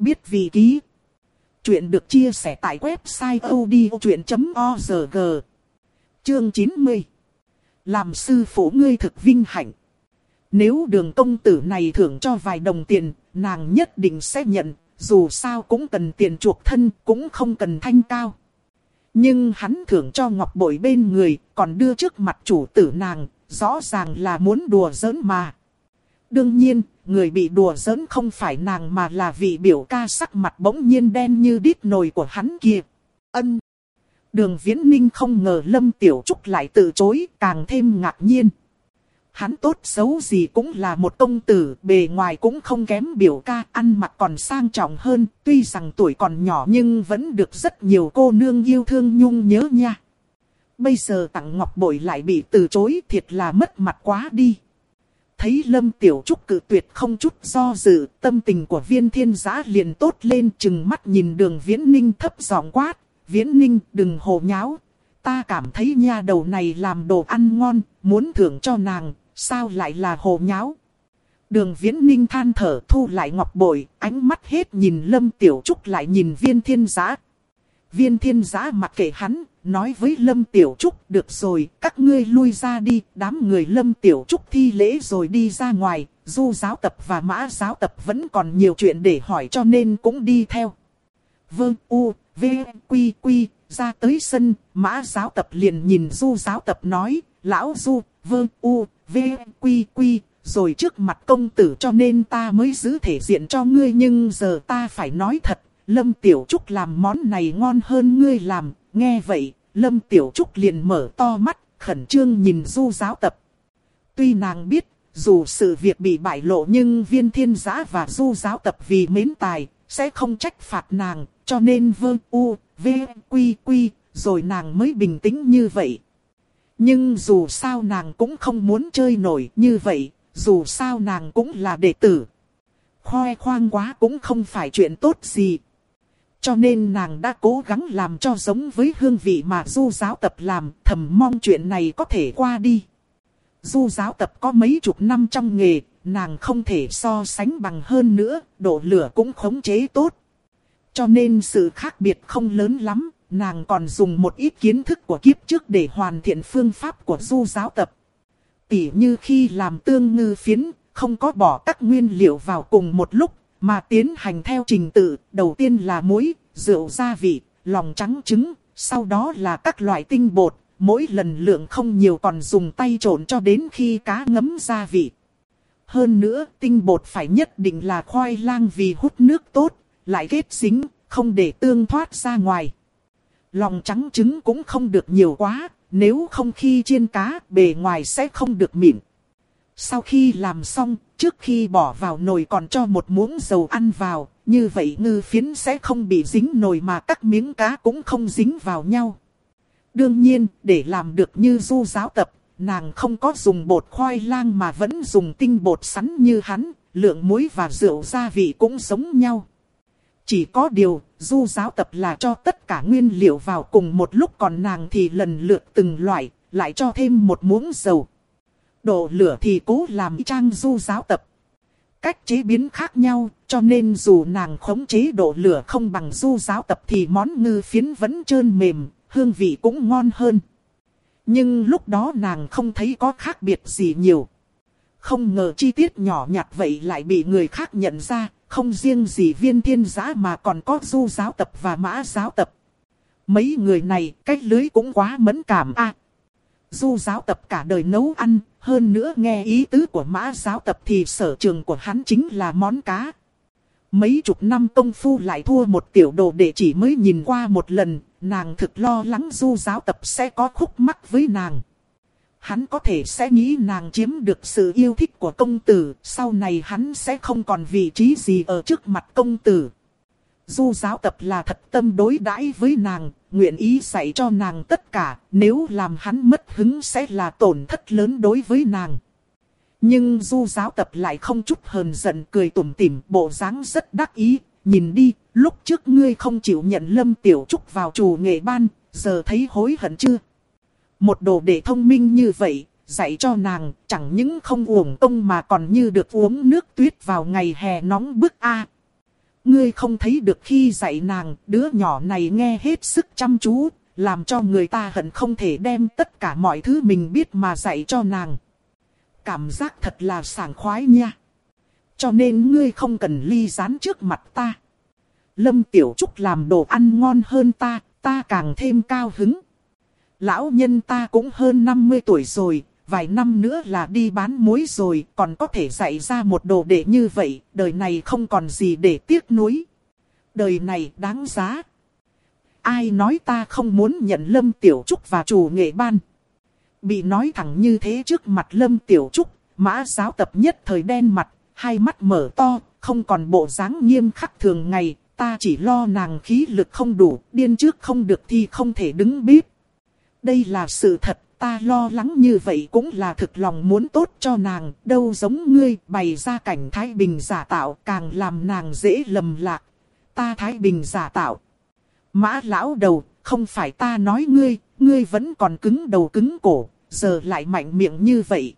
Biết vì ký. Chuyện được chia sẻ tại website odchuyện.org. Chương 90. Làm sư phụ ngươi thực vinh hạnh. Nếu đường công tử này thưởng cho vài đồng tiền, nàng nhất định sẽ nhận, dù sao cũng cần tiền chuộc thân, cũng không cần thanh cao. Nhưng hắn thưởng cho ngọc bội bên người, còn đưa trước mặt chủ tử nàng, rõ ràng là muốn đùa giỡn mà. Đương nhiên, người bị đùa giỡn không phải nàng mà là vị biểu ca sắc mặt bỗng nhiên đen như đít nồi của hắn kia. Ân. Đường Viễn Ninh không ngờ Lâm Tiểu Trúc lại từ chối, càng thêm ngạc nhiên. Hắn tốt xấu gì cũng là một công tử, bề ngoài cũng không kém biểu ca, ăn mặc còn sang trọng hơn, tuy rằng tuổi còn nhỏ nhưng vẫn được rất nhiều cô nương yêu thương nhung nhớ nha. Bây giờ tặng ngọc bội lại bị từ chối thiệt là mất mặt quá đi. Thấy Lâm Tiểu Trúc cự tuyệt không chút do dự, tâm tình của viên thiên giã liền tốt lên chừng mắt nhìn đường viễn ninh thấp giọng quát. Viễn ninh đừng hồ nháo, ta cảm thấy nha đầu này làm đồ ăn ngon, muốn thưởng cho nàng, sao lại là hồ nháo. Đường viễn ninh than thở thu lại ngọc bội, ánh mắt hết nhìn Lâm Tiểu Trúc lại nhìn viên thiên giã. Viên thiên giã mặc kệ hắn, nói với Lâm Tiểu Trúc, được rồi, các ngươi lui ra đi, đám người Lâm Tiểu Trúc thi lễ rồi đi ra ngoài, du giáo tập và mã giáo tập vẫn còn nhiều chuyện để hỏi cho nên cũng đi theo. Vương U, V, Quy, Quy, ra tới sân, mã giáo tập liền nhìn du giáo tập nói, lão du, Vương U, V, Quy, Quy, rồi trước mặt công tử cho nên ta mới giữ thể diện cho ngươi nhưng giờ ta phải nói thật, Lâm Tiểu Trúc làm món này ngon hơn ngươi làm, nghe vậy, Lâm Tiểu Trúc liền mở to mắt, khẩn trương nhìn du giáo tập. Tuy nàng biết, dù sự việc bị bại lộ nhưng viên thiên giã và du giáo tập vì mến tài, sẽ không trách phạt nàng, cho nên vơ u, v, quy quy, rồi nàng mới bình tĩnh như vậy. Nhưng dù sao nàng cũng không muốn chơi nổi như vậy, dù sao nàng cũng là đệ tử. Khoe khoang quá cũng không phải chuyện tốt gì. Cho nên nàng đã cố gắng làm cho giống với hương vị mà du giáo tập làm, thầm mong chuyện này có thể qua đi. Du giáo tập có mấy chục năm trong nghề, nàng không thể so sánh bằng hơn nữa, độ lửa cũng khống chế tốt. Cho nên sự khác biệt không lớn lắm, nàng còn dùng một ít kiến thức của kiếp trước để hoàn thiện phương pháp của du giáo tập. Tỉ như khi làm tương ngư phiến, không có bỏ các nguyên liệu vào cùng một lúc, mà tiến hành theo trình tự, đầu tiên là muối, rượu gia vị, lòng trắng trứng, sau đó là các loại tinh bột, mỗi lần lượng không nhiều còn dùng tay trộn cho đến khi cá ngấm gia vị. Hơn nữa, tinh bột phải nhất định là khoai lang vì hút nước tốt, lại kết dính, không để tương thoát ra ngoài. Lòng trắng trứng cũng không được nhiều quá, nếu không khi chiên cá, bề ngoài sẽ không được mịn. Sau khi làm xong, trước khi bỏ vào nồi còn cho một muỗng dầu ăn vào, như vậy ngư phiến sẽ không bị dính nồi mà các miếng cá cũng không dính vào nhau. Đương nhiên, để làm được như du giáo tập, nàng không có dùng bột khoai lang mà vẫn dùng tinh bột sắn như hắn, lượng muối và rượu gia vị cũng giống nhau. Chỉ có điều, du giáo tập là cho tất cả nguyên liệu vào cùng một lúc còn nàng thì lần lượt từng loại, lại cho thêm một muỗng dầu. Độ lửa thì cố làm trang du giáo tập. Cách chế biến khác nhau, cho nên dù nàng khống chế độ lửa không bằng du giáo tập thì món ngư phiến vẫn trơn mềm, hương vị cũng ngon hơn. Nhưng lúc đó nàng không thấy có khác biệt gì nhiều. Không ngờ chi tiết nhỏ nhặt vậy lại bị người khác nhận ra, không riêng gì viên thiên giã mà còn có du giáo tập và mã giáo tập. Mấy người này, cách lưới cũng quá mẫn cảm a Du giáo tập cả đời nấu ăn, hơn nữa nghe ý tứ của mã giáo tập thì sở trường của hắn chính là món cá. Mấy chục năm công phu lại thua một tiểu đồ để chỉ mới nhìn qua một lần, nàng thực lo lắng du giáo tập sẽ có khúc mắc với nàng. Hắn có thể sẽ nghĩ nàng chiếm được sự yêu thích của công tử, sau này hắn sẽ không còn vị trí gì ở trước mặt công tử. Du giáo tập là thật tâm đối đãi với nàng, nguyện ý dạy cho nàng tất cả, nếu làm hắn mất hứng sẽ là tổn thất lớn đối với nàng. Nhưng du giáo tập lại không chút hờn giận cười tủm tỉm bộ dáng rất đắc ý, nhìn đi, lúc trước ngươi không chịu nhận lâm tiểu trúc vào chủ nghệ ban, giờ thấy hối hận chưa? Một đồ đệ thông minh như vậy, dạy cho nàng chẳng những không uổng công mà còn như được uống nước tuyết vào ngày hè nóng bức a Ngươi không thấy được khi dạy nàng, đứa nhỏ này nghe hết sức chăm chú, làm cho người ta hận không thể đem tất cả mọi thứ mình biết mà dạy cho nàng. Cảm giác thật là sảng khoái nha. Cho nên ngươi không cần ly rán trước mặt ta. Lâm Tiểu Trúc làm đồ ăn ngon hơn ta, ta càng thêm cao hứng. Lão nhân ta cũng hơn 50 tuổi rồi, vài năm nữa là đi bán muối rồi, còn có thể dạy ra một đồ đệ như vậy, đời này không còn gì để tiếc nuối. Đời này đáng giá. Ai nói ta không muốn nhận Lâm Tiểu Trúc và chủ nghệ ban. Bị nói thẳng như thế trước mặt Lâm Tiểu Trúc, mã giáo tập nhất thời đen mặt, hai mắt mở to, không còn bộ dáng nghiêm khắc thường ngày, ta chỉ lo nàng khí lực không đủ, điên trước không được thì không thể đứng bếp. Đây là sự thật, ta lo lắng như vậy cũng là thực lòng muốn tốt cho nàng, đâu giống ngươi bày ra cảnh Thái Bình giả tạo càng làm nàng dễ lầm lạc. Ta Thái Bình giả tạo. Mã lão đầu, không phải ta nói ngươi, ngươi vẫn còn cứng đầu cứng cổ, giờ lại mạnh miệng như vậy.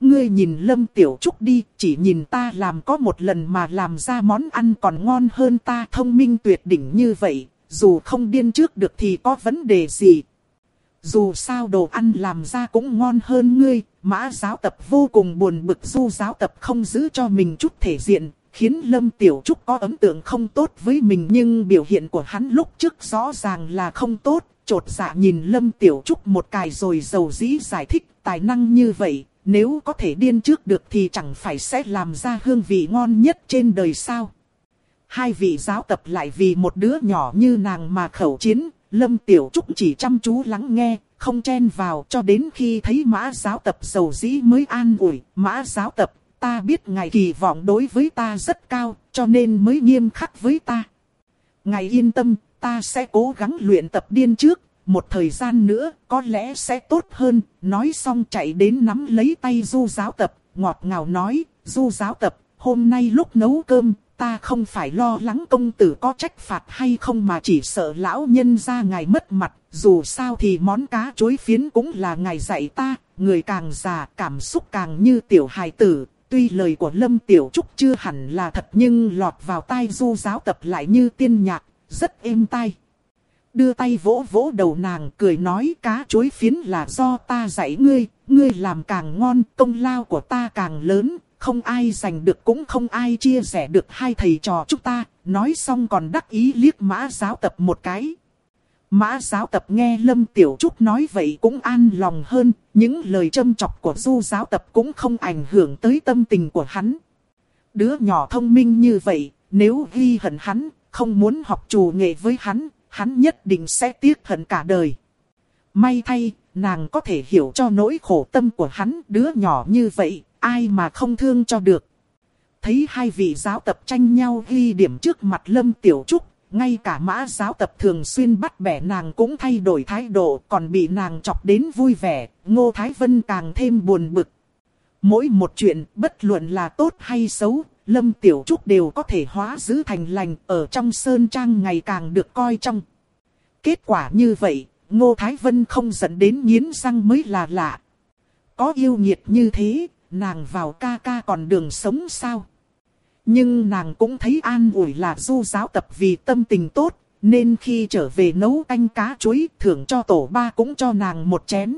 Ngươi nhìn Lâm Tiểu Trúc đi, chỉ nhìn ta làm có một lần mà làm ra món ăn còn ngon hơn ta thông minh tuyệt đỉnh như vậy, dù không điên trước được thì có vấn đề gì. Dù sao đồ ăn làm ra cũng ngon hơn ngươi, mã giáo tập vô cùng buồn bực du giáo tập không giữ cho mình chút thể diện, khiến Lâm Tiểu Trúc có ấn tượng không tốt với mình nhưng biểu hiện của hắn lúc trước rõ ràng là không tốt, trột dạ nhìn Lâm Tiểu Trúc một cài rồi dầu dĩ giải thích tài năng như vậy, nếu có thể điên trước được thì chẳng phải sẽ làm ra hương vị ngon nhất trên đời sao. Hai vị giáo tập lại vì một đứa nhỏ như nàng mà khẩu chiến, Lâm Tiểu Trúc chỉ chăm chú lắng nghe, không chen vào cho đến khi thấy mã giáo tập dầu dĩ mới an ủi. Mã giáo tập, ta biết ngài kỳ vọng đối với ta rất cao, cho nên mới nghiêm khắc với ta. Ngài yên tâm, ta sẽ cố gắng luyện tập điên trước, một thời gian nữa có lẽ sẽ tốt hơn. Nói xong chạy đến nắm lấy tay du giáo tập, ngọt ngào nói, du giáo tập, hôm nay lúc nấu cơm, ta không phải lo lắng công tử có trách phạt hay không mà chỉ sợ lão nhân ra ngài mất mặt. Dù sao thì món cá chối phiến cũng là ngài dạy ta, người càng già cảm xúc càng như tiểu hài tử. Tuy lời của Lâm Tiểu Trúc chưa hẳn là thật nhưng lọt vào tai du giáo tập lại như tiên nhạc, rất êm tai. Đưa tay vỗ vỗ đầu nàng cười nói cá chối phiến là do ta dạy ngươi, ngươi làm càng ngon, công lao của ta càng lớn, không ai giành được cũng không ai chia sẻ được hai thầy trò chúng ta, nói xong còn đắc ý liếc mã giáo tập một cái. Mã giáo tập nghe Lâm Tiểu Trúc nói vậy cũng an lòng hơn, những lời châm chọc của du giáo tập cũng không ảnh hưởng tới tâm tình của hắn. Đứa nhỏ thông minh như vậy, nếu ghi hận hắn, không muốn học chủ nghệ với hắn, hắn nhất định sẽ tiếc hận cả đời. May thay, nàng có thể hiểu cho nỗi khổ tâm của hắn đứa nhỏ như vậy, ai mà không thương cho được. Thấy hai vị giáo tập tranh nhau ghi điểm trước mặt Lâm Tiểu Trúc, ngay cả mã giáo tập thường xuyên bắt bẻ nàng cũng thay đổi thái độ, còn bị nàng chọc đến vui vẻ, Ngô Thái Vân càng thêm buồn bực. Mỗi một chuyện, bất luận là tốt hay xấu, Lâm Tiểu Trúc đều có thể hóa giữ thành lành, ở trong sơn trang ngày càng được coi trong. Kết quả như vậy, Ngô Thái Vân không dẫn đến nghiến răng mới là lạ. Có yêu nhiệt như thế, nàng vào ca ca còn đường sống sao? Nhưng nàng cũng thấy an ủi là du giáo tập vì tâm tình tốt, nên khi trở về nấu canh cá chuối thưởng cho tổ ba cũng cho nàng một chén.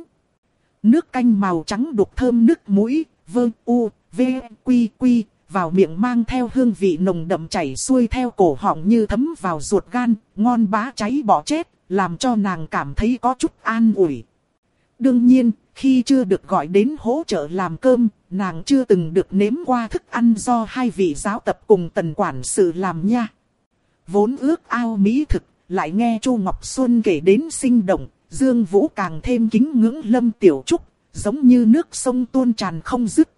Nước canh màu trắng đục thơm nước mũi, vơ u, v, quy quy, vào miệng mang theo hương vị nồng đậm chảy xuôi theo cổ họng như thấm vào ruột gan, ngon bá cháy bỏ chết, làm cho nàng cảm thấy có chút an ủi. Đương nhiên, khi chưa được gọi đến hỗ trợ làm cơm, nàng chưa từng được nếm qua thức ăn do hai vị giáo tập cùng tần quản sự làm nha. Vốn ước ao mỹ thực, lại nghe Chu Ngọc Xuân kể đến sinh động, Dương Vũ càng thêm kính ngưỡng Lâm Tiểu Trúc, giống như nước sông tuôn tràn không dứt.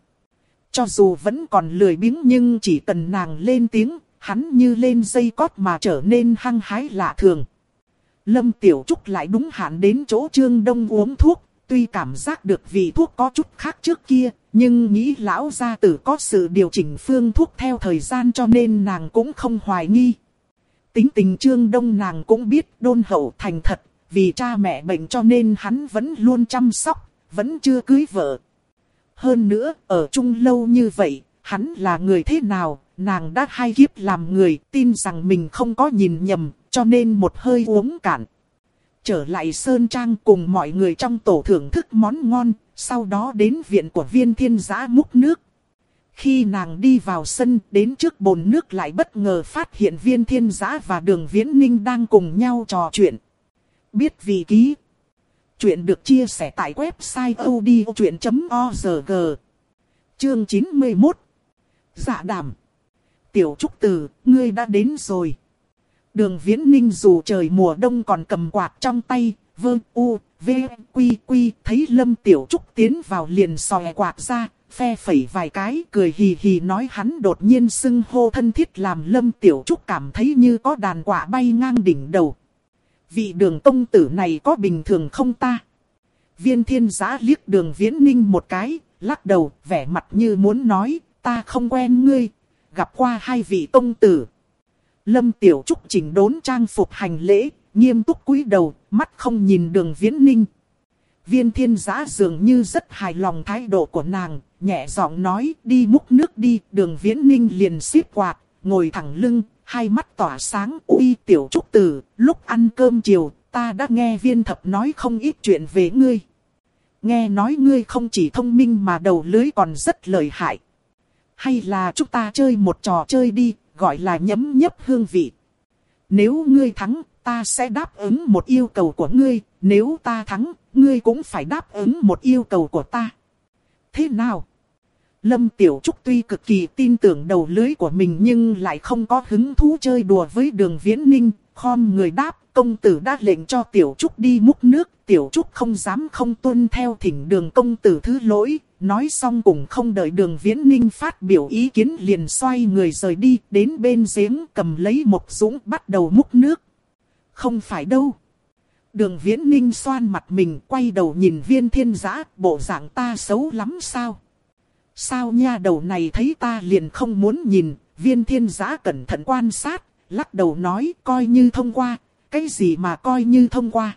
Cho dù vẫn còn lười biếng nhưng chỉ cần nàng lên tiếng, hắn như lên dây cót mà trở nên hăng hái lạ thường. Lâm Tiểu Trúc lại đúng hạn đến chỗ Trương Đông uống thuốc, tuy cảm giác được vị thuốc có chút khác trước kia, nhưng nghĩ lão gia tử có sự điều chỉnh phương thuốc theo thời gian cho nên nàng cũng không hoài nghi. Tính tình Trương Đông nàng cũng biết đôn hậu thành thật, vì cha mẹ bệnh cho nên hắn vẫn luôn chăm sóc, vẫn chưa cưới vợ. Hơn nữa, ở chung lâu như vậy, hắn là người thế nào, nàng đã hai kiếp làm người, tin rằng mình không có nhìn nhầm, cho nên một hơi uống cạn. Trở lại Sơn Trang cùng mọi người trong tổ thưởng thức món ngon, sau đó đến viện của viên thiên giã múc nước. Khi nàng đi vào sân, đến trước bồn nước lại bất ngờ phát hiện viên thiên giã và đường viễn ninh đang cùng nhau trò chuyện. Biết vì ký. Chuyện được chia sẻ tại website odchuyện.org. Chương 91. Dạ đàm. Tiểu Trúc Tử, ngươi đã đến rồi. Đường Viễn Ninh dù trời mùa đông còn cầm quạt trong tay, vơ u, v, quy quy, thấy Lâm Tiểu Trúc tiến vào liền sòe quạt ra, phe phẩy vài cái, cười hì hì nói hắn đột nhiên xưng hô thân thiết làm Lâm Tiểu Trúc cảm thấy như có đàn quạ bay ngang đỉnh đầu. Vị đường công tử này có bình thường không ta? Viên thiên giã liếc đường Viễn Ninh một cái, lắc đầu, vẻ mặt như muốn nói, ta không quen ngươi, gặp qua hai vị công tử. Lâm Tiểu Trúc chỉnh đốn trang phục hành lễ, nghiêm túc cúi đầu, mắt không nhìn đường viễn ninh. Viên thiên giã dường như rất hài lòng thái độ của nàng, nhẹ giọng nói đi múc nước đi, đường viễn ninh liền xiết quạt, ngồi thẳng lưng, hai mắt tỏa sáng, uy tiểu trúc tử, lúc ăn cơm chiều, ta đã nghe viên thập nói không ít chuyện về ngươi. Nghe nói ngươi không chỉ thông minh mà đầu lưới còn rất lợi hại. Hay là chúng ta chơi một trò chơi đi, gọi là nhấm nhấp hương vị. Nếu ngươi thắng, ta sẽ đáp ứng một yêu cầu của ngươi, nếu ta thắng, ngươi cũng phải đáp ứng một yêu cầu của ta. Thế nào? Lâm Tiểu Trúc tuy cực kỳ tin tưởng đầu lưới của mình nhưng lại không có hứng thú chơi đùa với đường viễn ninh, khom người đáp, công tử đã lệnh cho Tiểu Trúc đi múc nước, Tiểu Trúc không dám không tuân theo thỉnh đường công tử thứ lỗi, nói xong cũng không đợi đường viễn ninh phát biểu ý kiến liền xoay người rời đi, đến bên giếng cầm lấy một dũng bắt đầu múc nước. Không phải đâu. Đường viễn ninh xoan mặt mình quay đầu nhìn viên thiên giã, bộ dạng ta xấu lắm sao? Sao nha đầu này thấy ta liền không muốn nhìn, viên thiên giã cẩn thận quan sát, lắc đầu nói coi như thông qua, cái gì mà coi như thông qua.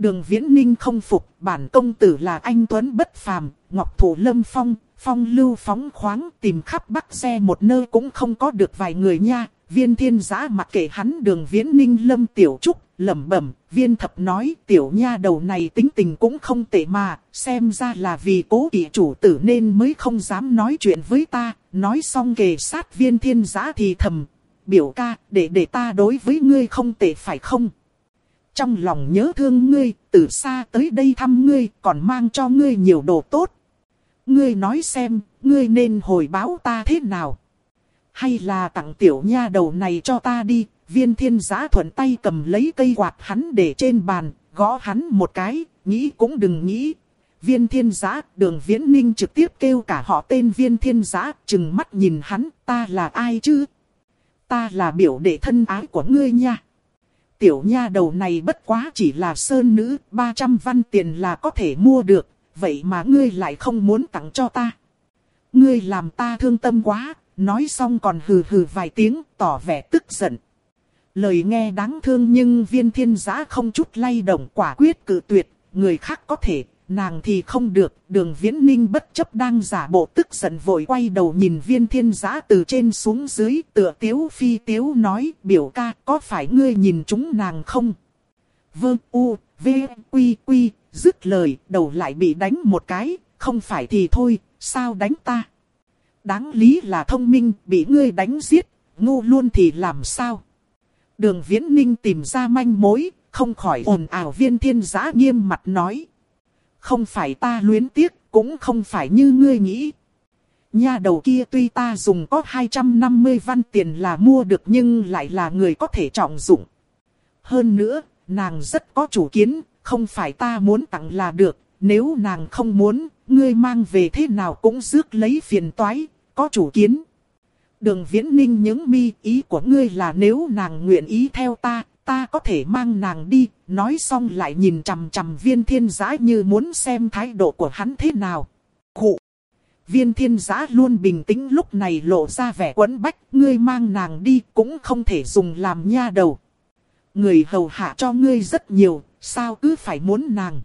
Đường Viễn Ninh không phục, bản công tử là anh Tuấn bất phàm, Ngọc Thủ Lâm Phong, Phong lưu phóng khoáng tìm khắp bắc xe một nơi cũng không có được vài người nha. Viên thiên giã mặc kệ hắn đường Viễn Ninh Lâm Tiểu Trúc, lẩm bẩm, viên thập nói tiểu nha đầu này tính tình cũng không tệ mà, xem ra là vì cố kỵ chủ tử nên mới không dám nói chuyện với ta, nói xong kề sát viên thiên giã thì thầm, biểu ca, để để ta đối với ngươi không tệ phải không? Trong lòng nhớ thương ngươi, từ xa tới đây thăm ngươi, còn mang cho ngươi nhiều đồ tốt. Ngươi nói xem, ngươi nên hồi báo ta thế nào? Hay là tặng tiểu nha đầu này cho ta đi, viên thiên giã thuận tay cầm lấy cây quạt hắn để trên bàn, gõ hắn một cái, nghĩ cũng đừng nghĩ. Viên thiên giã, đường viễn ninh trực tiếp kêu cả họ tên viên thiên giã, chừng mắt nhìn hắn, ta là ai chứ? Ta là biểu đệ thân ái của ngươi nha tiểu nha đầu này bất quá chỉ là sơn nữ, 300 văn tiền là có thể mua được, vậy mà ngươi lại không muốn tặng cho ta. Ngươi làm ta thương tâm quá, nói xong còn hừ hừ vài tiếng, tỏ vẻ tức giận. Lời nghe đáng thương nhưng viên thiên giã không chút lay động quả quyết cự tuyệt, người khác có thể, nàng thì không được, đường viễn ninh bất chấp đang giả bộ tức giận vội quay đầu nhìn viên thiên giã từ trên xuống dưới, tựa tiếu phi tiếu nói, biểu ca, có phải ngươi nhìn chúng nàng không? Vương U, V, Quy, Quy, dứt lời, đầu lại bị đánh một cái, không phải thì thôi, sao đánh ta? Đáng lý là thông minh, bị ngươi đánh giết, ngu luôn thì làm sao? Đường viễn ninh tìm ra manh mối, không khỏi ồn ào viên thiên giã nghiêm mặt nói. Không phải ta luyến tiếc, cũng không phải như ngươi nghĩ. Nha đầu kia tuy ta dùng có 250 văn tiền là mua được nhưng lại là người có thể trọng dụng. Hơn nữa, nàng rất có chủ kiến, không phải ta muốn tặng là được, nếu nàng không muốn, ngươi mang về thế nào cũng rước lấy phiền toái, có chủ kiến. Đường viễn ninh những mi ý của ngươi là nếu nàng nguyện ý theo ta, ta có thể mang nàng đi, nói xong lại nhìn chằm chằm viên thiên giã như muốn xem thái độ của hắn thế nào. Khụ! Viên thiên giã luôn bình tĩnh lúc này lộ ra vẻ quấn bách, ngươi mang nàng đi cũng không thể dùng làm nha đầu. Người hầu hạ cho ngươi rất nhiều, sao cứ phải muốn nàng.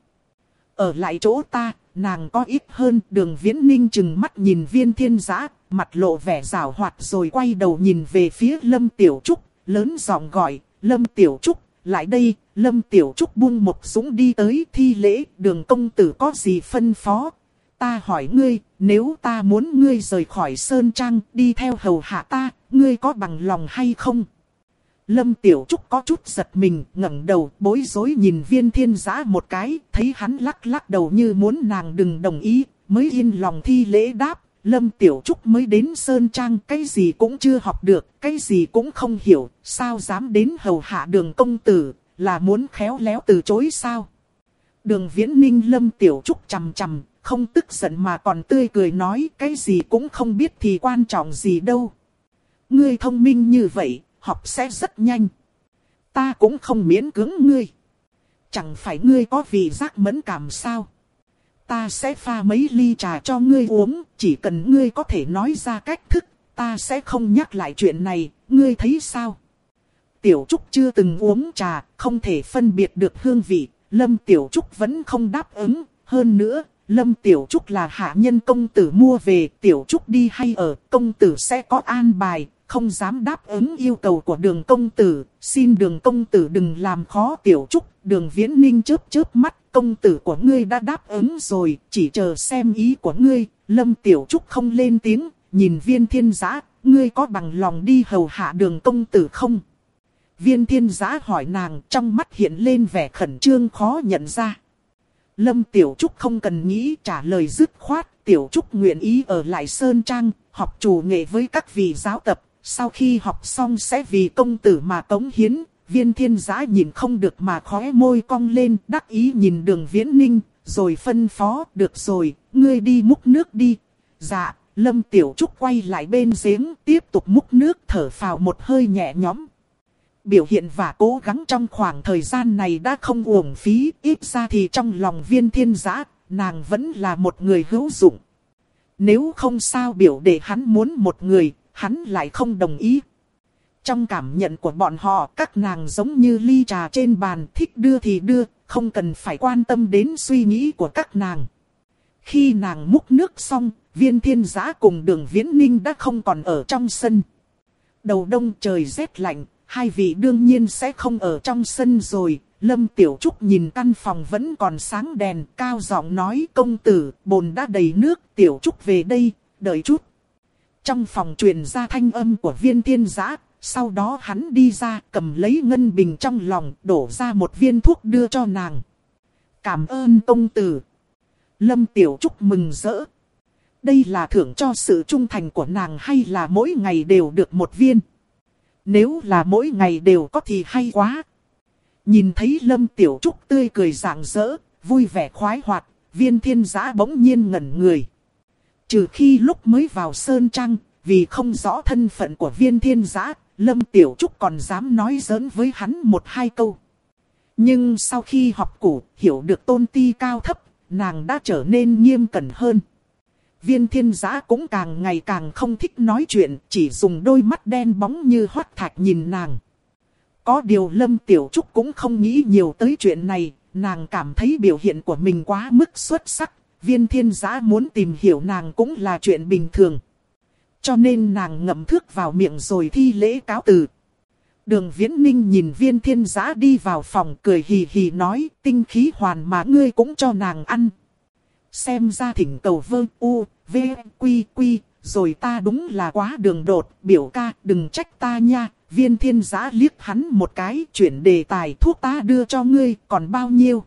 Ở lại chỗ ta, nàng có ít hơn. Đường viễn ninh chừng mắt nhìn viên thiên giã, mặt lộ vẻ rào hoạt rồi quay đầu nhìn về phía Lâm Tiểu Trúc, lớn giọng gọi, Lâm Tiểu Trúc, lại đây, Lâm Tiểu Trúc buông một súng đi tới thi lễ, đường công tử có gì phân phó. Ta hỏi ngươi, nếu ta muốn ngươi rời khỏi Sơn Trang, đi theo hầu hạ ta, ngươi có bằng lòng hay không? Lâm Tiểu Trúc có chút giật mình, ngẩng đầu, bối rối nhìn viên thiên giã một cái, thấy hắn lắc lắc đầu như muốn nàng đừng đồng ý, mới yên lòng thi lễ đáp. Lâm Tiểu Trúc mới đến Sơn Trang, cái gì cũng chưa học được, cái gì cũng không hiểu, sao dám đến hầu hạ đường công tử, là muốn khéo léo từ chối sao? Đường Viễn Ninh Lâm Tiểu Trúc chầm chầm, không tức giận mà còn tươi cười nói cái gì cũng không biết thì quan trọng gì đâu. Ngươi thông minh như vậy, học sẽ rất nhanh. Ta cũng không miễn cưỡng ngươi. Chẳng phải ngươi có vị giác mẫn cảm sao? Ta sẽ pha mấy ly trà cho ngươi uống, chỉ cần ngươi có thể nói ra cách thức, ta sẽ không nhắc lại chuyện này, ngươi thấy sao? Tiểu Trúc chưa từng uống trà, không thể phân biệt được hương vị, Lâm Tiểu Trúc vẫn không đáp ứng, hơn nữa, Lâm Tiểu Trúc là hạ nhân công tử mua về, Tiểu Trúc đi hay ở, công tử sẽ có an bài, không dám đáp ứng yêu cầu của đường công tử, xin đường công tử đừng làm khó Tiểu Trúc, đường viễn ninh chớp chớp mắt, công tử của ngươi đã đáp ứng rồi, chỉ chờ xem ý của ngươi, Lâm Tiểu Trúc không lên tiếng, nhìn viên thiên giã, ngươi có bằng lòng đi hầu hạ đường công tử không? Viên thiên giã hỏi nàng trong mắt hiện lên vẻ khẩn trương khó nhận ra. Lâm Tiểu Trúc không cần nghĩ trả lời dứt khoát, Tiểu Trúc nguyện ý ở lại Sơn Trang, học chủ nghệ với các vị giáo tập, sau khi học xong sẽ vì công tử mà cống hiến. Viên thiên giã nhìn không được mà khóe môi cong lên, đắc ý nhìn đường viễn ninh, rồi phân phó, được rồi, ngươi đi múc nước đi. Dạ, Lâm Tiểu Trúc quay lại bên giếng, tiếp tục múc nước thở phào một hơi nhẹ nhõm biểu hiện và cố gắng trong khoảng thời gian này đã không uổng phí, ít ra thì trong lòng viên thiên giã, nàng vẫn là một người hữu dụng. Nếu không sao biểu để hắn muốn một người, hắn lại không đồng ý. Trong cảm nhận của bọn họ, các nàng giống như ly trà trên bàn, thích đưa thì đưa, không cần phải quan tâm đến suy nghĩ của các nàng. Khi nàng múc nước xong, viên thiên giã cùng đường viễn ninh đã không còn ở trong sân. Đầu đông trời rét lạnh, hai vị đương nhiên sẽ không ở trong sân rồi. Lâm Tiểu Trúc nhìn căn phòng vẫn còn sáng đèn, cao giọng nói công tử, bồn đã đầy nước, Tiểu Trúc về đây, đợi chút. Trong phòng truyền ra thanh âm của viên thiên giã, sau đó hắn đi ra cầm lấy ngân bình trong lòng, đổ ra một viên thuốc đưa cho nàng. Cảm ơn công tử. Lâm Tiểu Trúc mừng rỡ. Đây là thưởng cho sự trung thành của nàng hay là mỗi ngày đều được một viên? Nếu là mỗi ngày đều có thì hay quá. Nhìn thấy Lâm Tiểu Trúc tươi cười rạng rỡ, vui vẻ khoái hoạt, viên thiên giã bỗng nhiên ngẩn người. Trừ khi lúc mới vào Sơn Trăng, vì không rõ thân phận của viên thiên giã, Lâm Tiểu Trúc còn dám nói giỡn với hắn một hai câu. Nhưng sau khi học củ, hiểu được tôn ti cao thấp, nàng đã trở nên nghiêm cẩn hơn viên thiên giã cũng càng ngày càng không thích nói chuyện, chỉ dùng đôi mắt đen bóng như hoắt thạch nhìn nàng. Có điều Lâm Tiểu Trúc cũng không nghĩ nhiều tới chuyện này, nàng cảm thấy biểu hiện của mình quá mức xuất sắc, viên thiên giã muốn tìm hiểu nàng cũng là chuyện bình thường. Cho nên nàng ngậm thước vào miệng rồi thi lễ cáo từ. Đường Viễn Ninh nhìn viên thiên giã đi vào phòng cười hì hì nói tinh khí hoàn mà ngươi cũng cho nàng ăn. Xem ra thỉnh cầu vơ u, v, quy quy, rồi ta đúng là quá đường đột, biểu ca đừng trách ta nha. Viên thiên giã liếc hắn một cái, chuyển đề tài thuốc ta đưa cho ngươi, còn bao nhiêu?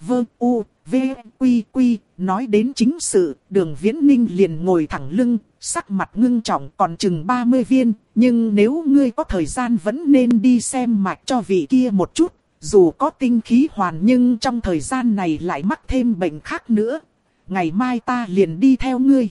Vơ u, v, quy quy, nói đến chính sự, đường viễn ninh liền ngồi thẳng lưng, sắc mặt ngưng trọng còn chừng 30 viên, nhưng nếu ngươi có thời gian vẫn nên đi xem mạch cho vị kia một chút, dù có tinh khí hoàn nhưng trong thời gian này lại mắc thêm bệnh khác nữa. Ngày mai ta liền đi theo ngươi.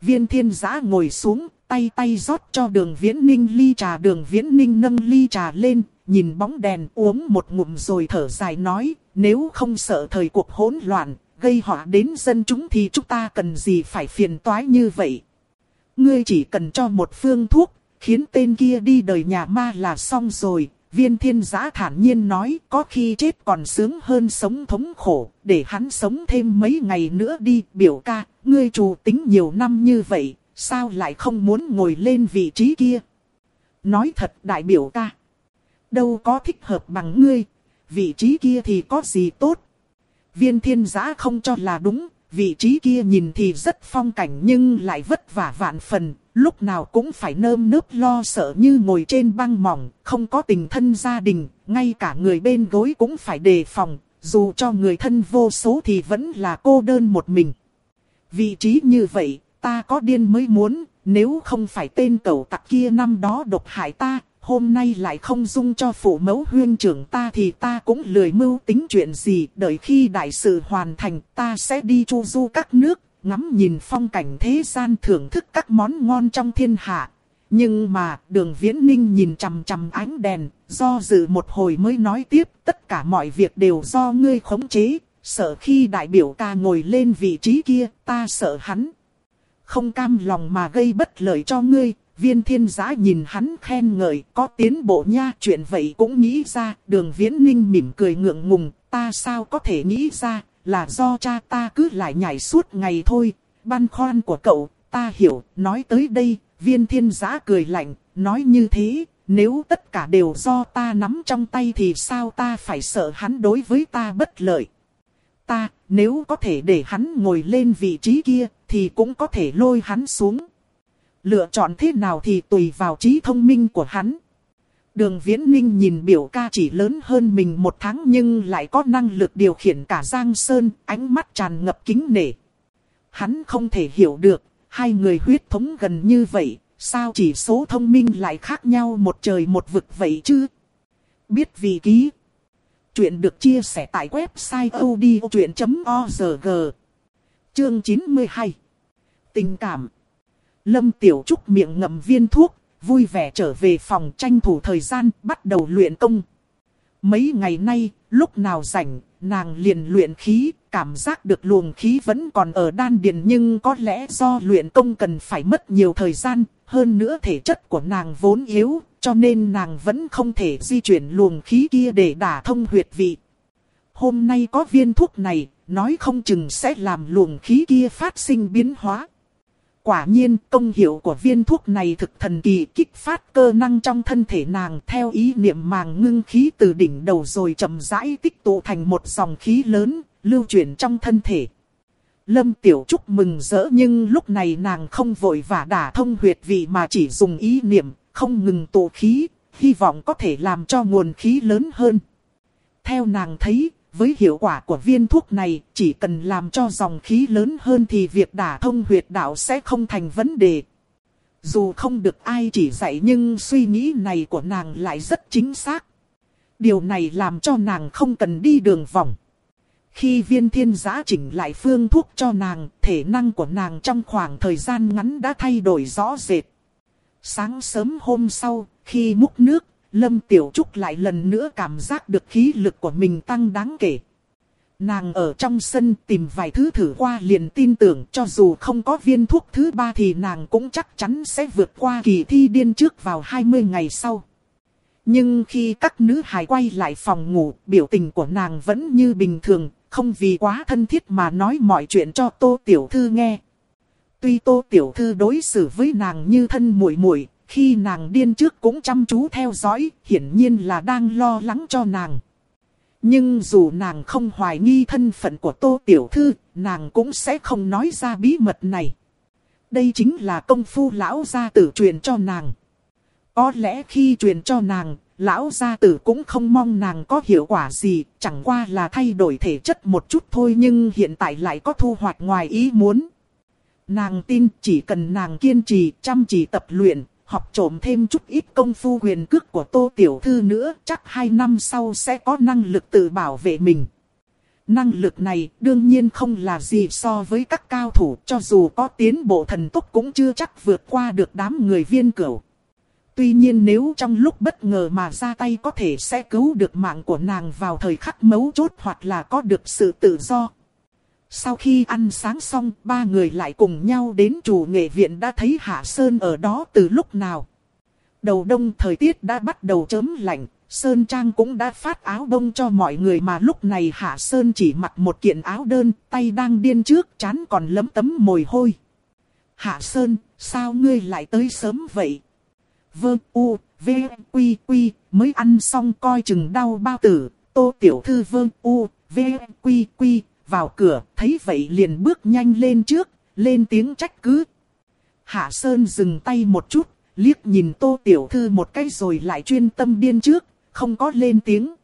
Viên thiên giã ngồi xuống, tay tay rót cho đường viễn ninh ly trà đường viễn ninh nâng ly trà lên, nhìn bóng đèn uống một ngụm rồi thở dài nói, nếu không sợ thời cuộc hỗn loạn, gây họa đến dân chúng thì chúng ta cần gì phải phiền toái như vậy. Ngươi chỉ cần cho một phương thuốc, khiến tên kia đi đời nhà ma là xong rồi, Viên thiên giã thản nhiên nói có khi chết còn sướng hơn sống thống khổ, để hắn sống thêm mấy ngày nữa đi, biểu ca, ngươi chủ tính nhiều năm như vậy, sao lại không muốn ngồi lên vị trí kia? Nói thật đại biểu ca, đâu có thích hợp bằng ngươi, vị trí kia thì có gì tốt? Viên thiên giã không cho là đúng, vị trí kia nhìn thì rất phong cảnh nhưng lại vất vả vạn phần, lúc nào cũng phải nơm nớp lo sợ như ngồi trên băng mỏng, không có tình thân gia đình, ngay cả người bên gối cũng phải đề phòng, dù cho người thân vô số thì vẫn là cô đơn một mình. Vị trí như vậy, ta có điên mới muốn, nếu không phải tên cẩu tặc kia năm đó độc hại ta, hôm nay lại không dung cho phụ mẫu huyên trưởng ta thì ta cũng lười mưu tính chuyện gì, đợi khi đại sự hoàn thành ta sẽ đi chu du các nước, ngắm nhìn phong cảnh thế gian thưởng thức các món ngon trong thiên hạ. Nhưng mà đường viễn ninh nhìn chằm chằm ánh đèn, do dự một hồi mới nói tiếp tất cả mọi việc đều do ngươi khống chế, sợ khi đại biểu ca ngồi lên vị trí kia, ta sợ hắn. Không cam lòng mà gây bất lợi cho ngươi, viên thiên giã nhìn hắn khen ngợi, có tiến bộ nha, chuyện vậy cũng nghĩ ra, đường viễn ninh mỉm cười ngượng ngùng, ta sao có thể nghĩ ra, là do cha ta cứ lại nhảy suốt ngày thôi, băn khoăn của cậu, ta hiểu, nói tới đây, viên thiên giã cười lạnh, nói như thế, nếu tất cả đều do ta nắm trong tay thì sao ta phải sợ hắn đối với ta bất lợi. Ta, nếu có thể để hắn ngồi lên vị trí kia, thì cũng có thể lôi hắn xuống. Lựa chọn thế nào thì tùy vào trí thông minh của hắn. Đường Viễn Ninh nhìn biểu ca chỉ lớn hơn mình một tháng nhưng lại có năng lực điều khiển cả Giang Sơn, ánh mắt tràn ngập kính nể. Hắn không thể hiểu được, hai người huyết thống gần như vậy, sao chỉ số thông minh lại khác nhau một trời một vực vậy chứ? Biết vì ký. Chuyện được chia sẻ tại website odchuyện.org. Chương 92. Tình cảm. Lâm Tiểu Trúc miệng ngậm viên thuốc, vui vẻ trở về phòng tranh thủ thời gian, bắt đầu luyện công. Mấy ngày nay, lúc nào rảnh, nàng liền luyện khí, cảm giác được luồng khí vẫn còn ở đan điền nhưng có lẽ do luyện công cần phải mất nhiều thời gian, hơn nữa thể chất của nàng vốn yếu, cho nên nàng vẫn không thể di chuyển luồng khí kia để đả thông huyệt vị. Hôm nay có viên thuốc này, nói không chừng sẽ làm luồng khí kia phát sinh biến hóa. Quả nhiên công hiệu của viên thuốc này thực thần kỳ kích phát cơ năng trong thân thể nàng theo ý niệm màng ngưng khí từ đỉnh đầu rồi chậm rãi tích tụ thành một dòng khí lớn, lưu chuyển trong thân thể. Lâm Tiểu Trúc mừng rỡ nhưng lúc này nàng không vội vã đả thông huyệt vị mà chỉ dùng ý niệm, không ngừng tụ khí, hy vọng có thể làm cho nguồn khí lớn hơn. Theo nàng thấy, với hiệu quả của viên thuốc này, chỉ cần làm cho dòng khí lớn hơn thì việc đả thông huyệt đạo sẽ không thành vấn đề. Dù không được ai chỉ dạy nhưng suy nghĩ này của nàng lại rất chính xác. Điều này làm cho nàng không cần đi đường vòng. Khi viên thiên giã chỉnh lại phương thuốc cho nàng, thể năng của nàng trong khoảng thời gian ngắn đã thay đổi rõ rệt. Sáng sớm hôm sau, khi múc nước, Lâm Tiểu Trúc lại lần nữa cảm giác được khí lực của mình tăng đáng kể. Nàng ở trong sân tìm vài thứ thử qua liền tin tưởng cho dù không có viên thuốc thứ ba thì nàng cũng chắc chắn sẽ vượt qua kỳ thi điên trước vào 20 ngày sau. Nhưng khi các nữ hài quay lại phòng ngủ, biểu tình của nàng vẫn như bình thường, không vì quá thân thiết mà nói mọi chuyện cho Tô Tiểu Thư nghe. Tuy Tô Tiểu Thư đối xử với nàng như thân muội muội, khi nàng điên trước cũng chăm chú theo dõi, hiển nhiên là đang lo lắng cho nàng. Nhưng dù nàng không hoài nghi thân phận của Tô Tiểu Thư, nàng cũng sẽ không nói ra bí mật này. Đây chính là công phu lão gia tử truyền cho nàng. Có lẽ khi truyền cho nàng, lão gia tử cũng không mong nàng có hiệu quả gì, chẳng qua là thay đổi thể chất một chút thôi nhưng hiện tại lại có thu hoạch ngoài ý muốn. Nàng tin chỉ cần nàng kiên trì chăm chỉ tập luyện, học trộm thêm chút ít công phu quyền cước của Tô Tiểu Thư nữa, chắc hai năm sau sẽ có năng lực tự bảo vệ mình. Năng lực này đương nhiên không là gì so với các cao thủ, cho dù có tiến bộ thần tốc cũng chưa chắc vượt qua được đám người viên cửu. Tuy nhiên nếu trong lúc bất ngờ mà ra tay có thể sẽ cứu được mạng của nàng vào thời khắc mấu chốt hoặc là có được sự tự do. Sau khi ăn sáng xong, ba người lại cùng nhau đến chủ nghệ viện đã thấy Hạ Sơn ở đó từ lúc nào. Đầu đông thời tiết đã bắt đầu chớm lạnh, Sơn Trang cũng đã phát áo đông cho mọi người mà lúc này Hạ Sơn chỉ mặc một kiện áo đơn, tay đang điên trước, chán còn lấm tấm mồi hôi. Hạ Sơn, sao ngươi lại tới sớm vậy? vương u, v, quy quy, mới ăn xong coi chừng đau bao tử, tô tiểu thư vương u, v, quy quy, vào cửa, thấy vậy liền bước nhanh lên trước, lên tiếng trách cứ. Hạ Sơn dừng tay một chút, liếc nhìn tô tiểu thư một cái rồi lại chuyên tâm điên trước, không có lên tiếng.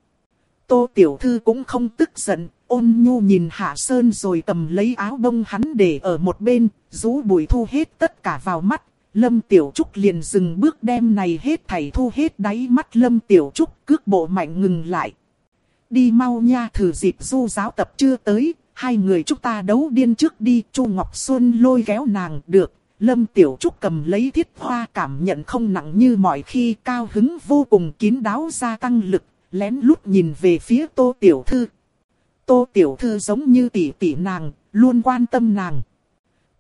Tô tiểu thư cũng không tức giận, ôn nhu nhìn Hạ Sơn rồi cầm lấy áo bông hắn để ở một bên, rú bụi thu hết tất cả vào mắt. Lâm Tiểu Trúc liền dừng bước đem này hết thảy thu hết đáy mắt Lâm Tiểu Trúc cước bộ mạnh ngừng lại. Đi mau nha thử dịp du giáo tập chưa tới, hai người chúng ta đấu điên trước đi. Chu Ngọc Xuân lôi kéo nàng được, Lâm Tiểu Trúc cầm lấy thiết hoa cảm nhận không nặng như mọi khi cao hứng vô cùng kín đáo gia tăng lực, lén lút nhìn về phía Tô Tiểu Thư. Tô Tiểu Thư giống như tỷ tỷ nàng, luôn quan tâm nàng.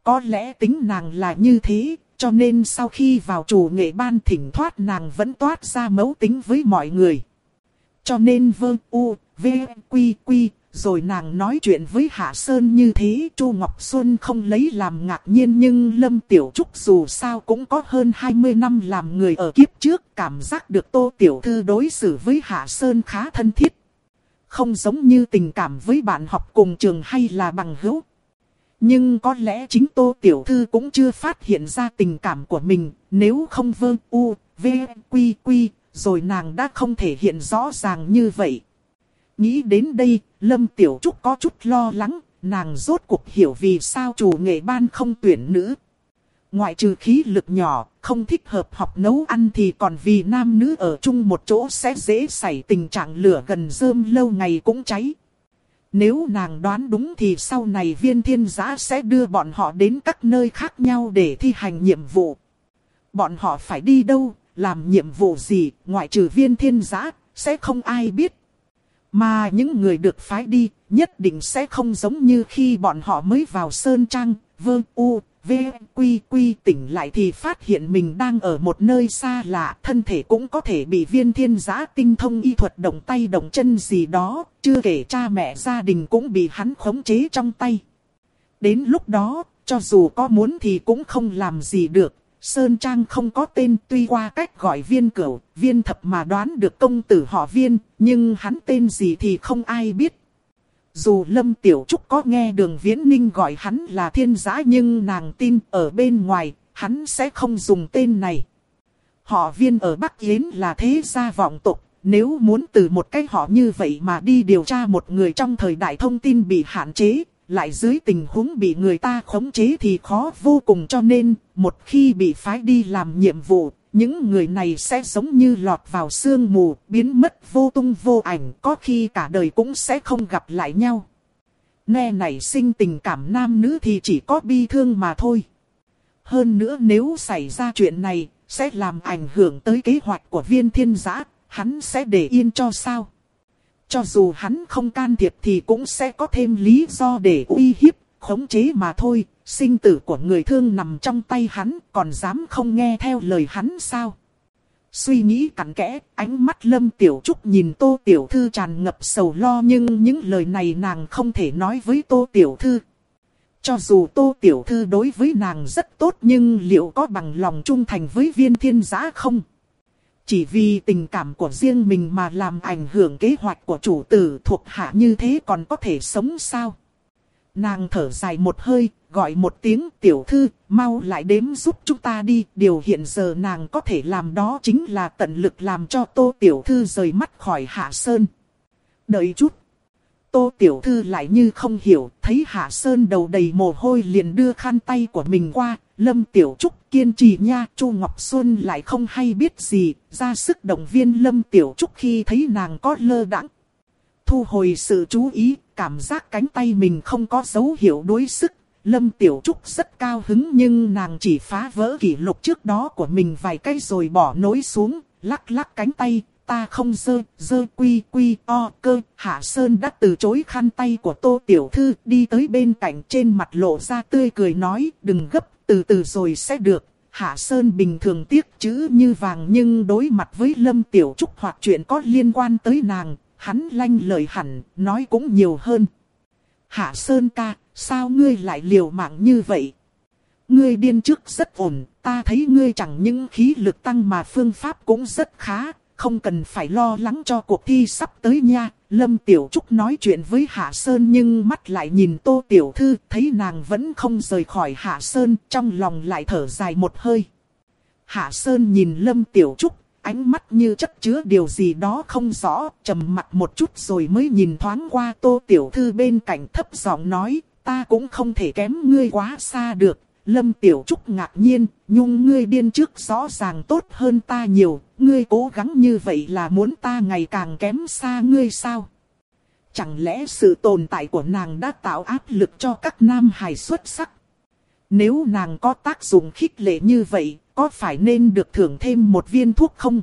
Có lẽ tính nàng là như thế, cho nên sau khi vào chủ nghệ ban thỉnh thoát nàng vẫn toát ra mấu tính với mọi người. Cho nên vơ u, v, quy quy, rồi nàng nói chuyện với Hạ Sơn như thế, Chu Ngọc Xuân không lấy làm ngạc nhiên nhưng Lâm Tiểu Trúc dù sao cũng có hơn 20 năm làm người ở kiếp trước, cảm giác được Tô Tiểu Thư đối xử với Hạ Sơn khá thân thiết. Không giống như tình cảm với bạn học cùng trường hay là bằng hữu. Nhưng có lẽ chính Tô Tiểu Thư cũng chưa phát hiện ra tình cảm của mình, nếu không vơ u, v, quy quy, rồi nàng đã không thể hiện rõ ràng như vậy. Nghĩ đến đây, Lâm Tiểu Trúc có chút lo lắng, nàng rốt cuộc hiểu vì sao chủ nghệ ban không tuyển nữ. Ngoại trừ khí lực nhỏ, không thích hợp học nấu ăn thì còn vì nam nữ ở chung một chỗ sẽ dễ xảy tình trạng lửa gần rơm lâu ngày cũng cháy. Nếu nàng đoán đúng thì sau này viên thiên giã sẽ đưa bọn họ đến các nơi khác nhau để thi hành nhiệm vụ. Bọn họ phải đi đâu, làm nhiệm vụ gì, ngoại trừ viên thiên giã, sẽ không ai biết. Mà những người được phái đi, nhất định sẽ không giống như khi bọn họ mới vào Sơn Trang, vương U, V, Quy, Quy tỉnh lại thì phát hiện mình đang ở một nơi xa lạ, thân thể cũng có thể bị viên thiên giã tinh thông y thuật động tay động chân gì đó, chưa kể cha mẹ gia đình cũng bị hắn khống chế trong tay. Đến lúc đó, cho dù có muốn thì cũng không làm gì được, Sơn Trang không có tên tuy qua cách gọi viên cửu, viên thập mà đoán được công tử họ viên, nhưng hắn tên gì thì không ai biết. Dù Lâm Tiểu Trúc có nghe đường Viễn Ninh gọi hắn là thiên giã nhưng nàng tin ở bên ngoài, hắn sẽ không dùng tên này. Họ viên ở Bắc Yến là thế gia vọng tục, nếu muốn từ một cái họ như vậy mà đi điều tra một người trong thời đại thông tin bị hạn chế, lại dưới tình huống bị người ta khống chế thì khó vô cùng cho nên, một khi bị phái đi làm nhiệm vụ, những người này sẽ giống như lọt vào sương mù, biến mất vô tung vô ảnh, có khi cả đời cũng sẽ không gặp lại nhau. Nghe này sinh tình cảm nam nữ thì chỉ có bi thương mà thôi. Hơn nữa nếu xảy ra chuyện này, sẽ làm ảnh hưởng tới kế hoạch của viên thiên giã, hắn sẽ để yên cho sao? Cho dù hắn không can thiệp thì cũng sẽ có thêm lý do để uy hiếp, khống chế mà thôi. Sinh tử của người thương nằm trong tay hắn, còn dám không nghe theo lời hắn sao? Suy nghĩ cặn kẽ, ánh mắt Lâm Tiểu Trúc nhìn Tô Tiểu Thư tràn ngập sầu lo nhưng những lời này nàng không thể nói với Tô Tiểu Thư. Cho dù Tô Tiểu Thư đối với nàng rất tốt nhưng liệu có bằng lòng trung thành với viên thiên giã không? Chỉ vì tình cảm của riêng mình mà làm ảnh hưởng kế hoạch của chủ tử thuộc hạ như thế còn có thể sống sao? Nàng thở dài một hơi, gọi một tiếng tiểu thư, mau lại đếm giúp chúng ta đi. Điều hiện giờ nàng có thể làm đó chính là tận lực làm cho tô tiểu thư rời mắt khỏi hạ sơn. Đợi chút. Tô tiểu thư lại như không hiểu, thấy hạ sơn đầu đầy mồ hôi liền đưa khăn tay của mình qua, Lâm Tiểu Trúc kiên trì nha, Chu Ngọc Xuân lại không hay biết gì, ra sức động viên Lâm Tiểu Trúc khi thấy nàng có lơ đãng. Thu hồi sự chú ý, cảm giác cánh tay mình không có dấu hiệu đối sức. Lâm Tiểu Trúc rất cao hứng nhưng nàng chỉ phá vỡ kỷ lục trước đó của mình vài cây rồi bỏ nối xuống, lắc lắc cánh tay, ta không dơ, dơ quy quy o cơ. Hạ Sơn đã từ chối khăn tay của Tô Tiểu Thư đi tới bên cạnh trên mặt lộ ra tươi cười nói đừng gấp từ từ rồi sẽ được, Hạ Sơn bình thường tiếc chữ như vàng nhưng đối mặt với Lâm Tiểu Trúc hoặc chuyện có liên quan tới nàng, hắn lanh lời hẳn, nói cũng nhiều hơn. Hạ Sơn ca, sao ngươi lại liều mạng như vậy? Ngươi điên trước rất ổn, ta thấy ngươi chẳng những khí lực tăng mà phương pháp cũng rất khá, không cần phải lo lắng cho cuộc thi sắp tới nha. Lâm Tiểu Trúc nói chuyện với Hạ Sơn nhưng mắt lại nhìn Tô Tiểu Thư, thấy nàng vẫn không rời khỏi Hạ Sơn, trong lòng lại thở dài một hơi. Hạ Sơn nhìn Lâm Tiểu Trúc, ánh mắt như chất chứa điều gì đó không rõ, trầm mặt một chút rồi mới nhìn thoáng qua Tô Tiểu Thư bên cạnh thấp giọng nói, ta cũng không thể kém ngươi quá xa được, Lâm Tiểu Trúc ngạc nhiên, nhung ngươi điên trước rõ ràng tốt hơn ta nhiều, ngươi cố gắng như vậy là muốn ta ngày càng kém xa ngươi sao? Chẳng lẽ sự tồn tại của nàng đã tạo áp lực cho các nam hài xuất sắc? Nếu nàng có tác dụng khích lệ như vậy, có phải nên được thưởng thêm một viên thuốc không?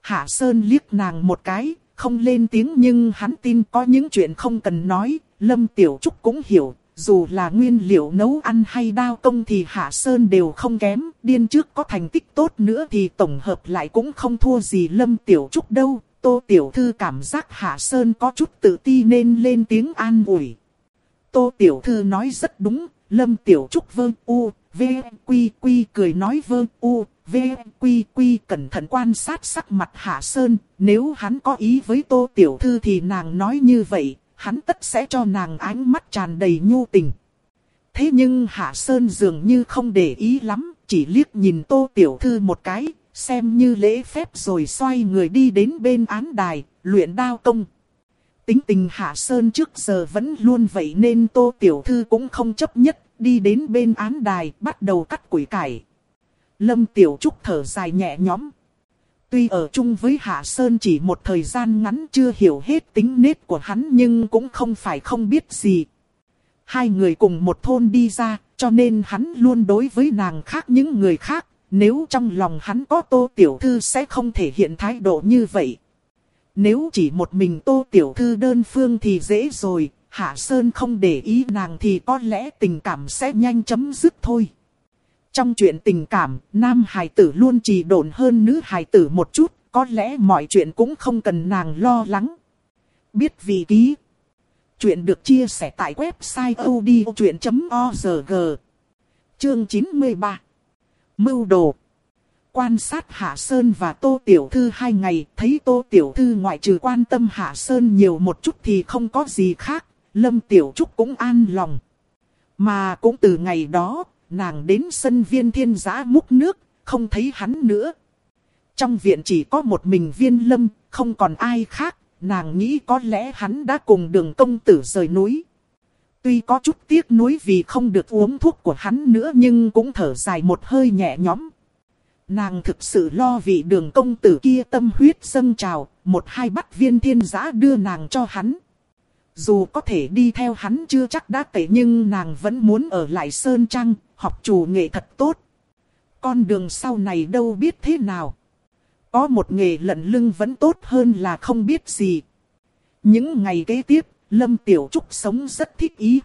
Hạ Sơn liếc nàng một cái, không lên tiếng nhưng hắn tin có những chuyện không cần nói, Lâm Tiểu Trúc cũng hiểu, dù là nguyên liệu nấu ăn hay đao công thì Hạ Sơn đều không kém, điên trước có thành tích tốt nữa thì tổng hợp lại cũng không thua gì Lâm Tiểu Trúc đâu. Tô Tiểu Thư cảm giác Hạ Sơn có chút tự ti nên lên tiếng an ủi. Tô Tiểu Thư nói rất đúng, Lâm Tiểu Trúc vơ u, v, quy quy cười nói vơ u, v, quy quy cẩn thận quan sát sắc mặt Hạ Sơn. Nếu hắn có ý với Tô Tiểu Thư thì nàng nói như vậy, hắn tất sẽ cho nàng ánh mắt tràn đầy nhu tình. Thế nhưng Hạ Sơn dường như không để ý lắm, chỉ liếc nhìn Tô Tiểu Thư một cái, xem như lễ phép rồi xoay người đi đến bên án đài, luyện đao công. Tính tình Hạ Sơn trước giờ vẫn luôn vậy nên Tô Tiểu Thư cũng không chấp nhất, đi đến bên án đài, bắt đầu cắt củi cải. Lâm Tiểu Trúc thở dài nhẹ nhõm. Tuy ở chung với Hạ Sơn chỉ một thời gian ngắn chưa hiểu hết tính nết của hắn nhưng cũng không phải không biết gì. Hai người cùng một thôn đi ra, cho nên hắn luôn đối với nàng khác những người khác. Nếu trong lòng hắn có tô tiểu thư sẽ không thể hiện thái độ như vậy. Nếu chỉ một mình tô tiểu thư đơn phương thì dễ rồi, Hạ Sơn không để ý nàng thì có lẽ tình cảm sẽ nhanh chấm dứt thôi. Trong chuyện tình cảm, nam hài tử luôn trì độn hơn nữ hài tử một chút, có lẽ mọi chuyện cũng không cần nàng lo lắng. Biết vì ký. Chuyện được chia sẻ tại website odchuyện.org. Chương 93. Mưu đồ. Quan sát Hạ Sơn và Tô Tiểu Thư hai ngày, thấy Tô Tiểu Thư ngoại trừ quan tâm Hạ Sơn nhiều một chút thì không có gì khác, Lâm Tiểu Trúc cũng an lòng. Mà cũng từ ngày đó, nàng đến sân viên thiên giã múc nước, không thấy hắn nữa. Trong viện chỉ có một mình viên lâm, không còn ai khác, nàng nghĩ có lẽ hắn đã cùng đường công tử rời núi. Tuy có chút tiếc nuối vì không được uống thuốc của hắn nữa nhưng cũng thở dài một hơi nhẹ nhõm. Nàng thực sự lo vì đường công tử kia tâm huyết dâng trào, một hai bắt viên thiên giã đưa nàng cho hắn. Dù có thể đi theo hắn chưa chắc đã tệ nhưng nàng vẫn muốn ở lại Sơn Trăng, học chủ nghệ thật tốt. Con đường sau này đâu biết thế nào. Có một nghề lận lưng vẫn tốt hơn là không biết gì. Những ngày kế tiếp, Lâm Tiểu Trúc sống rất thích ý.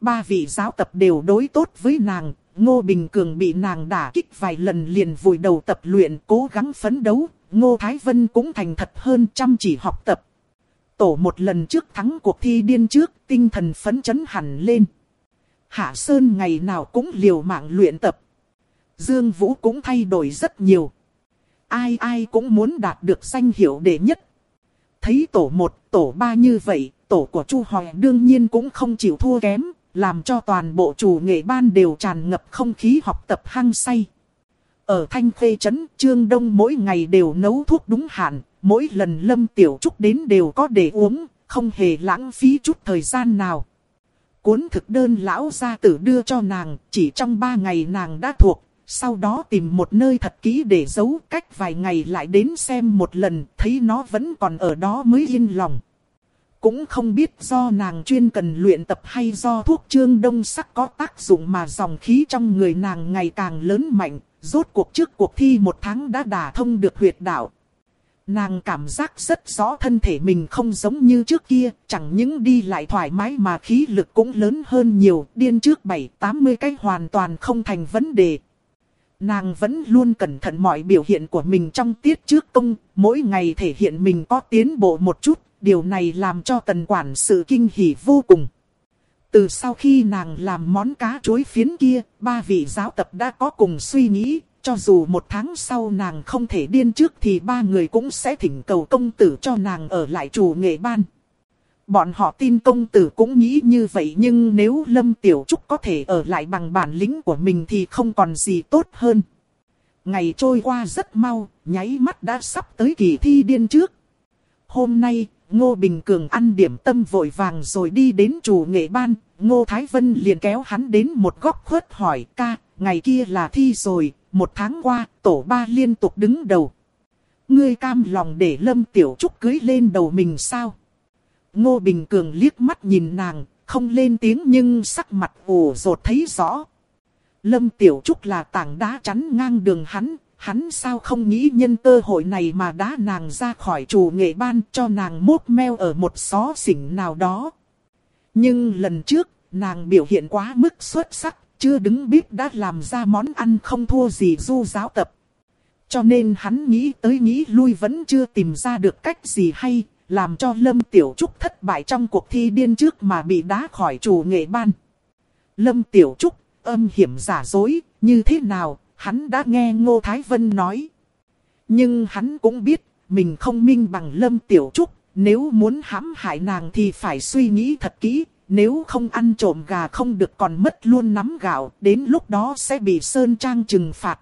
Ba vị giáo tập đều đối tốt với nàng, Ngô Bình Cường bị nàng đả kích vài lần liền vùi đầu tập luyện cố gắng phấn đấu, Ngô Thái Vân cũng thành thật hơn chăm chỉ học tập. Tổ một lần trước thắng cuộc thi điên trước, tinh thần phấn chấn hẳn lên. Hạ Sơn ngày nào cũng liều mạng luyện tập. Dương Vũ cũng thay đổi rất nhiều. Ai ai cũng muốn đạt được danh hiệu đệ nhất. Thấy tổ một, tổ ba như vậy, tổ của Chu Hòe đương nhiên cũng không chịu thua kém, làm cho toàn bộ chủ nghệ ban đều tràn ngập không khí học tập hăng say. Ở Thanh Khê Trấn, Trương Đông mỗi ngày đều nấu thuốc đúng hạn, mỗi lần Lâm Tiểu Trúc đến đều có để uống, không hề lãng phí chút thời gian nào. Cuốn thực đơn lão gia tử đưa cho nàng, chỉ trong ba ngày nàng đã thuộc, sau đó tìm một nơi thật kỹ để giấu cách vài ngày lại đến xem một lần, thấy nó vẫn còn ở đó mới yên lòng. Cũng không biết do nàng chuyên cần luyện tập hay do thuốc trương đông sắc có tác dụng mà dòng khí trong người nàng ngày càng lớn mạnh, rốt cuộc trước cuộc thi một tháng đã đả thông được huyệt đạo. Nàng cảm giác rất rõ thân thể mình không giống như trước kia, chẳng những đi lại thoải mái mà khí lực cũng lớn hơn nhiều, điên trước 7-80 cái hoàn toàn không thành vấn đề. Nàng vẫn luôn cẩn thận mọi biểu hiện của mình trong tiết trước công, mỗi ngày thể hiện mình có tiến bộ một chút, điều này làm cho tần quản sự kinh hỉ vô cùng. Từ sau khi nàng làm món cá chuối phiến kia, ba vị giáo tập đã có cùng suy nghĩ, cho dù một tháng sau nàng không thể điên trước thì ba người cũng sẽ thỉnh cầu công tử cho nàng ở lại chủ nghệ ban. Bọn họ tin công tử cũng nghĩ như vậy nhưng nếu Lâm Tiểu Trúc có thể ở lại bằng bản lĩnh của mình thì không còn gì tốt hơn. Ngày trôi qua rất mau, nháy mắt đã sắp tới kỳ thi điên trước. Hôm nay, Ngô Bình Cường ăn điểm tâm vội vàng rồi đi đến chủ nghệ ban. Ngô Thái Vân liền kéo hắn đến một góc khuất hỏi ca, ngày kia là thi rồi, một tháng qua, tổ ba liên tục đứng đầu. Ngươi cam lòng để Lâm Tiểu Trúc cưới lên đầu mình sao? Ngô Bình Cường liếc mắt nhìn nàng, không lên tiếng nhưng sắc mặt ủ rột thấy rõ. Lâm Tiểu Trúc là tảng đá chắn ngang đường hắn, hắn sao không nghĩ nhân cơ hội này mà đá nàng ra khỏi chủ nghệ ban cho nàng mốt meo ở một xó xỉnh nào đó. Nhưng lần trước, nàng biểu hiện quá mức xuất sắc, chưa đứng bếp đã làm ra món ăn không thua gì du giáo tập. Cho nên hắn nghĩ tới nghĩ lui vẫn chưa tìm ra được cách gì hay, làm cho Lâm Tiểu Trúc thất bại trong cuộc thi điên trước mà bị đá khỏi chủ nghệ ban. Lâm Tiểu Trúc, âm hiểm giả dối, như thế nào, hắn đã nghe Ngô Thái Vân nói. Nhưng hắn cũng biết, mình không minh bằng Lâm Tiểu Trúc, nếu muốn hãm hại nàng thì phải suy nghĩ thật kỹ, nếu không ăn trộm gà không được còn mất luôn nắm gạo, đến lúc đó sẽ bị Sơn Trang trừng phạt.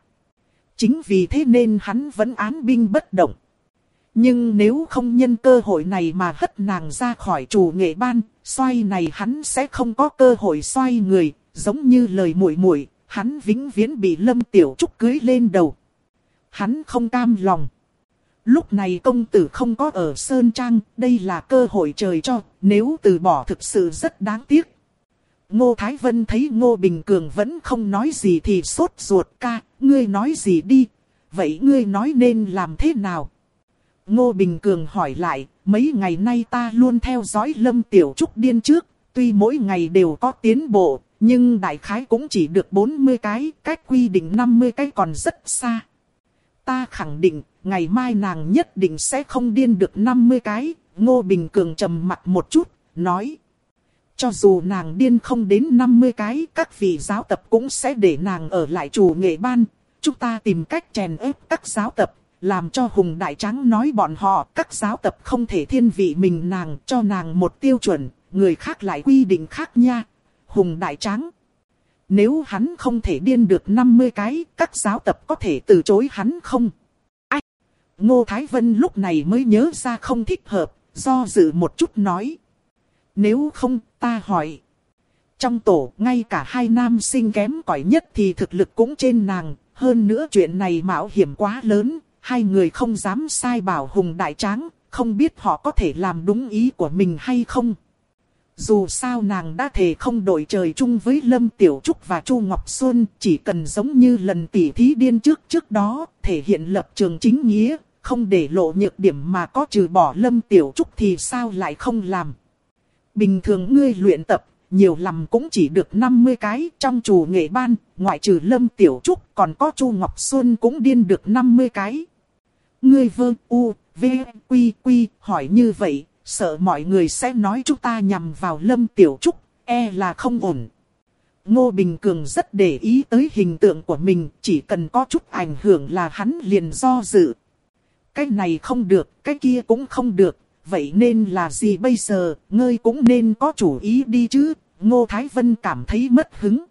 Chính vì thế nên hắn vẫn án binh bất động. Nhưng nếu không nhân cơ hội này mà hất nàng ra khỏi chủ nghệ ban, xoay này hắn sẽ không có cơ hội xoay người, giống như lời muội muội, hắn vĩnh viễn bị Lâm Tiểu Trúc cưới lên đầu. Hắn không cam lòng. Lúc này công tử không có ở Sơn Trang, đây là cơ hội trời cho, nếu từ bỏ thực sự rất đáng tiếc. Ngô Thái Vân thấy Ngô Bình Cường vẫn không nói gì thì sốt ruột ca, ngươi nói gì đi, vậy ngươi nói nên làm thế nào? Ngô Bình Cường hỏi lại, mấy ngày nay ta luôn theo dõi Lâm Tiểu Trúc điên trước, tuy mỗi ngày đều có tiến bộ, nhưng đại khái cũng chỉ được 40 cái, cách quy định 50 cái còn rất xa. Ta khẳng định, ngày mai nàng nhất định sẽ không điên được 50 cái, Ngô Bình Cường trầm mặt một chút, nói. Cho dù nàng điên không đến 50 cái, các vị giáo tập cũng sẽ để nàng ở lại chủ nghệ ban. Chúng ta tìm cách chèn ép các giáo tập, làm cho Hùng Đại Trắng nói bọn họ các giáo tập không thể thiên vị mình nàng cho nàng một tiêu chuẩn, người khác lại quy định khác nha. Hùng Đại Trắng. Nếu hắn không thể điên được 50 cái, các giáo tập có thể từ chối hắn không? Ách! Ngô Thái Vân lúc này mới nhớ ra không thích hợp, do dự một chút nói. Nếu không, ta hỏi. Trong tổ, ngay cả hai nam sinh kém cỏi nhất thì thực lực cũng trên nàng. Hơn nữa chuyện này mạo hiểm quá lớn, hai người không dám sai bảo Hùng Đại Tráng, không biết họ có thể làm đúng ý của mình hay không. Dù sao nàng đã thề không đổi trời chung với Lâm Tiểu Trúc và Chu Ngọc Xuân, chỉ cần giống như lần tỉ thí điên trước trước đó, thể hiện lập trường chính nghĩa, không để lộ nhược điểm mà có trừ bỏ Lâm Tiểu Trúc thì sao lại không làm. Bình thường ngươi luyện tập, nhiều lắm cũng chỉ được 50 cái trong chủ nghệ ban, ngoại trừ Lâm Tiểu Trúc còn có Chu Ngọc Xuân cũng điên được 50 cái. Ngươi vơ u, v, quy quy, hỏi như vậy, sợ mọi người sẽ nói chúng ta nhằm vào Lâm Tiểu Trúc, e là không ổn. Ngô Bình Cường rất để ý tới hình tượng của mình, chỉ cần có chút ảnh hưởng là hắn liền do dự. Cái này không được, cái kia cũng không được, vậy nên là gì bây giờ, ngươi cũng nên có chủ ý đi chứ, Ngô Thái Vân cảm thấy mất hứng.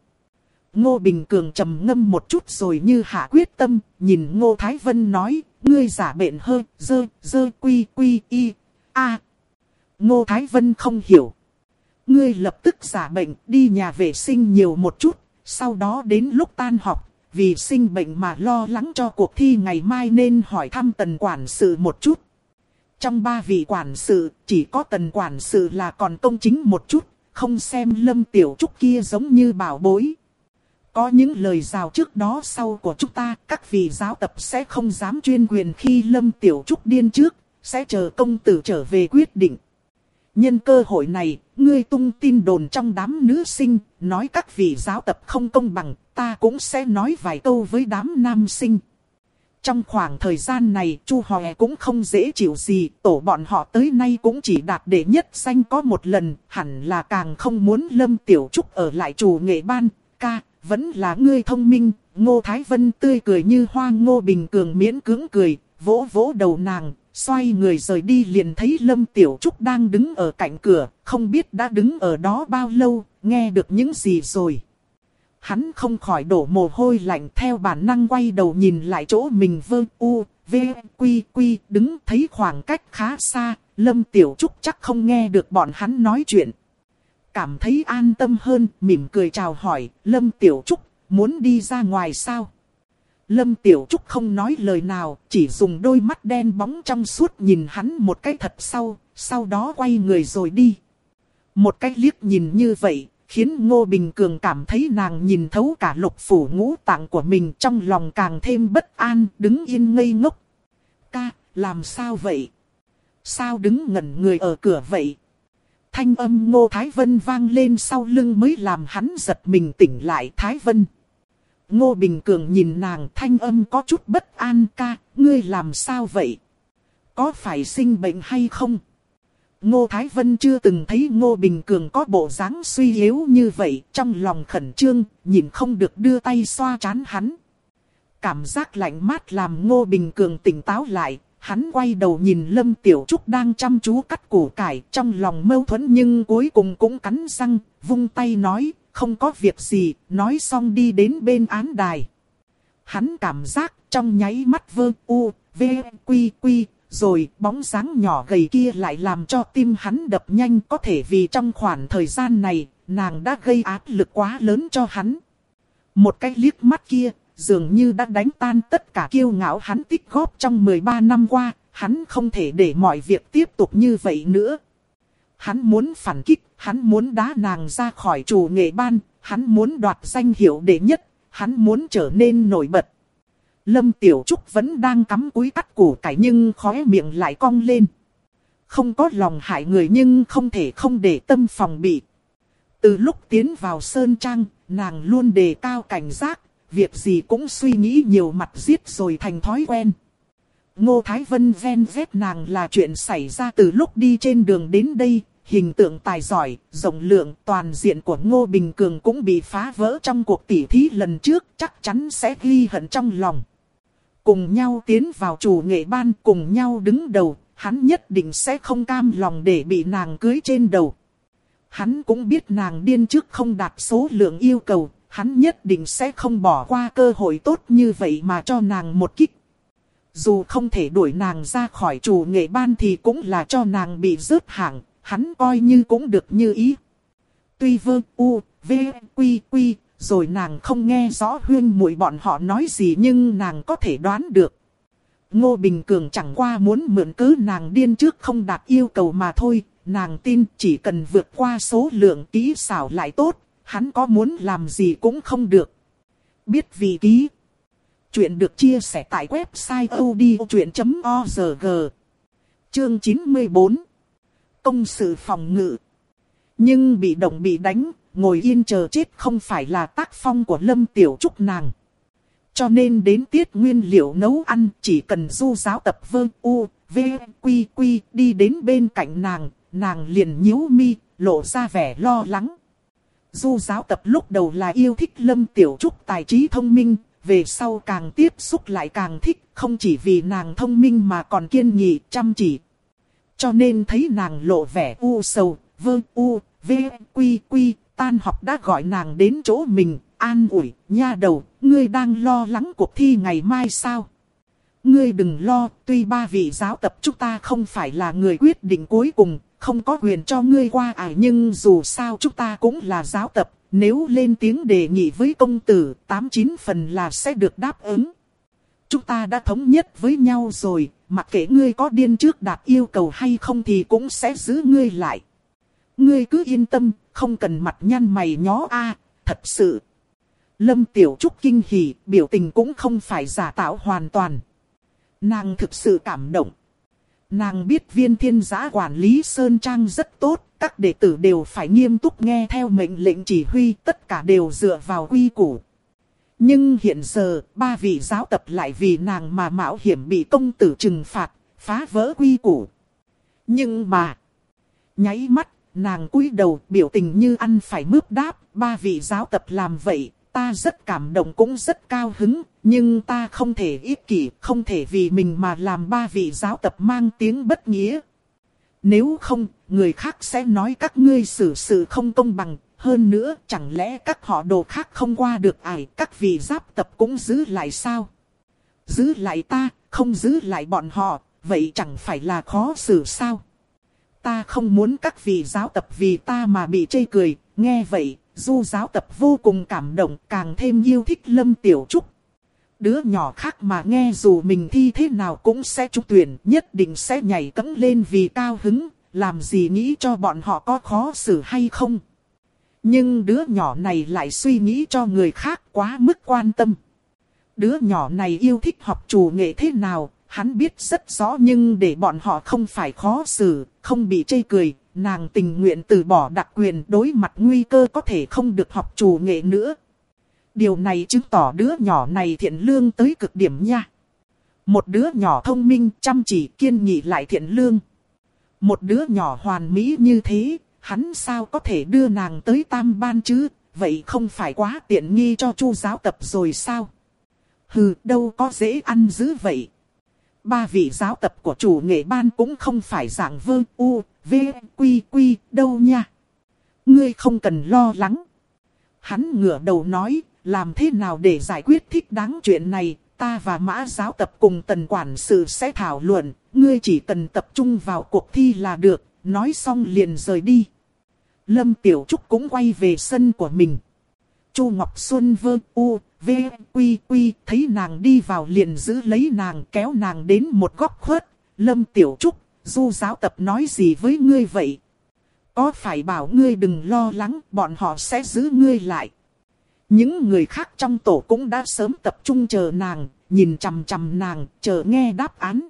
Ngô Bình Cường trầm ngâm một chút rồi như hạ quyết tâm, nhìn Ngô Thái Vân nói, ngươi giả bệnh hơi, dơ, dơ quy quy y, a. Ngô Thái Vân không hiểu. Ngươi lập tức giả bệnh đi nhà vệ sinh nhiều một chút, sau đó đến lúc tan học, vì sinh bệnh mà lo lắng cho cuộc thi ngày mai nên hỏi thăm tần quản sự một chút. Trong ba vị quản sự, chỉ có tần quản sự là còn công chính một chút, không xem lâm tiểu trúc kia giống như bảo bối. Có những lời rào trước đó sau của chúng ta, các vị giáo tập sẽ không dám chuyên quyền khi Lâm Tiểu Trúc điên trước, sẽ chờ công tử trở về quyết định. Nhân cơ hội này, ngươi tung tin đồn trong đám nữ sinh, nói các vị giáo tập không công bằng, ta cũng sẽ nói vài câu với đám nam sinh. Trong khoảng thời gian này, Chu Hòe cũng không dễ chịu gì, tổ bọn họ tới nay cũng chỉ đạt đệ nhất danh có một lần, hẳn là càng không muốn Lâm Tiểu Trúc ở lại chủ nghệ ban, ca, vẫn là ngươi thông minh, Ngô Thái Vân tươi cười như hoa Ngô Bình Cường miễn cưỡng cười, vỗ vỗ đầu nàng, xoay người rời đi liền thấy Lâm Tiểu Trúc đang đứng ở cạnh cửa, không biết đã đứng ở đó bao lâu, nghe được những gì rồi. Hắn không khỏi đổ mồ hôi lạnh theo bản năng quay đầu nhìn lại chỗ mình vơ u, v, quy quy, đứng thấy khoảng cách khá xa, Lâm Tiểu Trúc chắc không nghe được bọn hắn nói chuyện. Cảm thấy an tâm hơn, mỉm cười chào hỏi, Lâm Tiểu Trúc, muốn đi ra ngoài sao? Lâm Tiểu Trúc không nói lời nào, chỉ dùng đôi mắt đen bóng trong suốt nhìn hắn một cái thật sâu, sau đó quay người rồi đi. Một cái liếc nhìn như vậy, khiến Ngô Bình Cường cảm thấy nàng nhìn thấu cả lục phủ ngũ tạng của mình trong lòng càng thêm bất an, đứng yên ngây ngốc. Ca, làm sao vậy? Sao đứng ngẩn người ở cửa vậy? Thanh âm Ngô Thái Vân vang lên sau lưng mới làm hắn giật mình tỉnh lại Thái Vân. Ngô Bình Cường nhìn nàng thanh âm có chút bất an ca, ngươi làm sao vậy? Có phải sinh bệnh hay không? Ngô Thái Vân chưa từng thấy Ngô Bình Cường có bộ dáng suy yếu như vậy, trong lòng khẩn trương, nhìn không được đưa tay xoa chán hắn. Cảm giác lạnh mát làm Ngô Bình Cường tỉnh táo lại, hắn quay đầu nhìn Lâm Tiểu Trúc đang chăm chú cắt củ cải, trong lòng mâu thuẫn nhưng cuối cùng cũng cắn răng, vung tay nói, không có việc gì, nói xong đi đến bên án đài. Hắn cảm giác trong nháy mắt vơ u, v, quy quy, rồi bóng dáng nhỏ gầy kia lại làm cho tim hắn đập nhanh có thể vì trong khoảng thời gian này, nàng đã gây áp lực quá lớn cho hắn. Một cái liếc mắt kia, dường như đã đánh tan tất cả kiêu ngạo hắn tích góp trong 13 năm qua, hắn không thể để mọi việc tiếp tục như vậy nữa. Hắn muốn phản kích, hắn muốn đá nàng ra khỏi chủ nghệ ban, hắn muốn đoạt danh hiệu đệ nhất, hắn muốn trở nên nổi bật. Lâm Tiểu Trúc vẫn đang cắm cúi cắt củ cải nhưng khóe miệng lại cong lên. Không có lòng hại người nhưng không thể không để tâm phòng bị. Từ lúc tiến vào Sơn Trang, nàng luôn đề cao cảnh giác, việc gì cũng suy nghĩ nhiều mặt giết rồi thành thói quen. Ngô Thái Vân ven vét nàng là chuyện xảy ra từ lúc đi trên đường đến đây, hình tượng tài giỏi, rộng lượng, toàn diện của Ngô Bình Cường cũng bị phá vỡ trong cuộc tỉ thí lần trước, chắc chắn sẽ ghi hận trong lòng. Cùng nhau tiến vào chủ nghệ ban, cùng nhau đứng đầu, hắn nhất định sẽ không cam lòng để bị nàng cưới trên đầu. Hắn cũng biết nàng điên trước không đạt số lượng yêu cầu, hắn nhất định sẽ không bỏ qua cơ hội tốt như vậy mà cho nàng một kích. Dù không thể đuổi nàng ra khỏi chủ nghệ ban thì cũng là cho nàng bị rớt hạng, hắn coi như cũng được như ý. Tuy vơ u, v, quy quy, rồi nàng không nghe rõ huyên muội bọn họ nói gì nhưng nàng có thể đoán được. Ngô Bình Cường chẳng qua muốn mượn cứ nàng điên trước không đạt yêu cầu mà thôi, nàng tin chỉ cần vượt qua số lượng ký xảo lại tốt, hắn có muốn làm gì cũng không được. Biết vì ký. Chuyện được chia sẻ tại website odchuyện.org. Chương 94 công sự phòng ngự. Nhưng bị động bị đánh, ngồi yên chờ chết không phải là tác phong của Lâm Tiểu Trúc nàng. Cho nên đến tiết nguyên liệu nấu ăn chỉ cần du giáo tập vơ u, v, quy quy đi đến bên cạnh nàng, nàng liền nhíu mi, lộ ra vẻ lo lắng. Du giáo tập lúc đầu là yêu thích Lâm Tiểu Trúc tài trí thông minh, về sau càng tiếp xúc lại càng thích, không chỉ vì nàng thông minh mà còn kiên nghị, chăm chỉ, cho nên thấy nàng lộ vẻ u sầu, vơ u, v, quy quy, tan học đã gọi nàng đến chỗ mình, an ủi, nha đầu, ngươi đang lo lắng cuộc thi ngày mai sao? Ngươi đừng lo, tuy ba vị giáo tập chúng ta không phải là người quyết định cuối cùng, không có quyền cho ngươi qua ải nhưng dù sao chúng ta cũng là giáo tập, nếu lên tiếng đề nghị với công tử, tám chín phần là sẽ được đáp ứng. Chúng ta đã thống nhất với nhau rồi, mặc kệ ngươi có điên trước đạt yêu cầu hay không thì cũng sẽ giữ ngươi lại. Ngươi cứ yên tâm, không cần mặt nhăn mày nhó a, thật sự. Lâm Tiểu Trúc kinh hỉ, biểu tình cũng không phải giả tạo hoàn toàn. Nàng thực sự cảm động. Nàng biết viên thiên giã quản lý Sơn Trang rất tốt, các đệ tử đều phải nghiêm túc nghe theo mệnh lệnh chỉ huy, tất cả đều dựa vào quy củ. Nhưng hiện giờ, ba vị giáo tập lại vì nàng mà mạo hiểm bị công tử trừng phạt, phá vỡ quy củ. Nhưng mà, nháy mắt, nàng cúi đầu biểu tình như ăn phải mướp đáp, ba vị giáo tập làm vậy, ta rất cảm động cũng rất cao hứng, nhưng ta không thể ích kỷ, không thể vì mình mà làm ba vị giáo tập mang tiếng bất nghĩa. Nếu không, người khác sẽ nói các ngươi xử sự không công bằng, hơn nữa chẳng lẽ các họ đồ khác không qua được ải, các vị giáp tập cũng giữ lại sao? Giữ lại ta, không giữ lại bọn họ, vậy chẳng phải là khó xử sao? Ta không muốn các vị giáo tập vì ta mà bị chê cười, nghe vậy, du giáo tập vô cùng cảm động, càng thêm yêu thích Lâm Tiểu Trúc. Đứa nhỏ khác mà nghe dù mình thi thế nào cũng sẽ trúng tuyển, nhất định sẽ nhảy cẫng lên vì cao hứng, làm gì nghĩ cho bọn họ có khó xử hay không. Nhưng đứa nhỏ này lại suy nghĩ cho người khác quá mức quan tâm. Đứa nhỏ này yêu thích học chủ nghệ thế nào, hắn biết rất rõ nhưng để bọn họ không phải khó xử, không bị chê cười, nàng tình nguyện từ bỏ đặc quyền đối mặt nguy cơ có thể không được học chủ nghệ nữa. Điều này chứng tỏ đứa nhỏ này thiện lương tới cực điểm nha. Một đứa nhỏ thông minh, chăm chỉ, kiên nghị lại thiện lương. Một đứa nhỏ hoàn mỹ như thế, hắn sao có thể đưa nàng tới tam ban chứ, vậy không phải quá tiện nghi cho chu giáo tập rồi sao? Hừ, đâu có dễ ăn dữ vậy. Ba vị giáo tập của chủ nghệ ban cũng không phải dạng vơ u, v, quy quy, đâu nha. Ngươi không cần lo lắng. Hắn ngửa đầu nói, làm thế nào để giải quyết thích đáng chuyện này, ta và mã giáo tập cùng tần quản sự sẽ thảo luận, ngươi chỉ cần tập trung vào cuộc thi là được, nói xong liền rời đi. Lâm Tiểu Trúc cũng quay về sân của mình. Chu Ngọc Xuân vơ u, v, quy quy, thấy nàng đi vào liền giữ lấy nàng kéo nàng đến một góc khuất. Lâm Tiểu Trúc, du giáo tập nói gì với ngươi vậy? Có phải bảo ngươi đừng lo lắng, bọn họ sẽ giữ ngươi lại. Những người khác trong tổ cũng đã sớm tập trung chờ nàng, nhìn chằm chằm nàng, chờ nghe đáp án.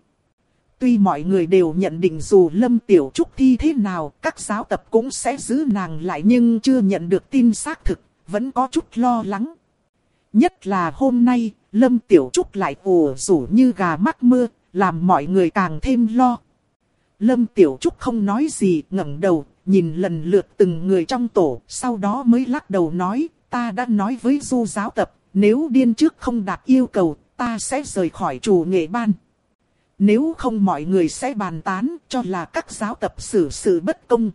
Tuy mọi người đều nhận định dù Lâm Tiểu Trúc thi thế nào, các giáo tập cũng sẽ giữ nàng lại nhưng chưa nhận được tin xác thực, vẫn có chút lo lắng. Nhất là hôm nay, Lâm Tiểu Trúc lại ùa rủ như gà mắc mưa, làm mọi người càng thêm lo. Lâm Tiểu Trúc không nói gì, ngẩng đầu, nhìn lần lượt từng người trong tổ, sau đó mới lắc đầu nói, ta đã nói với du giáo tập, nếu điên trước không đạt yêu cầu, ta sẽ rời khỏi chủ nghệ ban. Nếu không mọi người sẽ bàn tán cho là các giáo tập xử sự bất công.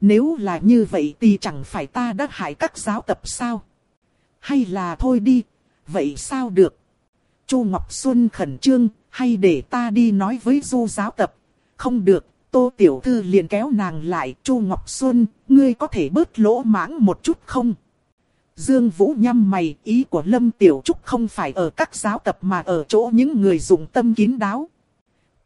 Nếu là như vậy thì chẳng phải ta đã hại các giáo tập sao? Hay là thôi đi, vậy sao được? Chu Ngọc Xuân khẩn trương, hay để ta đi nói với du giáo tập? Không được, Tô Tiểu Thư liền kéo nàng lại. Chu Ngọc Xuân, ngươi có thể bớt lỗ mãng một chút không? Dương Vũ nhăm mày, ý của Lâm Tiểu Trúc không phải ở các giáo tập mà ở chỗ những người dùng tâm kín đáo.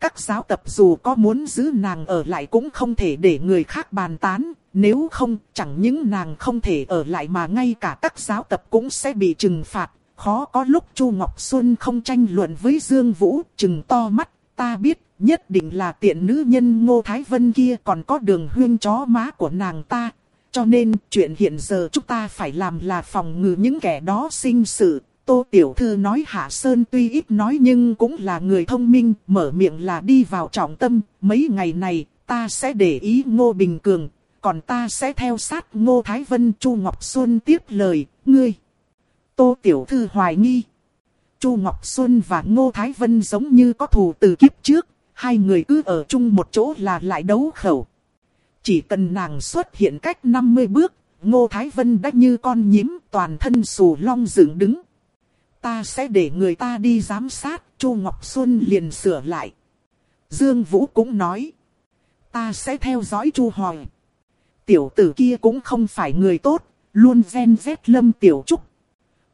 Các giáo tập dù có muốn giữ nàng ở lại cũng không thể để người khác bàn tán, nếu không chẳng những nàng không thể ở lại mà ngay cả các giáo tập cũng sẽ bị trừng phạt. Khó có lúc Chu Ngọc Xuân không tranh luận với Dương Vũ, trừng to mắt, ta biết nhất định là tiện nữ nhân Ngô Thái Vân kia còn có đường huyên chó má của nàng ta, cho nên, chuyện hiện giờ chúng ta phải làm là phòng ngừa những kẻ đó sinh sự. Tô Tiểu Thư nói Hạ Sơn tuy ít nói nhưng cũng là người thông minh, mở miệng là đi vào trọng tâm. Mấy ngày này, ta sẽ để ý Ngô Bình Cường, còn ta sẽ theo sát Ngô Thái Vân Chu Ngọc Xuân tiếp lời, ngươi. Tô Tiểu Thư hoài nghi. Chu Ngọc Xuân và Ngô Thái Vân giống như có thù từ kiếp trước, hai người cứ ở chung một chỗ là lại đấu khẩu. Chỉ cần nàng xuất hiện cách 50 bước, Ngô Thái Vân đã như con nhím toàn thân xù long dựng đứng. Ta sẽ để người ta đi giám sát, Chu Ngọc Xuân liền sửa lại. Dương Vũ cũng nói. Ta sẽ theo dõi Chu Hỏi. Tiểu tử kia cũng không phải người tốt, luôn ven vét lâm tiểu trúc.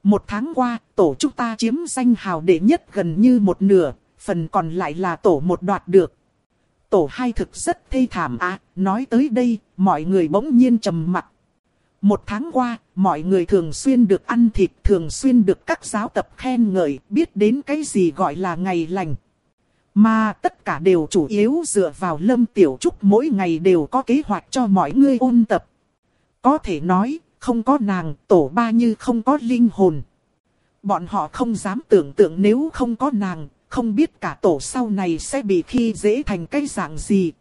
Một tháng qua, tổ chúng ta chiếm danh hào đệ nhất gần như một nửa, phần còn lại là tổ một đoạt được tổ hai thực rất thê thảm à, nói tới đây, mọi người bỗng nhiên trầm mặt. Một tháng qua, mọi người thường xuyên được ăn thịt, thường xuyên được các giáo tập khen ngợi, biết đến cái gì gọi là ngày lành. Mà tất cả đều chủ yếu dựa vào Lâm Tiểu Trúc mỗi ngày đều có kế hoạch cho mọi người ôn tập. Có thể nói, không có nàng, tổ ba như không có linh hồn. Bọn họ không dám tưởng tượng nếu không có nàng, không biết cả tổ sau này sẽ bị khi dễ thành cái dạng gì.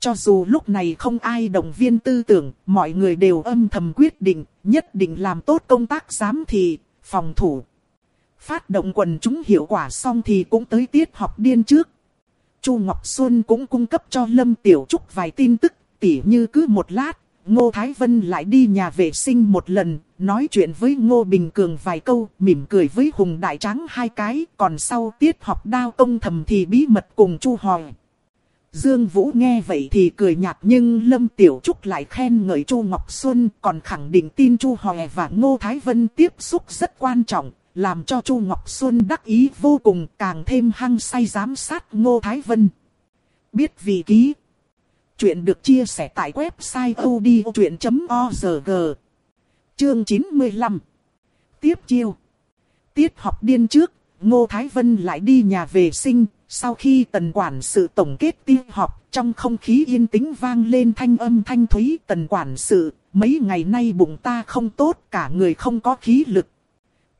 Cho dù lúc này không ai động viên tư tưởng, mọi người đều âm thầm quyết định, nhất định làm tốt công tác giám thị, phòng thủ. Phát động quần chúng hiệu quả xong thì cũng tới tiết học điên trước. Chu Ngọc Xuân cũng cung cấp cho Lâm Tiểu Trúc vài tin tức, tỉ như cứ một lát, Ngô Thái Vân lại đi nhà vệ sinh một lần, nói chuyện với Ngô Bình Cường vài câu, mỉm cười với Hùng Đại Tráng hai cái, còn sau tiết học đao công thầm thì bí mật cùng Chu Hòi. Dương Vũ nghe vậy thì cười nhạt nhưng Lâm Tiểu Trúc lại khen ngợi Chu Ngọc Xuân, còn khẳng định tin Chu Hòe và Ngô Thái Vân tiếp xúc rất quan trọng, làm cho Chu Ngọc Xuân đắc ý vô cùng càng thêm hăng say giám sát Ngô Thái Vân. Biết vì ký. Chuyện được chia sẻ tại website odchuyện.org. Chương 95. Tiếp chiêu. Tiết học điên trước, Ngô Thái Vân lại đi nhà vệ sinh. Sau khi tần quản sự tổng kết tiết học, trong không khí yên tĩnh vang lên thanh âm thanh thúy tần quản sự. Mấy ngày nay bụng ta không tốt, cả người không có khí lực.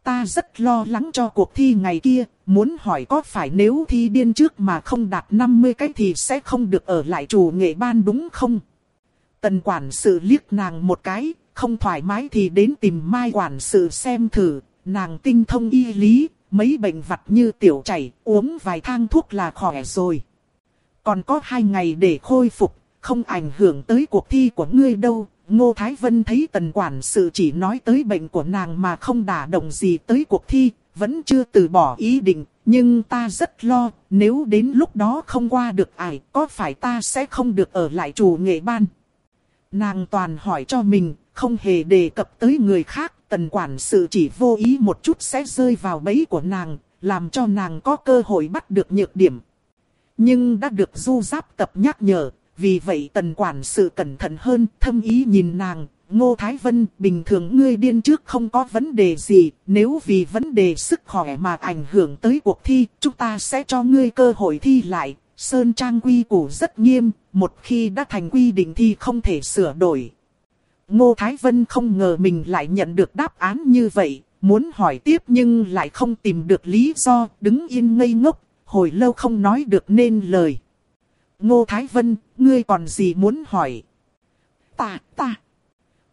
Ta rất lo lắng cho cuộc thi ngày kia, muốn hỏi có phải nếu thi điên trước mà không đạt 50 cái thì sẽ không được ở lại chủ nghệ ban đúng không? Tần quản sự liếc nàng một cái, không thoải mái thì đến tìm mai quản sự xem thử, nàng tinh thông y lý, mấy bệnh vặt như tiểu chảy, uống vài thang thuốc là khỏe rồi. Còn có hai ngày để khôi phục, không ảnh hưởng tới cuộc thi của ngươi đâu, Ngô Thái Vân thấy tần quản sự chỉ nói tới bệnh của nàng mà không đả động gì tới cuộc thi, vẫn chưa từ bỏ ý định, nhưng ta rất lo, nếu đến lúc đó không qua được ải, có phải ta sẽ không được ở lại chủ nghệ ban. Nàng toàn hỏi cho mình, không hề đề cập tới người khác, tần quản sự chỉ vô ý một chút sẽ rơi vào bẫy của nàng, làm cho nàng có cơ hội bắt được nhược điểm. Nhưng đã được du giáp tập nhắc nhở, vì vậy tần quản sự cẩn thận hơn, thâm ý nhìn nàng, Ngô Thái Vân, bình thường ngươi điên trước không có vấn đề gì, nếu vì vấn đề sức khỏe mà ảnh hưởng tới cuộc thi, chúng ta sẽ cho ngươi cơ hội thi lại. Sơn Trang quy củ rất nghiêm, một khi đã thành quy định thì không thể sửa đổi. Ngô Thái Vân không ngờ mình lại nhận được đáp án như vậy, muốn hỏi tiếp nhưng lại không tìm được lý do, đứng yên ngây ngốc, hồi lâu không nói được nên lời. Ngô Thái Vân, ngươi còn gì muốn hỏi? Ta, ta.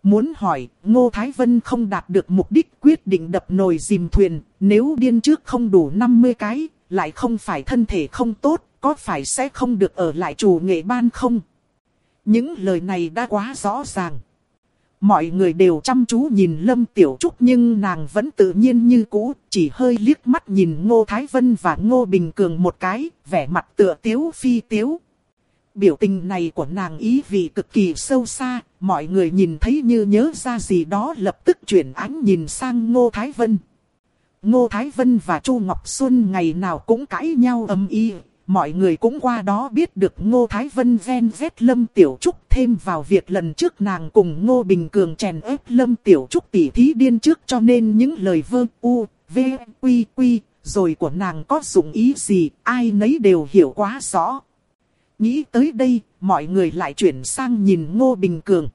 Muốn hỏi, Ngô Thái Vân không đạt được mục đích quyết định đập nồi dìm thuyền, nếu điên trước không đủ 50 cái, lại không phải thân thể không tốt, có phải sẽ không được ở lại chủ nghệ ban không? Những lời này đã quá rõ ràng. Mọi người đều chăm chú nhìn Lâm Tiểu Trúc nhưng nàng vẫn tự nhiên như cũ, chỉ hơi liếc mắt nhìn Ngô Thái Vân và Ngô Bình Cường một cái, vẻ mặt tựa tiếu phi tiếu. Biểu tình này của nàng ý vị cực kỳ sâu xa, mọi người nhìn thấy như nhớ ra gì đó lập tức chuyển ánh nhìn sang Ngô Thái Vân. Ngô Thái Vân và Chu Ngọc Xuân ngày nào cũng cãi nhau âm y, mọi người cũng qua đó biết được Ngô Thái Vân ven vét Lâm Tiểu Trúc thêm vào việc lần trước nàng cùng Ngô Bình Cường chèn ép Lâm Tiểu Trúc tỉ thí điên trước cho nên những lời vơ u, v, quy quy, rồi của nàng có dụng ý gì, ai nấy đều hiểu quá rõ. Nghĩ tới đây, mọi người lại chuyển sang nhìn Ngô Bình Cường.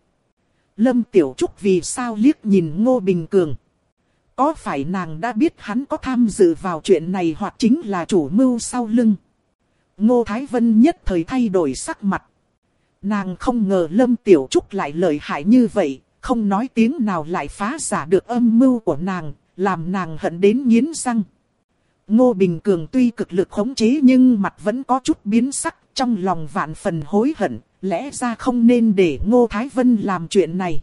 Lâm Tiểu Trúc vì sao liếc nhìn Ngô Bình Cường? Có phải nàng đã biết hắn có tham dự vào chuyện này hoặc chính là chủ mưu sau lưng? Ngô Thái Vân nhất thời thay đổi sắc mặt. Nàng không ngờ Lâm Tiểu Trúc lại lợi hại như vậy, không nói tiếng nào lại phá giả được âm mưu của nàng, làm nàng hận đến nghiến răng. Ngô Bình Cường tuy cực lực khống chế nhưng mặt vẫn có chút biến sắc, trong lòng vạn phần hối hận, lẽ ra không nên để Ngô Thái Vân làm chuyện này.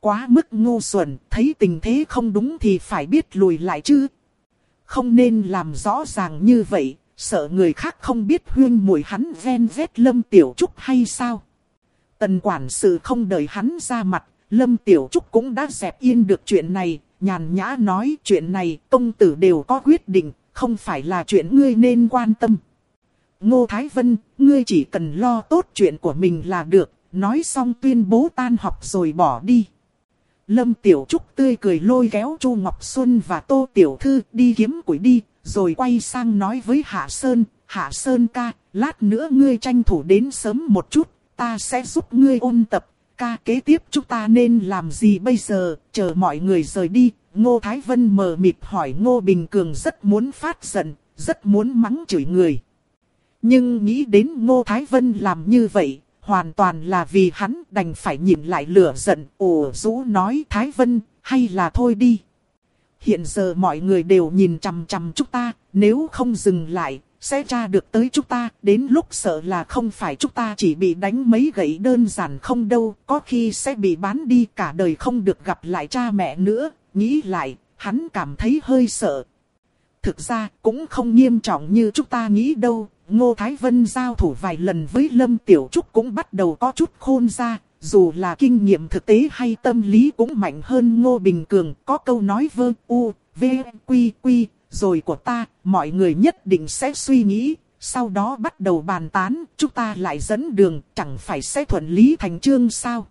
Quá mức ngu xuẩn, thấy tình thế không đúng thì phải biết lùi lại chứ. Không nên làm rõ ràng như vậy, sợ người khác không biết huyên mùi hắn ven vét Lâm Tiểu Trúc hay sao. Tần quản sự không đợi hắn ra mặt, Lâm Tiểu Trúc cũng đã dẹp yên được chuyện này, nhàn nhã nói chuyện này công tử đều có quyết định, không phải là chuyện ngươi nên quan tâm. Ngô Thái Vân, ngươi chỉ cần lo tốt chuyện của mình là được, nói xong tuyên bố tan học rồi bỏ đi. Lâm Tiểu Trúc tươi cười lôi kéo Chu Ngọc Xuân và Tô Tiểu Thư đi kiếm củi đi, rồi quay sang nói với Hạ Sơn, Hạ Sơn ca, lát nữa ngươi tranh thủ đến sớm một chút, ta sẽ giúp ngươi ôn tập. Ca kế tiếp chúng ta nên làm gì bây giờ, chờ mọi người rời đi. Ngô Thái Vân mờ mịt hỏi Ngô Bình Cường rất muốn phát giận, rất muốn mắng chửi người. Nhưng nghĩ đến Ngô Thái Vân làm như vậy, hoàn toàn là vì hắn đành phải nhìn lại lửa giận. Ồ rũ nói Thái Vân, hay là thôi đi. Hiện giờ mọi người đều nhìn chằm chằm chúng ta, nếu không dừng lại, sẽ tra được tới chúng ta, đến lúc sợ là không phải chúng ta chỉ bị đánh mấy gậy đơn giản không đâu, có khi sẽ bị bán đi cả đời không được gặp lại cha mẹ nữa, nghĩ lại, hắn cảm thấy hơi sợ. Thực ra, cũng không nghiêm trọng như chúng ta nghĩ đâu, Ngô Thái Vân giao thủ vài lần với Lâm Tiểu Trúc cũng bắt đầu có chút khôn ra, dù là kinh nghiệm thực tế hay tâm lý cũng mạnh hơn Ngô Bình Cường, có câu nói vơ u, v, quy, quy, rồi của ta, mọi người nhất định sẽ suy nghĩ, sau đó bắt đầu bàn tán, chúng ta lại dẫn đường, chẳng phải sẽ thuận lý thành chương sao.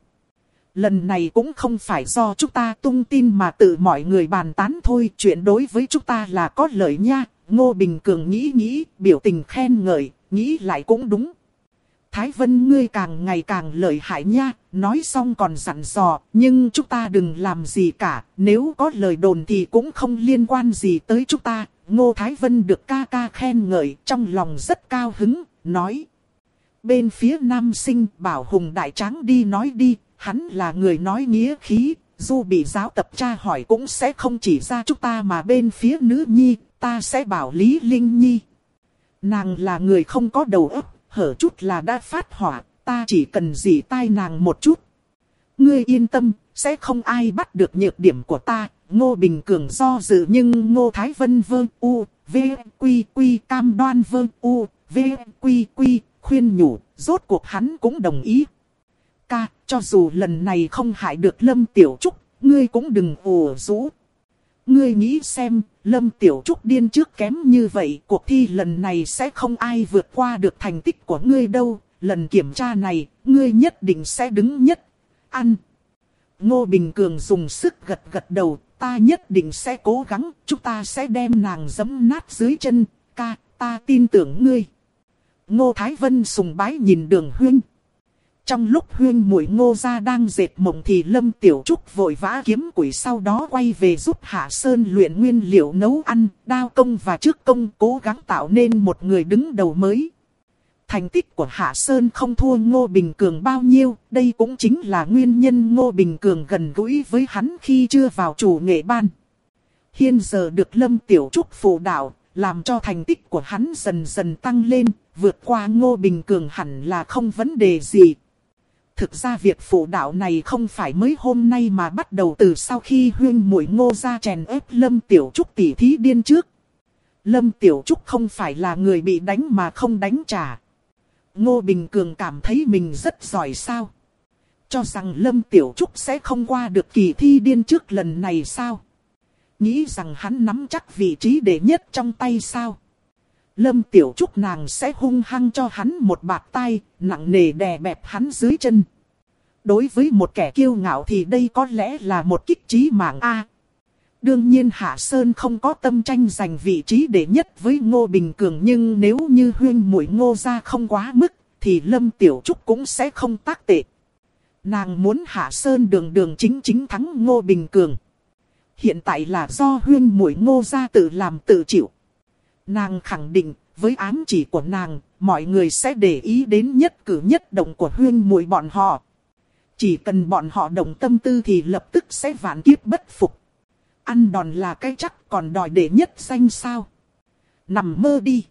Lần này cũng không phải do chúng ta tung tin mà tự mọi người bàn tán thôi, chuyện đối với chúng ta là có lợi nha. Ngô Bình Cường nghĩ nghĩ, biểu tình khen ngợi, nghĩ lại cũng đúng. Thái Vân ngươi càng ngày càng lợi hại nha, nói xong còn dặn dò, nhưng chúng ta đừng làm gì cả, nếu có lời đồn thì cũng không liên quan gì tới chúng ta. Ngô Thái Vân được ca ca khen ngợi, trong lòng rất cao hứng, nói. Bên phía nam sinh bảo Hùng Đại Tráng đi nói đi, hắn là người nói nghĩa khí, dù bị giáo tập tra hỏi cũng sẽ không chỉ ra chúng ta mà bên phía nữ nhi, ta sẽ bảo Lý Linh Nhi. Nàng là người không có đầu óc, hở chút là đã phát hỏa, ta chỉ cần dì tai nàng một chút. Ngươi yên tâm, sẽ không ai bắt được nhược điểm của ta. Ngô Bình Cường do dự nhưng Ngô Thái Vân vơ u, v, quy quy cam đoan vơ u, v, quy quy, khuyên nhủ, rốt cuộc hắn cũng đồng ý. Ca, cho dù lần này không hại được Lâm Tiểu Trúc, ngươi cũng đừng ủ rũ. Ngươi nghĩ xem, Lâm Tiểu Trúc điên trước kém như vậy, cuộc thi lần này sẽ không ai vượt qua được thành tích của ngươi đâu. Lần kiểm tra này, ngươi nhất định sẽ đứng nhất. Ăn. Ngô Bình Cường dùng sức gật gật đầu, ta nhất định sẽ cố gắng, chúng ta sẽ đem nàng giấm nát dưới chân, ca, ta tin tưởng ngươi. Ngô Thái Vân sùng bái nhìn đường huynh. Trong lúc huyên mũi ngô gia đang dệt mộng thì Lâm Tiểu Trúc vội vã kiếm quỷ sau đó quay về giúp Hạ Sơn luyện nguyên liệu nấu ăn, đao công và trước công cố gắng tạo nên một người đứng đầu mới. Thành tích của Hạ Sơn không thua Ngô Bình Cường bao nhiêu, đây cũng chính là nguyên nhân Ngô Bình Cường gần gũi với hắn khi chưa vào chủ nghệ ban. Hiện giờ được Lâm Tiểu Trúc phụ đạo, làm cho thành tích của hắn dần dần tăng lên, vượt qua Ngô Bình Cường hẳn là không vấn đề gì. Thực ra việc phụ đạo này không phải mới hôm nay mà bắt đầu từ sau khi huyên mũi ngô ra chèn ép Lâm Tiểu Trúc tỉ thí điên trước. Lâm Tiểu Trúc không phải là người bị đánh mà không đánh trả. Ngô Bình Cường cảm thấy mình rất giỏi sao. Cho rằng Lâm Tiểu Trúc sẽ không qua được kỳ thi điên trước lần này sao. Nghĩ rằng hắn nắm chắc vị trí đệ nhất trong tay sao. Lâm Tiểu Trúc nàng sẽ hung hăng cho hắn một bạt tay, nặng nề đè bẹp hắn dưới chân. Đối với một kẻ kiêu ngạo thì đây có lẽ là một kích trí mạng A. Đương nhiên Hạ Sơn không có tâm tranh giành vị trí đệ nhất với Ngô Bình Cường nhưng nếu như huyên mũi Ngô ra không quá mức thì Lâm Tiểu Trúc cũng sẽ không tác tệ. Nàng muốn Hạ Sơn đường đường chính chính thắng Ngô Bình Cường. Hiện tại là do huyên mũi Ngô ra tự làm tự chịu. Nàng khẳng định, với ám chỉ của nàng, mọi người sẽ để ý đến nhất cử nhất động của huyên muội bọn họ. Chỉ cần bọn họ động tâm tư thì lập tức sẽ vạn kiếp bất phục. Ăn đòn là cái chắc còn đòi để nhất danh sao. Nằm mơ đi.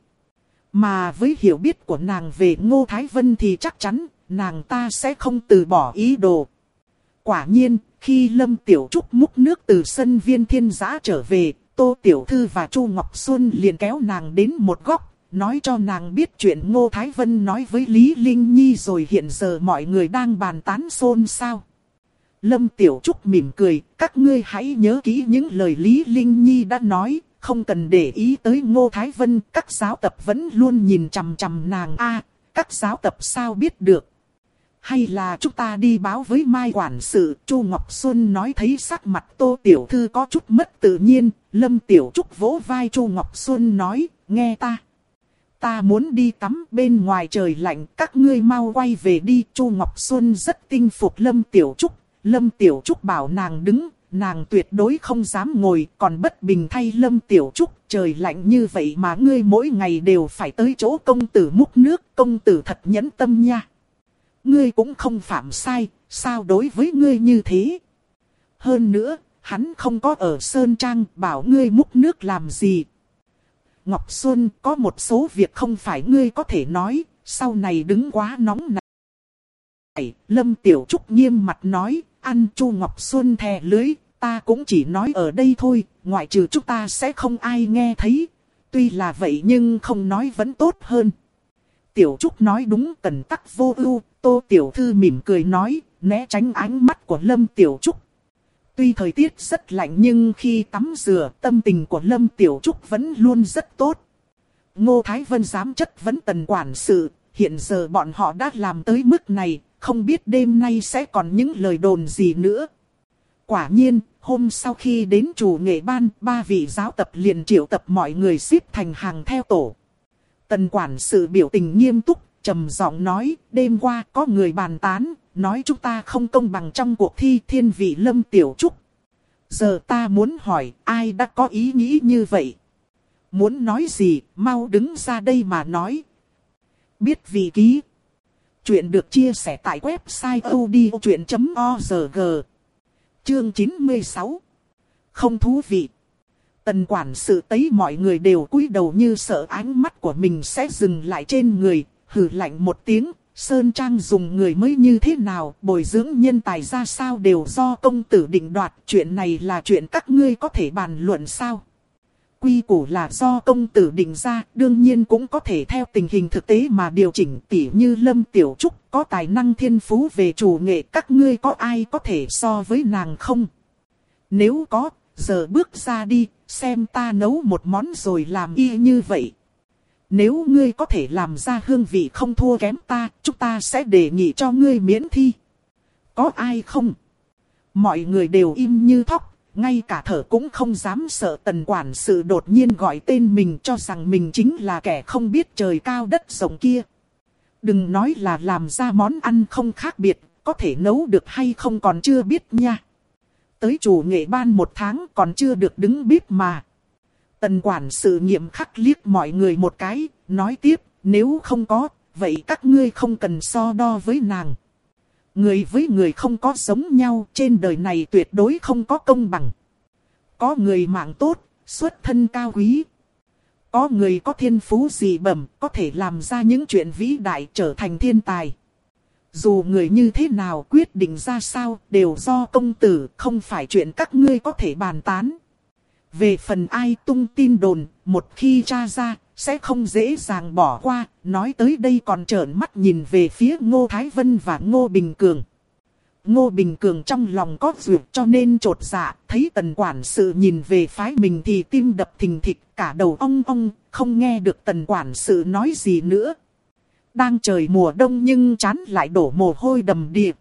Mà với hiểu biết của nàng về Ngô Thái Vân thì chắc chắn nàng ta sẽ không từ bỏ ý đồ. Quả nhiên, khi Lâm Tiểu Trúc múc nước từ sân viên thiên giã trở về, Tô Tiểu Thư và Chu Ngọc Xuân liền kéo nàng đến một góc, nói cho nàng biết chuyện Ngô Thái Vân nói với Lý Linh Nhi rồi hiện giờ mọi người đang bàn tán xôn xao. Lâm Tiểu Trúc mỉm cười, các ngươi hãy nhớ kỹ những lời Lý Linh Nhi đã nói, không cần để ý tới Ngô Thái Vân, các giáo tập vẫn luôn nhìn chằm chằm nàng a các giáo tập sao biết được. Hay là chúng ta đi báo với Mai Quản sự, Chu Ngọc Xuân nói thấy sắc mặt Tô Tiểu Thư có chút mất tự nhiên, Lâm Tiểu Trúc vỗ vai Chu Ngọc Xuân nói, nghe ta. ta muốn đi tắm bên ngoài trời lạnh, các ngươi mau quay về đi. Chu Ngọc Xuân rất tinh phục Lâm Tiểu Trúc, Lâm Tiểu Trúc bảo nàng đứng, nàng tuyệt đối không dám ngồi, còn bất bình thay Lâm Tiểu Trúc, trời lạnh như vậy mà ngươi mỗi ngày đều phải tới chỗ công tử múc nước, công tử thật nhẫn tâm nha. Ngươi cũng không phạm sai, sao đối với ngươi như thế? Hơn nữa, hắn không có ở Sơn Trang bảo ngươi múc nước làm gì. Ngọc Xuân có một số việc không phải ngươi có thể nói, sau này đứng quá nóng này. Lâm Tiểu Trúc nghiêm mặt nói, ăn Chu Ngọc Xuân thè lưới, ta cũng chỉ nói ở đây thôi, ngoại trừ chúng ta sẽ không ai nghe thấy. Tuy là vậy nhưng không nói vẫn tốt hơn. Tiểu Trúc nói đúng cần tắc vô ưu, Tô Tiểu Thư mỉm cười nói, né tránh ánh mắt của Lâm Tiểu Trúc. Tuy thời tiết rất lạnh nhưng khi tắm rửa tâm tình của Lâm Tiểu Trúc vẫn luôn rất tốt. Ngô Thái Vân dám chất vấn tần quản sự, hiện giờ bọn họ đã làm tới mức này, không biết đêm nay sẽ còn những lời đồn gì nữa. Quả nhiên, hôm sau khi đến chủ nghệ ban, ba vị giáo tập liền triệu tập mọi người xếp thành hàng theo tổ. Tần quản sự biểu tình nghiêm túc, trầm giọng nói, đêm qua có người bàn tán, nói chúng ta không công bằng trong cuộc thi thiên vị lâm tiểu trúc. Giờ ta muốn hỏi, ai đã có ý nghĩ như vậy? Muốn nói gì, mau đứng ra đây mà nói. Biết vị ký. Chuyện được chia sẻ tại website odchuyện.org. Chương 96. Không thú vị. Tần quản sự thấy mọi người đều cúi đầu như sợ ánh mắt của mình sẽ dừng lại trên người, hừ lạnh một tiếng, Sơn Trang dùng người mới như thế nào, bồi dưỡng nhân tài ra sao đều do công tử định đoạt, chuyện này là chuyện các ngươi có thể bàn luận sao. Quy củ là do công tử định ra, đương nhiên cũng có thể theo tình hình thực tế mà điều chỉnh tỉ như Lâm Tiểu Trúc có tài năng thiên phú về chủ nghệ các ngươi có ai có thể so với nàng không? Nếu có, giờ bước ra đi, xem ta nấu một món rồi làm y như vậy. Nếu ngươi có thể làm ra hương vị không thua kém ta, chúng ta sẽ đề nghị cho ngươi miễn thi. Có ai không? Mọi người đều im như thóc, ngay cả thở cũng không dám sợ tần quản sự đột nhiên gọi tên mình cho rằng mình chính là kẻ không biết trời cao đất rộng kia. Đừng nói là làm ra món ăn không khác biệt, có thể nấu được hay không còn chưa biết nha. Tới chủ nghệ ban một tháng còn chưa được đứng bếp mà. Tần quản sự nghiệm khắc liếc mọi người một cái, nói tiếp, nếu không có, vậy các ngươi không cần so đo với nàng. Người với người không có giống nhau, trên đời này tuyệt đối không có công bằng. Có người mạng tốt, xuất thân cao quý. Có người có thiên phú gì bẩm, có thể làm ra những chuyện vĩ đại trở thành thiên tài. Dù người như thế nào quyết định ra sao, đều do công tử, không phải chuyện các ngươi có thể bàn tán. Về phần ai tung tin đồn, một khi tra ra, sẽ không dễ dàng bỏ qua, nói tới đây còn trợn mắt nhìn về phía Ngô Thái Vân và Ngô Bình Cường. Ngô Bình Cường trong lòng có duyệt cho nên trột dạ, thấy tần quản sự nhìn về phái mình thì tim đập thình thịch, cả đầu ong ong, không nghe được tần quản sự nói gì nữa. Đang trời mùa đông nhưng chán lại đổ mồ hôi đầm điệp.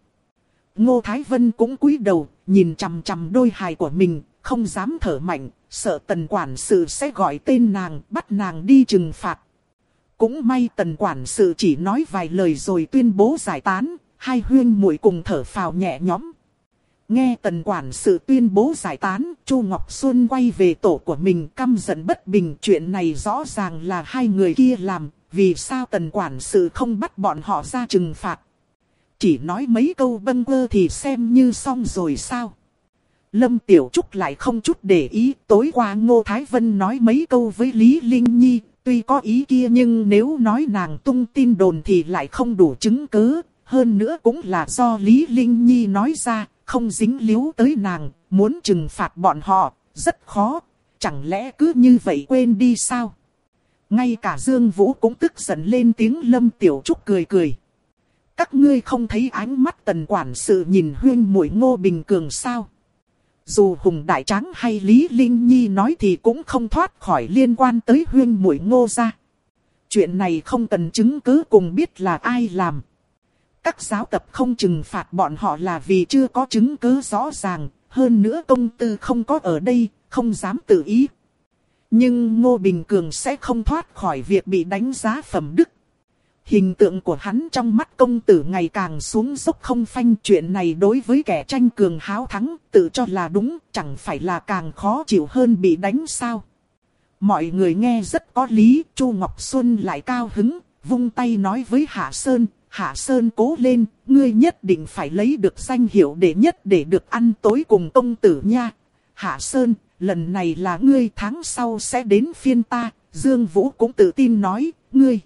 Ngô Thái Vân cũng cúi đầu, nhìn chằm chằm đôi hài của mình, không dám thở mạnh, sợ tần quản sự sẽ gọi tên nàng, bắt nàng đi trừng phạt. Cũng may tần quản sự chỉ nói vài lời rồi tuyên bố giải tán, hai huyên muội cùng thở phào nhẹ nhõm. Nghe tần quản sự tuyên bố giải tán, Chu Ngọc Xuân quay về tổ của mình căm giận bất bình. Chuyện này rõ ràng là hai người kia làm, vì sao tần quản sự không bắt bọn họ ra trừng phạt. Chỉ nói mấy câu bâng quơ thì xem như xong rồi sao. Lâm Tiểu Trúc lại không chút để ý, tối qua Ngô Thái Vân nói mấy câu với Lý Linh Nhi, tuy có ý kia nhưng nếu nói nàng tung tin đồn thì lại không đủ chứng cứ, hơn nữa cũng là do Lý Linh Nhi nói ra, không dính líu tới nàng, muốn trừng phạt bọn họ, rất khó, chẳng lẽ cứ như vậy quên đi sao? Ngay cả Dương Vũ cũng tức giận lên tiếng Lâm Tiểu Trúc cười cười. Các ngươi không thấy ánh mắt tần quản sự nhìn huyên mũi ngô bình cường sao? Dù Hùng Đại Tráng hay Lý Linh Nhi nói thì cũng không thoát khỏi liên quan tới huyên mũi ngô ra. Chuyện này không cần chứng cứ cùng biết là ai làm. Các giáo tập không trừng phạt bọn họ là vì chưa có chứng cứ rõ ràng, hơn nữa công tư không có ở đây, không dám tự ý. Nhưng Ngô Bình Cường sẽ không thoát khỏi việc bị đánh giá phẩm đức. Hình tượng của hắn trong mắt công tử ngày càng xuống dốc không phanh chuyện này đối với kẻ tranh cường háo thắng, tự cho là đúng, chẳng phải là càng khó chịu hơn bị đánh sao. Mọi người nghe rất có lý, Chu Ngọc Xuân lại cao hứng, vung tay nói với Hạ Sơn, Hạ Sơn cố lên, ngươi nhất định phải lấy được danh hiệu để nhất để được ăn tối cùng công tử nha. Hạ Sơn, lần này là ngươi tháng sau sẽ đến phiên ta, Dương Vũ cũng tự tin nói, ngươi.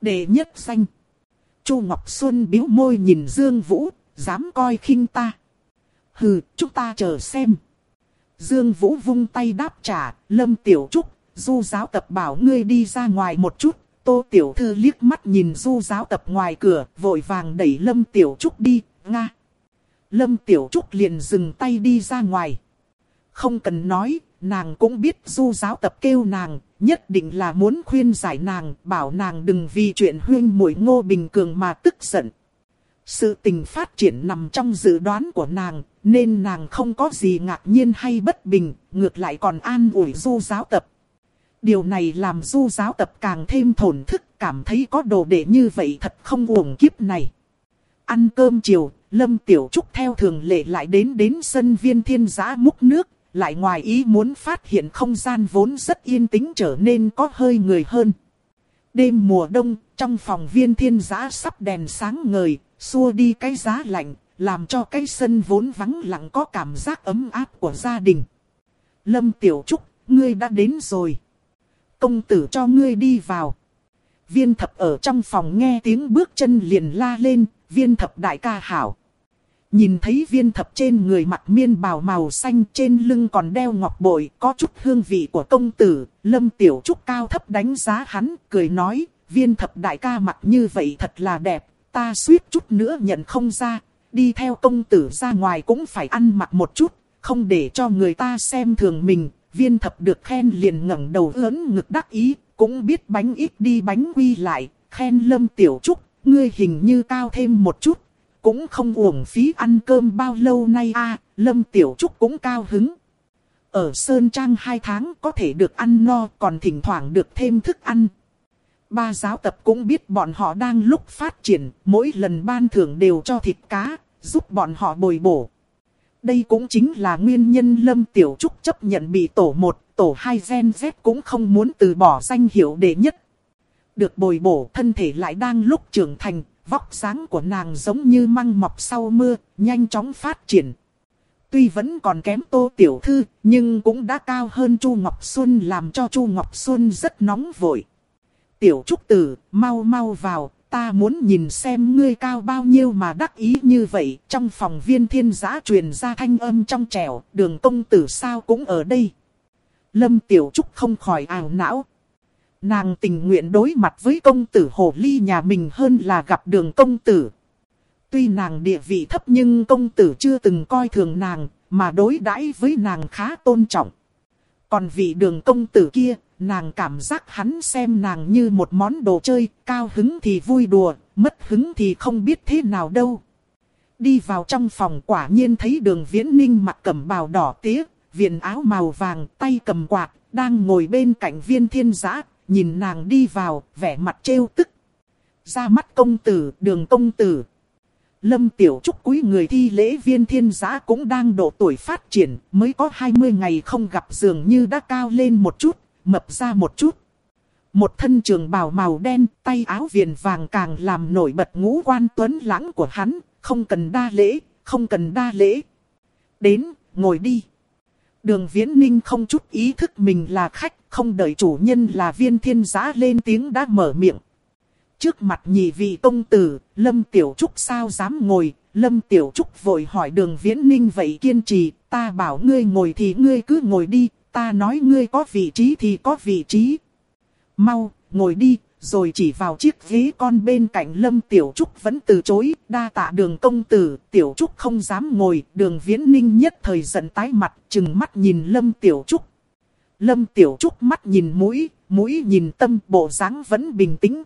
Đệ nhất danh. Chu Ngọc Xuân biếu môi nhìn Dương Vũ, dám coi khinh ta. Hừ, chúng ta chờ xem. Dương Vũ vung tay đáp trả, Lâm Tiểu Trúc, du giáo tập bảo ngươi đi ra ngoài một chút. Tô Tiểu Thư liếc mắt nhìn du giáo tập ngoài cửa, vội vàng đẩy Lâm Tiểu Trúc đi, nga. Lâm Tiểu Trúc liền dừng tay đi ra ngoài. Không cần nói, nàng cũng biết du giáo tập kêu nàng, nhất định là muốn khuyên giải nàng, bảo nàng đừng vì chuyện huyên mũi ngô bình cường mà tức giận. Sự tình phát triển nằm trong dự đoán của nàng, nên nàng không có gì ngạc nhiên hay bất bình, ngược lại còn an ủi du giáo tập. Điều này làm du giáo tập càng thêm thổn thức, cảm thấy có đồ đệ như vậy thật không uổng kiếp này. Ăn cơm chiều, Lâm Tiểu Trúc theo thường lệ lại đến đến sân viên thiên giã múc nước, lại ngoài ý muốn phát hiện không gian vốn rất yên tĩnh trở nên có hơi người hơn. Đêm mùa đông, trong phòng viên thiên giã sắp đèn sáng ngời, xua đi cái giá lạnh, làm cho cái sân vốn vắng lặng có cảm giác ấm áp của gia đình. Lâm Tiểu Trúc, ngươi đã đến rồi. Công tử cho ngươi đi vào. Viên thập ở trong phòng nghe tiếng bước chân liền la lên, viên thập đại ca hảo. Nhìn thấy viên thập trên người mặt miên bào màu xanh trên lưng còn đeo ngọc bội có chút hương vị của công tử, lâm tiểu trúc cao thấp đánh giá hắn, cười nói, viên thập đại ca mặt như vậy thật là đẹp, ta suýt chút nữa nhận không ra, đi theo công tử ra ngoài cũng phải ăn mặc một chút, không để cho người ta xem thường mình, viên thập được khen liền ngẩng đầu lớn ngực đắc ý, cũng biết bánh ít đi bánh quy lại, khen lâm tiểu trúc, ngươi hình như cao thêm một chút, cũng không uổng phí ăn cơm bao lâu nay a Lâm Tiểu Trúc cũng cao hứng. Ở Sơn Trang hai tháng có thể được ăn no còn thỉnh thoảng được thêm thức ăn. Ba giáo tập cũng biết bọn họ đang lúc phát triển, mỗi lần ban thưởng đều cho thịt cá, giúp bọn họ bồi bổ. Đây cũng chính là nguyên nhân Lâm Tiểu Trúc chấp nhận bị tổ 1, tổ 2 gen Z cũng không muốn từ bỏ danh hiệu đệ nhất. Được bồi bổ thân thể lại đang lúc trưởng thành, Vóc dáng của nàng giống như măng mọc sau mưa, nhanh chóng phát triển. Tuy vẫn còn kém tô tiểu thư, nhưng cũng đã cao hơn Chu Ngọc Xuân làm cho Chu Ngọc Xuân rất nóng vội. Tiểu Trúc Tử, mau mau vào, ta muốn nhìn xem ngươi cao bao nhiêu mà đắc ý như vậy. Trong phòng viên thiên giã truyền ra thanh âm trong trẻo, đường công tử sao cũng ở đây. Lâm Tiểu Trúc không khỏi ảo não, Nàng tình nguyện đối mặt với công tử hồ ly nhà mình hơn là gặp đường công tử. Tuy nàng địa vị thấp nhưng công tử chưa từng coi thường nàng, mà đối đãi với nàng khá tôn trọng. Còn vị đường công tử kia, nàng cảm giác hắn xem nàng như một món đồ chơi, cao hứng thì vui đùa, mất hứng thì không biết thế nào đâu. Đi vào trong phòng quả nhiên thấy đường viễn ninh mặc cẩm bào đỏ tía, viền áo màu vàng, tay cầm quạt, đang ngồi bên cạnh viên thiên giã, nhìn nàng đi vào, vẻ mặt trêu tức. Ra mắt công tử, đường công tử. Lâm Tiểu Trúc quý người thi lễ viên thiên giã cũng đang độ tuổi phát triển, mới có 20 ngày không gặp dường như đã cao lên một chút, mập ra một chút. Một thân trường bào màu đen, tay áo viền vàng càng làm nổi bật ngũ quan tuấn lãng của hắn, không cần đa lễ, không cần đa lễ. Đến, ngồi đi. Đường Viễn Ninh không chút ý thức mình là khách, không đợi chủ nhân là viên thiên giá lên tiếng đã mở miệng. Trước mặt nhị vị công tử, Lâm Tiểu Trúc sao dám ngồi, Lâm Tiểu Trúc vội hỏi đường Viễn Ninh vậy kiên trì, ta bảo ngươi ngồi thì ngươi cứ ngồi đi, ta nói ngươi có vị trí thì có vị trí. Mau, ngồi đi, rồi chỉ vào chiếc ghế con bên cạnh Lâm Tiểu Trúc vẫn từ chối, đa tạ đường công tử, Tiểu Trúc không dám ngồi, đường viễn ninh nhất thời giận tái mặt, chừng mắt nhìn Lâm Tiểu Trúc. Lâm Tiểu Trúc mắt nhìn mũi, mũi nhìn tâm, bộ dáng vẫn bình tĩnh.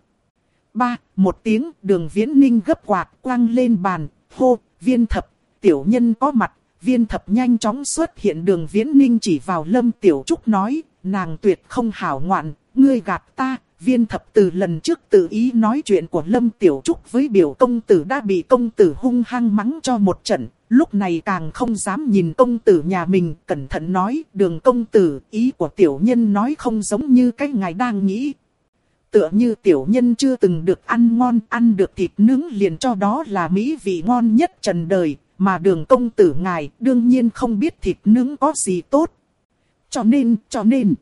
Ba, một tiếng, đường viễn ninh gấp quạt, quăng lên bàn, hô, viên thập, tiểu nhân có mặt, viên thập nhanh chóng xuất hiện đường viễn ninh chỉ vào Lâm Tiểu Trúc nói, nàng tuyệt không hảo ngoạn, ngươi gạt ta, viên thập từ lần trước tự ý nói chuyện của Lâm Tiểu Trúc với biểu công tử đã bị công tử hung hăng mắng cho một trận, lúc này càng không dám nhìn công tử nhà mình, cẩn thận nói, đường công tử, ý của tiểu nhân nói không giống như cái ngài đang nghĩ. Tựa như tiểu nhân chưa từng được ăn ngon, ăn được thịt nướng liền cho đó là mỹ vị ngon nhất trần đời, mà đường công tử ngài đương nhiên không biết thịt nướng có gì tốt. Cho nên, cho nên...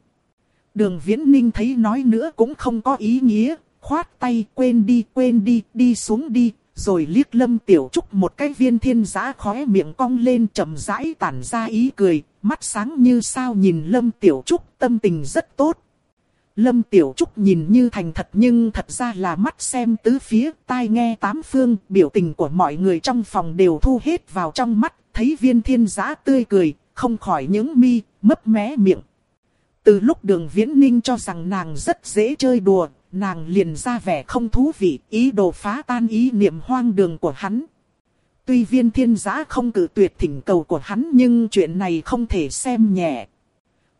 Đường Viễn Ninh thấy nói nữa cũng không có ý nghĩa, khoát tay quên đi quên đi, đi xuống đi, rồi liếc lâm tiểu trúc một cái viên thiên giã khóe miệng cong lên chậm rãi tản ra ý cười, mắt sáng như sao nhìn lâm tiểu trúc tâm tình rất tốt. Lâm Tiểu Trúc nhìn như thành thật nhưng thật ra là mắt xem tứ phía, tai nghe tám phương, biểu tình của mọi người trong phòng đều thu hết vào trong mắt, thấy viên thiên giã tươi cười, không khỏi những mi, mấp mé miệng. Từ lúc đường viễn ninh cho rằng nàng rất dễ chơi đùa, nàng liền ra vẻ không thú vị, ý đồ phá tan ý niệm hoang đường của hắn. Tuy viên thiên giã không cử tuyệt thỉnh cầu của hắn nhưng chuyện này không thể xem nhẹ.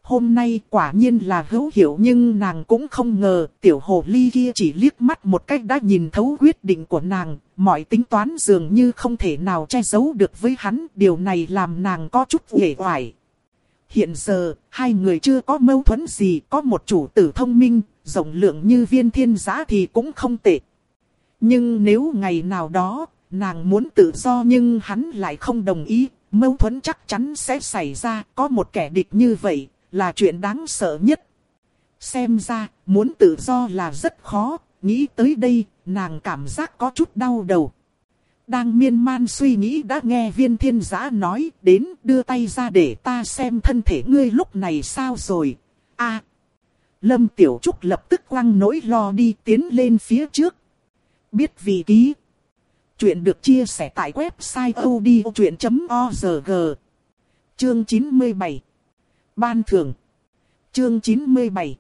Hôm nay quả nhiên là hữu hiệu nhưng nàng cũng không ngờ tiểu hồ ly kia chỉ liếc mắt một cách đã nhìn thấu quyết định của nàng. Mọi tính toán dường như không thể nào che giấu được với hắn. Điều này làm nàng có chút uể oải. Hiện giờ, hai người chưa có mâu thuẫn gì, có một chủ tử thông minh, rộng lượng như viên thiên giá thì cũng không tệ. Nhưng nếu ngày nào đó, nàng muốn tự do nhưng hắn lại không đồng ý, mâu thuẫn chắc chắn sẽ xảy ra, có một kẻ địch như vậy, là chuyện đáng sợ nhất. Xem ra, muốn tự do là rất khó, nghĩ tới đây, nàng cảm giác có chút đau đầu. Đang miên man suy nghĩ đã nghe viên thiên giã nói đến đưa tay ra để ta xem thân thể ngươi lúc này sao rồi. a Lâm Tiểu Trúc lập tức quăng nỗi lo đi tiến lên phía trước. Biết vị ký. Chuyện được chia sẻ tại website odchuyện.org. Chương 97. Ban thưởng. Chương 97.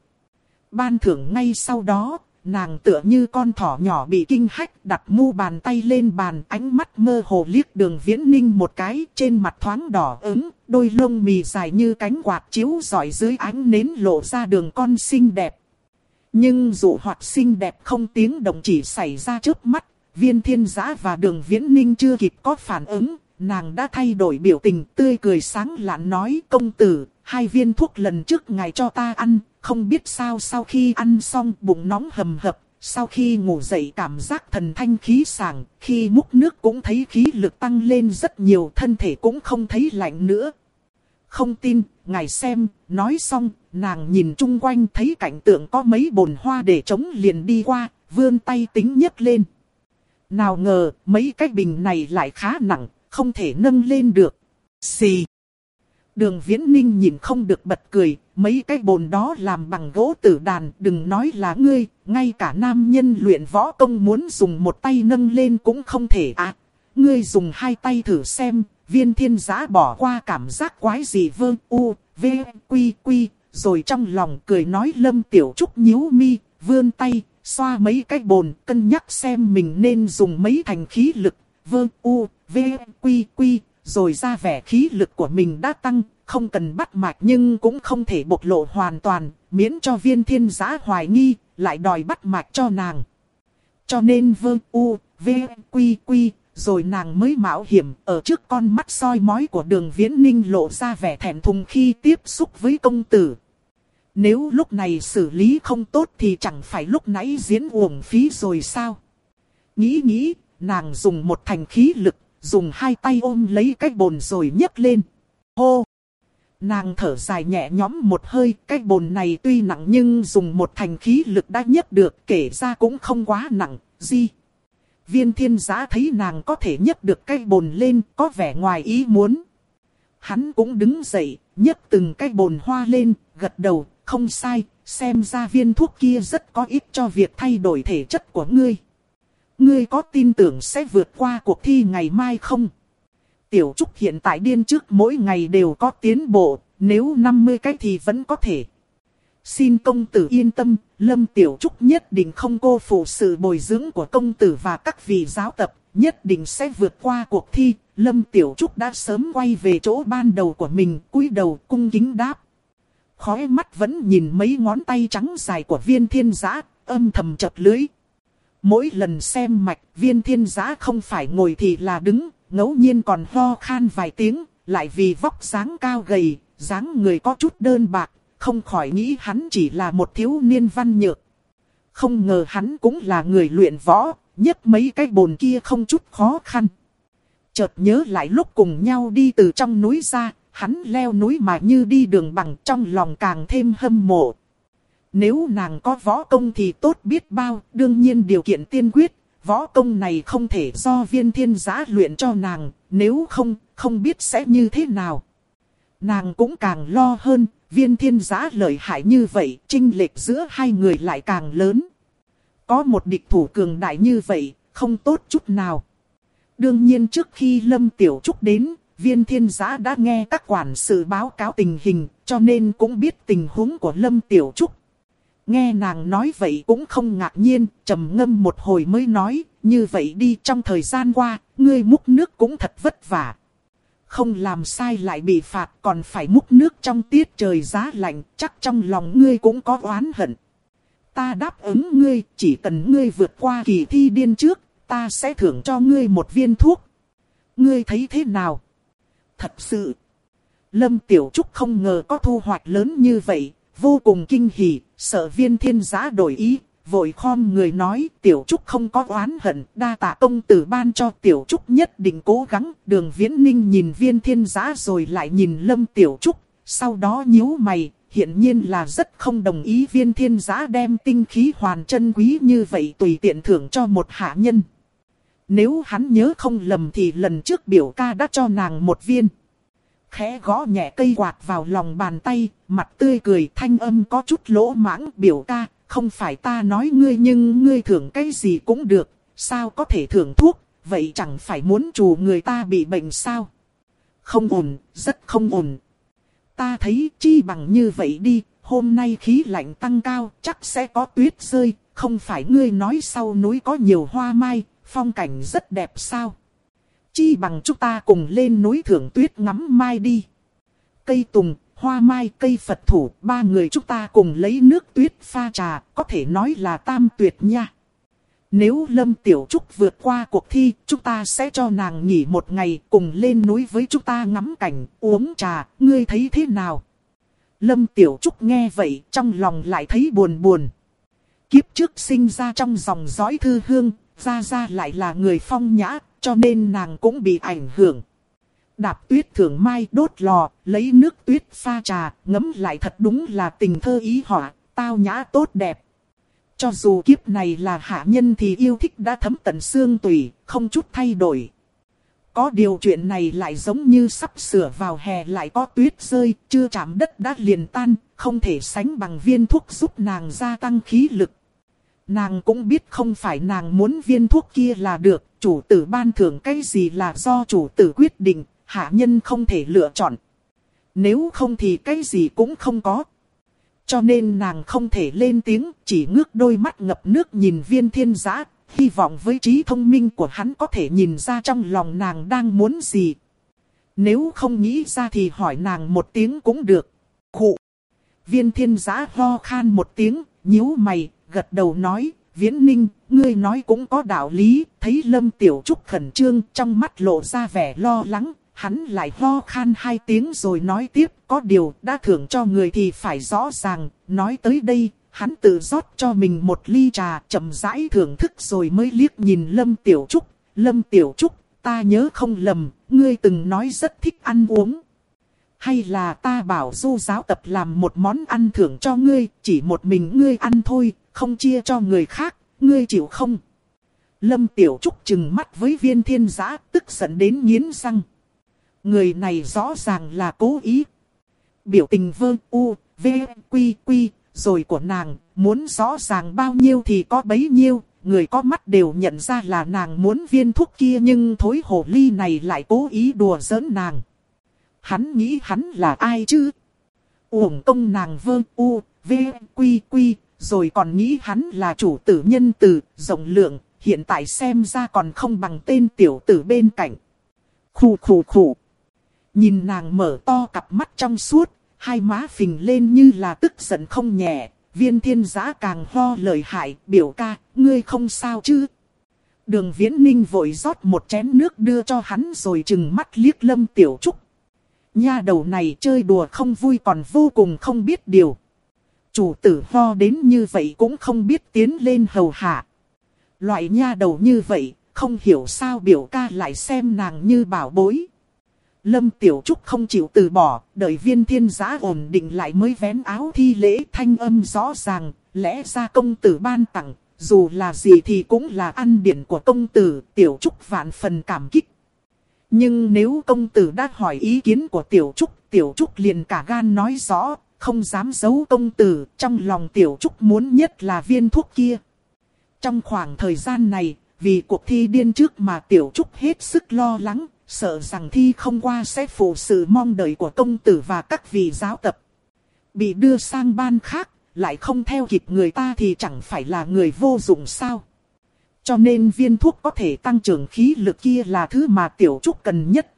Ban thưởng ngay sau đó, nàng tựa như con thỏ nhỏ bị kinh hách đặt mu bàn tay lên bàn ánh mắt mơ hồ liếc đường viễn ninh một cái trên mặt thoáng đỏ ứng, đôi lông mì dài như cánh quạt chiếu rọi dưới ánh nến lộ ra đường con xinh đẹp. Nhưng dụ hoạt xinh đẹp không tiếng động chỉ xảy ra trước mắt, viên thiên giã và đường viễn ninh chưa kịp có phản ứng, nàng đã thay đổi biểu tình tươi cười sáng lạn nói công tử, hai viên thuốc lần trước ngài cho ta ăn, không biết sao sau khi ăn xong bụng nóng hầm hập, sau khi ngủ dậy cảm giác thần thanh khí sảng, khi múc nước cũng thấy khí lực tăng lên rất nhiều, thân thể cũng không thấy lạnh nữa. Không tin, ngài xem, nói xong, nàng nhìn chung quanh thấy cảnh tượng có mấy bồn hoa để trống liền đi qua, vươn tay tính nhấc lên. Nào ngờ, mấy cái bình này lại khá nặng, không thể nâng lên được. Xì. Đường viễn ninh nhìn không được bật cười, mấy cái bồn đó làm bằng gỗ tử đàn, đừng nói là ngươi, ngay cả nam nhân luyện võ công muốn dùng một tay nâng lên cũng không thể à. Ngươi dùng hai tay thử xem, viên thiên giã bỏ qua cảm giác quái gì vơ u, v, quy quy, rồi trong lòng cười nói lâm tiểu trúc nhíu mi, vươn tay, xoa mấy cái bồn, cân nhắc xem mình nên dùng mấy thành khí lực, vơ u, v, quy quy, rồi ra vẻ khí lực của mình đã tăng, không cần bắt mạch nhưng cũng không thể bộc lộ hoàn toàn, miễn cho viên thiên giã hoài nghi, lại đòi bắt mạch cho nàng. Cho nên vương u, v, quy quy, rồi nàng mới mạo hiểm ở trước con mắt soi mói của đường viễn ninh lộ ra vẻ thẹn thùng khi tiếp xúc với công tử. Nếu lúc này xử lý không tốt thì chẳng phải lúc nãy diễn uổng phí rồi sao? Nghĩ nghĩ, nàng dùng một thành khí lực dùng hai tay ôm lấy cái bồn rồi nhấc lên. Hô! Nàng thở dài nhẹ nhõm một hơi, cái bồn này tuy nặng nhưng dùng một thành khí lực đã nhấc được, kể ra cũng không quá nặng, gì. Viên thiên giá thấy nàng có thể nhấc được cái bồn lên, có vẻ ngoài ý muốn. Hắn cũng đứng dậy, nhấc từng cái bồn hoa lên, gật đầu, không sai, xem ra viên thuốc kia rất có ích cho việc thay đổi thể chất của ngươi. Ngươi có tin tưởng sẽ vượt qua cuộc thi ngày mai không? Tiểu Trúc hiện tại điên trước mỗi ngày đều có tiến bộ, nếu 50 cái thì vẫn có thể. Xin công tử yên tâm, Lâm Tiểu Trúc nhất định không cô phụ sự bồi dưỡng của công tử và các vị giáo tập, nhất định sẽ vượt qua cuộc thi. Lâm Tiểu Trúc đã sớm quay về chỗ ban đầu của mình, cúi đầu cung kính đáp. khói mắt vẫn nhìn mấy ngón tay trắng dài của viên thiên giã, âm thầm chật lưới. Mỗi lần xem mạch, viên thiên giá không phải ngồi thì là đứng, ngẫu nhiên còn ho khan vài tiếng, lại vì vóc dáng cao gầy, dáng người có chút đơn bạc, không khỏi nghĩ hắn chỉ là một thiếu niên văn nhược. Không ngờ hắn cũng là người luyện võ, nhấc mấy cái bồn kia không chút khó khăn. Chợt nhớ lại lúc cùng nhau đi từ trong núi ra, hắn leo núi mà như đi đường bằng trong lòng càng thêm hâm mộ. Nếu nàng có võ công thì tốt biết bao, đương nhiên điều kiện tiên quyết, võ công này không thể do viên thiên giã luyện cho nàng, nếu không, không biết sẽ như thế nào. Nàng cũng càng lo hơn, viên thiên giã lợi hại như vậy, trinh lệch giữa hai người lại càng lớn. Có một địch thủ cường đại như vậy, không tốt chút nào. Đương nhiên trước khi Lâm Tiểu Trúc đến, viên thiên giã đã nghe các quản sự báo cáo tình hình, cho nên cũng biết tình huống của Lâm Tiểu Trúc. Nghe nàng nói vậy cũng không ngạc nhiên, trầm ngâm một hồi mới nói, như vậy đi trong thời gian qua, ngươi múc nước cũng thật vất vả. Không làm sai lại bị phạt còn phải múc nước trong tiết trời giá lạnh, chắc trong lòng ngươi cũng có oán hận. Ta đáp ứng ngươi, chỉ cần ngươi vượt qua kỳ thi điên trước, ta sẽ thưởng cho ngươi một viên thuốc. Ngươi thấy thế nào? Thật sự, Lâm Tiểu Trúc không ngờ có thu hoạch lớn như vậy, vô cùng kinh hỉ, sợ viên thiên giá đổi ý, vội khom người nói Tiểu Trúc không có oán hận, đa tạ công tử ban cho Tiểu Trúc nhất định cố gắng. Đường Viễn Ninh nhìn viên thiên giá rồi lại nhìn Lâm Tiểu Trúc, sau đó nhíu mày, hiện nhiên là rất không đồng ý viên thiên giá đem tinh khí hoàn chân quý như vậy tùy tiện thưởng cho một hạ nhân. Nếu hắn nhớ không lầm thì lần trước biểu ca đã cho nàng một viên. Khẽ gõ nhẹ cây quạt vào lòng bàn tay, mặt tươi cười thanh âm có chút lỗ mãng biểu ca, không phải ta nói ngươi nhưng ngươi thưởng cái gì cũng được, sao có thể thưởng thuốc, vậy chẳng phải muốn chủ người ta bị bệnh sao? Không ổn, rất không ổn. Ta thấy chi bằng như vậy đi, hôm nay khí lạnh tăng cao, chắc sẽ có tuyết rơi, không phải ngươi nói sau núi có nhiều hoa mai, phong cảnh rất đẹp sao? Chi bằng chúng ta cùng lên núi thưởng tuyết ngắm mai đi. Cây tùng, hoa mai, cây Phật thủ, ba người chúng ta cùng lấy nước tuyết pha trà, có thể nói là tam tuyệt nha. Nếu Lâm Tiểu Trúc vượt qua cuộc thi, chúng ta sẽ cho nàng nghỉ một ngày cùng lên núi với chúng ta ngắm cảnh, uống trà, ngươi thấy thế nào? Lâm Tiểu Trúc nghe vậy, trong lòng lại thấy buồn buồn. Kiếp trước sinh ra trong dòng dõi thư hương, ra ra lại là người phong nhã, cho nên nàng cũng bị ảnh hưởng. Đạp tuyết thường mai đốt lò, lấy nước tuyết pha trà, ngấm lại thật đúng là tình thơ ý họa, tao nhã tốt đẹp. Cho dù kiếp này là hạ nhân thì yêu thích đã thấm tận xương tủy, không chút thay đổi. Có điều chuyện này lại giống như sắp sửa vào hè lại có tuyết rơi, chưa chạm đất đã liền tan, không thể sánh bằng viên thuốc giúp nàng gia tăng khí lực. Nàng cũng biết không phải nàng muốn viên thuốc kia là được, chủ tử ban thưởng cái gì là do chủ tử quyết định, hạ nhân không thể lựa chọn. Nếu không thì cái gì cũng không có. Cho nên nàng không thể lên tiếng, chỉ ngước đôi mắt ngập nước nhìn viên thiên giã, hy vọng với trí thông minh của hắn có thể nhìn ra trong lòng nàng đang muốn gì. Nếu không nghĩ ra thì hỏi nàng một tiếng cũng được. Khụ. Viên thiên giã ho khan một tiếng, nhíu mày, gật đầu nói, Viễn Ninh, ngươi nói cũng có đạo lý, thấy Lâm Tiểu Trúc khẩn trương trong mắt lộ ra vẻ lo lắng, hắn lại ho khan hai tiếng rồi nói tiếp, có điều đã thưởng cho người thì phải rõ ràng, nói tới đây, hắn tự rót cho mình một ly trà, chậm rãi thưởng thức rồi mới liếc nhìn Lâm Tiểu Trúc, Lâm Tiểu Trúc, ta nhớ không lầm, ngươi từng nói rất thích ăn uống. Hay là ta bảo du giáo tập làm một món ăn thưởng cho ngươi, chỉ một mình ngươi ăn thôi, không chia cho người khác, ngươi chịu không? Lâm Tiểu Trúc chừng mắt với viên thiên giã, tức giận đến nghiến răng. Người này rõ ràng là cố ý. Biểu tình vơ u, v, quy, quy, rồi của nàng, muốn rõ ràng bao nhiêu thì có bấy nhiêu. Người có mắt đều nhận ra là nàng muốn viên thuốc kia nhưng thối hồ ly này lại cố ý đùa giỡn nàng. Hắn nghĩ hắn là ai chứ? Uổng công nàng vơ u, v, quy, quy, rồi còn nghĩ hắn là chủ tử nhân từ, rộng lượng, hiện tại xem ra còn không bằng tên tiểu tử bên cạnh. Khủ khủ khủ. Nhìn nàng mở to cặp mắt trong suốt, hai má phình lên như là tức giận không nhẹ, viên thiên giã càng ho lời hại, biểu ca, ngươi không sao chứ. Đường viễn ninh vội rót một chén nước đưa cho hắn rồi chừng mắt liếc lâm tiểu trúc. Nha đầu này chơi đùa không vui còn vô cùng không biết điều. Chủ tử ho đến như vậy cũng không biết tiến lên hầu hạ. Loại nha đầu như vậy, không hiểu sao biểu ca lại xem nàng như bảo bối. Lâm Tiểu Trúc không chịu từ bỏ, đợi viên thiên giá ổn định lại mới vén áo thi lễ thanh âm rõ ràng, lẽ ra công tử ban tặng, dù là gì thì cũng là ăn điển của công tử, Tiểu Trúc vạn phần cảm kích. Nhưng nếu công tử đã hỏi ý kiến của Tiểu Trúc, Tiểu Trúc liền cả gan nói rõ, không dám giấu công tử, trong lòng Tiểu Trúc muốn nhất là viên thuốc kia. Trong khoảng thời gian này, vì cuộc thi điên trước mà Tiểu Trúc hết sức lo lắng, sợ rằng thi không qua sẽ phụ sự mong đợi của công tử và các vị giáo tập. Bị đưa sang ban khác, lại không theo kịp người ta thì chẳng phải là người vô dụng sao. Cho nên viên thuốc có thể tăng trưởng khí lực kia là thứ mà tiểu trúc cần nhất.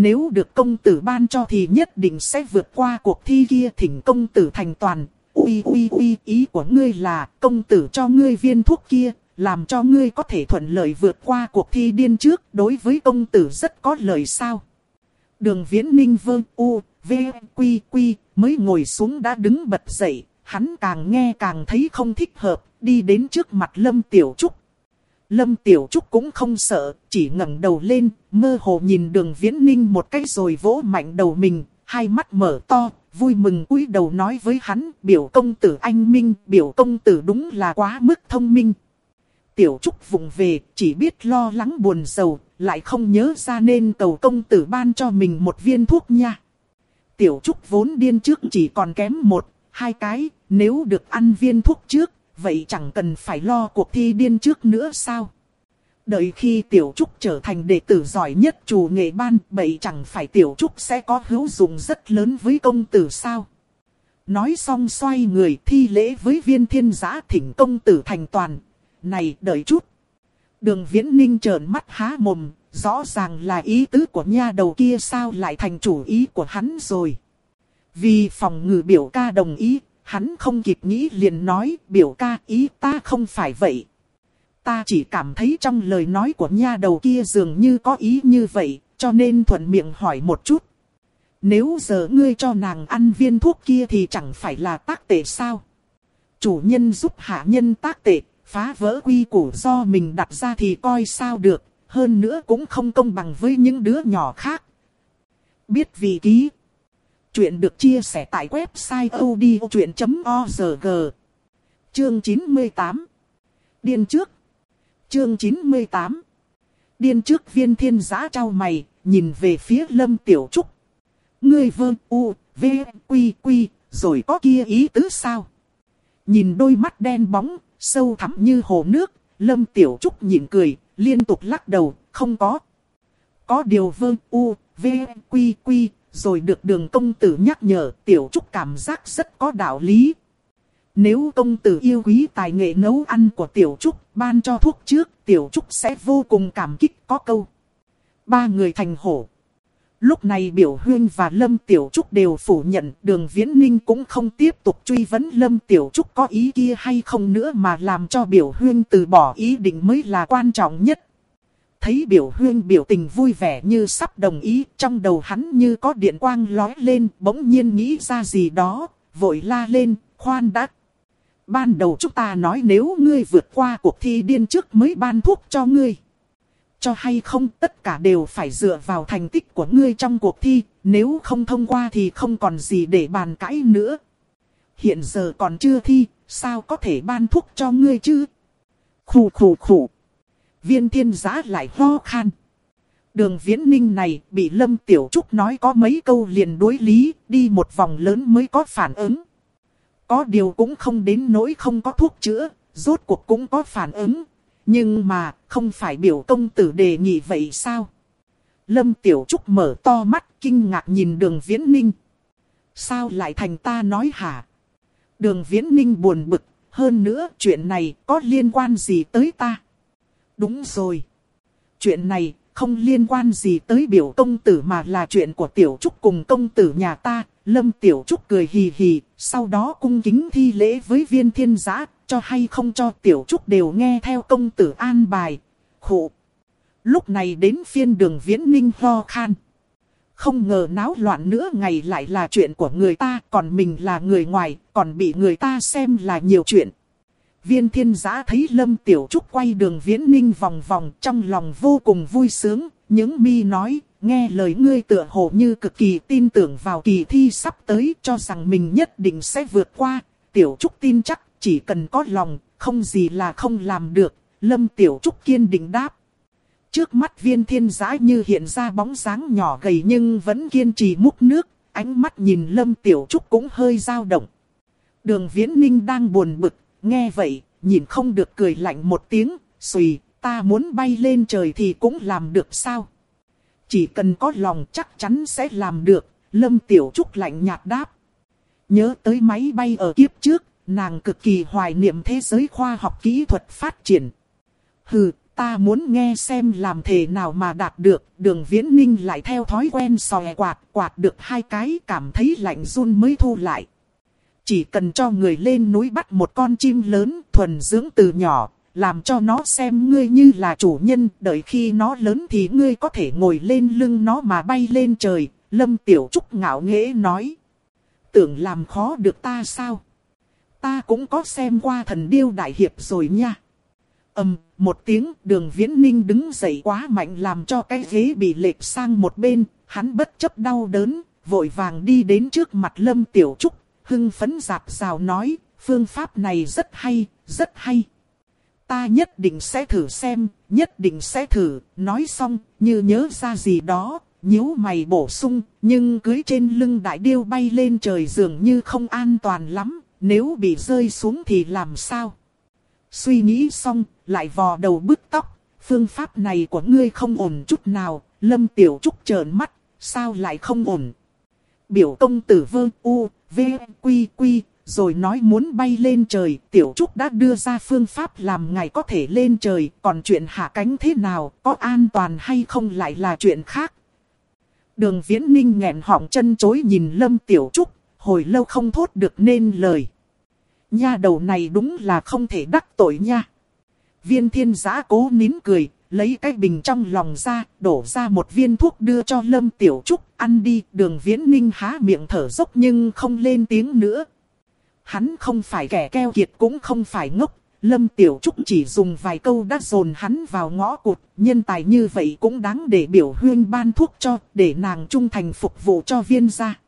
Nếu được công tử ban cho thì nhất định sẽ vượt qua cuộc thi kia thỉnh công tử thành toàn. Ui ui ui ý của ngươi là công tử cho ngươi viên thuốc kia, làm cho ngươi có thể thuận lợi vượt qua cuộc thi điên trước, đối với công tử rất có lợi sao. Đường viễn ninh vương u, v, quy quy, mới ngồi xuống đã đứng bật dậy, hắn càng nghe càng thấy không thích hợp, đi đến trước mặt Lâm Tiểu Trúc. Lâm Tiểu Trúc cũng không sợ, chỉ ngẩng đầu lên, mơ hồ nhìn đường viễn ninh một cái rồi vỗ mạnh đầu mình, hai mắt mở to, vui mừng cúi đầu nói với hắn, biểu công tử anh minh, biểu công tử đúng là quá mức thông minh. Tiểu Trúc vùng về, chỉ biết lo lắng buồn sầu, lại không nhớ ra nên cầu công tử ban cho mình một viên thuốc nha. Tiểu Trúc vốn điên trước chỉ còn kém một, hai cái, nếu được ăn viên thuốc trước, vậy chẳng cần phải lo cuộc thi điên trước nữa sao? Đợi khi Tiểu Trúc trở thành đệ tử giỏi nhất chủ nghệ ban, vậy chẳng phải Tiểu Trúc sẽ có hữu dụng rất lớn với công tử sao? Nói xong xoay người thi lễ với viên thiên giã thỉnh công tử thành toàn, này đợi chút. Đường viễn ninh trợn mắt há mồm, rõ ràng là ý tứ của nha đầu kia sao lại thành chủ ý của hắn rồi. Vì phòng ngự biểu ca đồng ý, hắn không kịp nghĩ liền nói biểu ca ý ta không phải vậy. Ta chỉ cảm thấy trong lời nói của nha đầu kia dường như có ý như vậy, cho nên thuận miệng hỏi một chút. Nếu giờ ngươi cho nàng ăn viên thuốc kia thì chẳng phải là tác tệ sao? Chủ nhân giúp hạ nhân tác tệ, phá vỡ quy củ do mình đặt ra thì coi sao được, hơn nữa cũng không công bằng với những đứa nhỏ khác. Biết vị ký. Chuyện được chia sẻ tại website odchuyện.org. Chương 98. Điên trước. Chương 98. Điên trước viên thiên giã trao mày, nhìn về phía lâm tiểu trúc. Ngươi vơ u, v, quy quy, rồi có kia ý tứ sao? Nhìn đôi mắt đen bóng, sâu thẳm như hồ nước, Lâm Tiểu Trúc nhịn cười, liên tục lắc đầu, không có. Có điều vơ u, v, quy quy, rồi được đường công tử nhắc nhở, Tiểu Trúc cảm giác rất có đạo lý. Nếu công tử yêu quý tài nghệ nấu ăn của Tiểu Trúc, ban cho thuốc trước, Tiểu Trúc sẽ vô cùng cảm kích có câu. Ba người thành hổ. Lúc này Biểu Huyên và Lâm Tiểu Trúc đều phủ nhận đường Viễn Ninh cũng không tiếp tục truy vấn Lâm Tiểu Trúc có ý kia hay không nữa mà làm cho Biểu Huyên từ bỏ ý định mới là quan trọng nhất. Thấy Biểu Huyên biểu tình vui vẻ như sắp đồng ý, trong đầu hắn như có điện quang lói lên, bỗng nhiên nghĩ ra gì đó, vội la lên, khoan đã. Ban đầu chúng ta nói nếu ngươi vượt qua cuộc thi điên trước mới ban thuốc cho ngươi cho hay không tất cả đều phải dựa vào thành tích của ngươi trong cuộc thi, nếu không thông qua thì không còn gì để bàn cãi nữa. Hiện giờ còn chưa thi, sao có thể ban thuốc cho ngươi chứ? Khủ khủ khủ. Viên thiên giá lại ho khan. Đường viễn ninh này bị Lâm Tiểu Trúc nói có mấy câu liền đối lý, đi một vòng lớn mới có phản ứng. Có điều cũng không đến nỗi không có thuốc chữa, rốt cuộc cũng có phản ứng, nhưng mà, không phải biểu công tử đề nghị vậy sao? Lâm Tiểu Trúc mở to mắt, kinh ngạc nhìn đường Viễn Ninh. Sao lại thành ta nói hả? Đường Viễn Ninh buồn bực, hơn nữa chuyện này có liên quan gì tới ta? Đúng rồi. Chuyện này không liên quan gì tới biểu công tử mà là chuyện của Tiểu Trúc cùng công tử nhà ta, Lâm Tiểu Trúc cười hì hì, sau đó cung kính thi lễ với viên thiên giã, cho hay không cho Tiểu Trúc đều nghe theo công tử an bài. Khụ! Lúc này đến phiên đường viễn ninh ho khan. Không ngờ náo loạn nữa ngày lại là chuyện của người ta, còn mình là người ngoài, còn bị người ta xem là nhiều chuyện. Viên thiên giã thấy Lâm Tiểu Trúc quay đường viễn ninh vòng vòng trong lòng vô cùng vui sướng, những mi nói, nghe lời ngươi tựa hồ như cực kỳ tin tưởng vào kỳ thi sắp tới cho rằng mình nhất định sẽ vượt qua. Tiểu Trúc tin chắc, chỉ cần có lòng, không gì là không làm được. Lâm Tiểu Trúc kiên định đáp. Trước mắt viên thiên giã như hiện ra bóng dáng nhỏ gầy nhưng vẫn kiên trì múc nước, ánh mắt nhìn Lâm Tiểu Trúc cũng hơi dao động. Đường Viễn Ninh đang buồn bực, nghe vậy, nhìn không được cười lạnh một tiếng, xùy, ta muốn bay lên trời thì cũng làm được sao? Chỉ cần có lòng chắc chắn sẽ làm được, Lâm Tiểu Trúc lạnh nhạt đáp. Nhớ tới máy bay ở kiếp trước, nàng cực kỳ hoài niệm thế giới khoa học kỹ thuật phát triển. Hừ, ta muốn nghe xem làm thế nào mà đạt được, đường viễn ninh lại theo thói quen sòe quạt, quạt được hai cái cảm thấy lạnh run mới thu lại. Chỉ cần cho người lên núi bắt một con chim lớn thuần dưỡng từ nhỏ, làm cho nó xem ngươi như là chủ nhân, đợi khi nó lớn thì ngươi có thể ngồi lên lưng nó mà bay lên trời, Lâm Tiểu Trúc ngạo nghễ nói. Tưởng làm khó được ta sao? Ta cũng có xem qua thần điêu đại hiệp rồi nha. ầm một tiếng đường viễn ninh đứng dậy quá mạnh làm cho cái ghế bị lệch sang một bên, hắn bất chấp đau đớn, vội vàng đi đến trước mặt Lâm Tiểu Trúc, hưng phấn giạt rào nói, phương pháp này rất hay, rất hay. Ta nhất định sẽ thử xem, nhất định sẽ thử, nói xong, như nhớ ra gì đó, nhíu mày bổ sung, nhưng cưới trên lưng đại điêu bay lên trời dường như không an toàn lắm, nếu bị rơi xuống thì làm sao? Suy nghĩ xong, lại vò đầu bứt tóc, phương pháp này của ngươi không ổn chút nào, lâm tiểu trúc trợn mắt, sao lại không ổn? Biểu công tử vương u, v, quy quy, rồi nói muốn bay lên trời, Tiểu Trúc đã đưa ra phương pháp làm ngài có thể lên trời, còn chuyện hạ cánh thế nào, có an toàn hay không lại là chuyện khác. Đường Viễn Ninh nghẹn họng chân chối nhìn Lâm Tiểu Trúc, hồi lâu không thốt được nên lời. Nha đầu này đúng là không thể đắc tội nha. Viên thiên giã cố nín cười, lấy cái bình trong lòng ra, đổ ra một viên thuốc đưa cho Lâm Tiểu Trúc, ăn đi, đường viễn ninh há miệng thở dốc nhưng không lên tiếng nữa, Hắn không phải kẻ keo kiệt cũng không phải ngốc. Lâm Tiểu Trúc chỉ dùng vài câu đã dồn hắn vào ngõ cụt. Nhân tài như vậy cũng đáng để biểu huyên ban thuốc cho, để nàng trung thành phục vụ cho viên gia.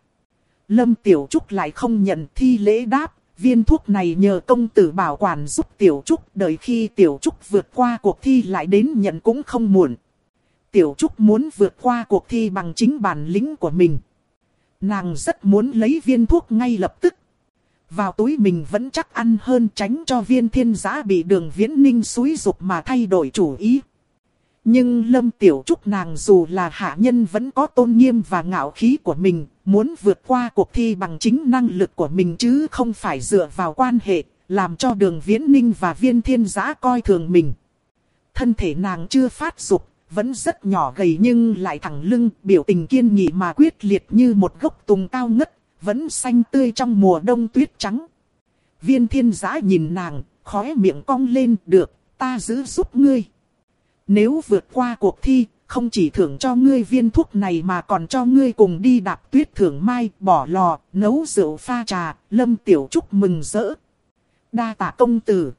Lâm Tiểu Trúc lại không nhận thi lễ đáp. Viên thuốc này nhờ công tử bảo quản giúp Tiểu Trúc. Đợi khi Tiểu Trúc vượt qua cuộc thi lại đến nhận cũng không muộn. Tiểu Trúc muốn vượt qua cuộc thi bằng chính bản lĩnh của mình. Nàng rất muốn lấy viên thuốc ngay lập tức vào túi mình vẫn chắc ăn hơn tránh cho viên thiên giã bị đường viễn ninh suối dục mà thay đổi chủ ý. Nhưng Lâm Tiểu Trúc nàng dù là hạ nhân vẫn có tôn nghiêm và ngạo khí của mình, muốn vượt qua cuộc thi bằng chính năng lực của mình chứ không phải dựa vào quan hệ, làm cho đường viễn ninh và viên thiên giã coi thường mình. Thân thể nàng chưa phát dục, vẫn rất nhỏ gầy nhưng lại thẳng lưng, biểu tình kiên nghị mà quyết liệt như một gốc tùng cao ngất, vẫn xanh tươi trong mùa đông tuyết trắng. Viên thiên giã nhìn nàng, khóe miệng cong lên, được, ta giữ giúp ngươi. Nếu vượt qua cuộc thi, không chỉ thưởng cho ngươi viên thuốc này mà còn cho ngươi cùng đi đạp tuyết thưởng mai, bỏ lò, nấu rượu pha trà, lâm tiểu trúc mừng rỡ. Đa tạ công tử.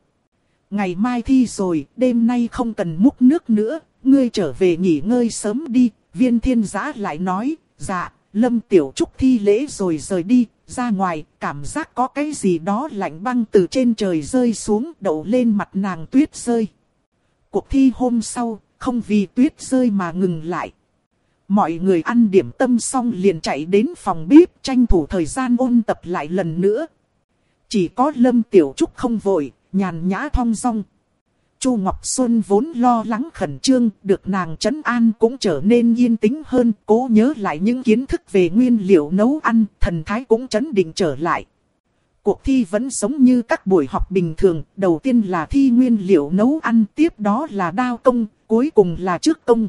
Ngày mai thi rồi, đêm nay không cần múc nước nữa, ngươi trở về nghỉ ngơi sớm đi, viên thiên giã lại nói, dạ, Lâm Tiểu Trúc thi lễ rồi rời đi, ra ngoài, cảm giác có cái gì đó lạnh băng từ trên trời rơi xuống đậu lên mặt nàng tuyết rơi. Cuộc thi hôm sau, không vì tuyết rơi mà ngừng lại. Mọi người ăn điểm tâm xong liền chạy đến phòng bếp tranh thủ thời gian ôn tập lại lần nữa. Chỉ có Lâm Tiểu Trúc không vội, nhàn nhã thong dong. Chu Ngọc Xuân vốn lo lắng khẩn trương, được nàng trấn an cũng trở nên yên tĩnh hơn, cố nhớ lại những kiến thức về nguyên liệu nấu ăn, thần thái cũng trấn định trở lại. Cuộc thi vẫn giống như các buổi học bình thường, đầu tiên là thi nguyên liệu nấu ăn, tiếp đó là đao công, cuối cùng là trước công.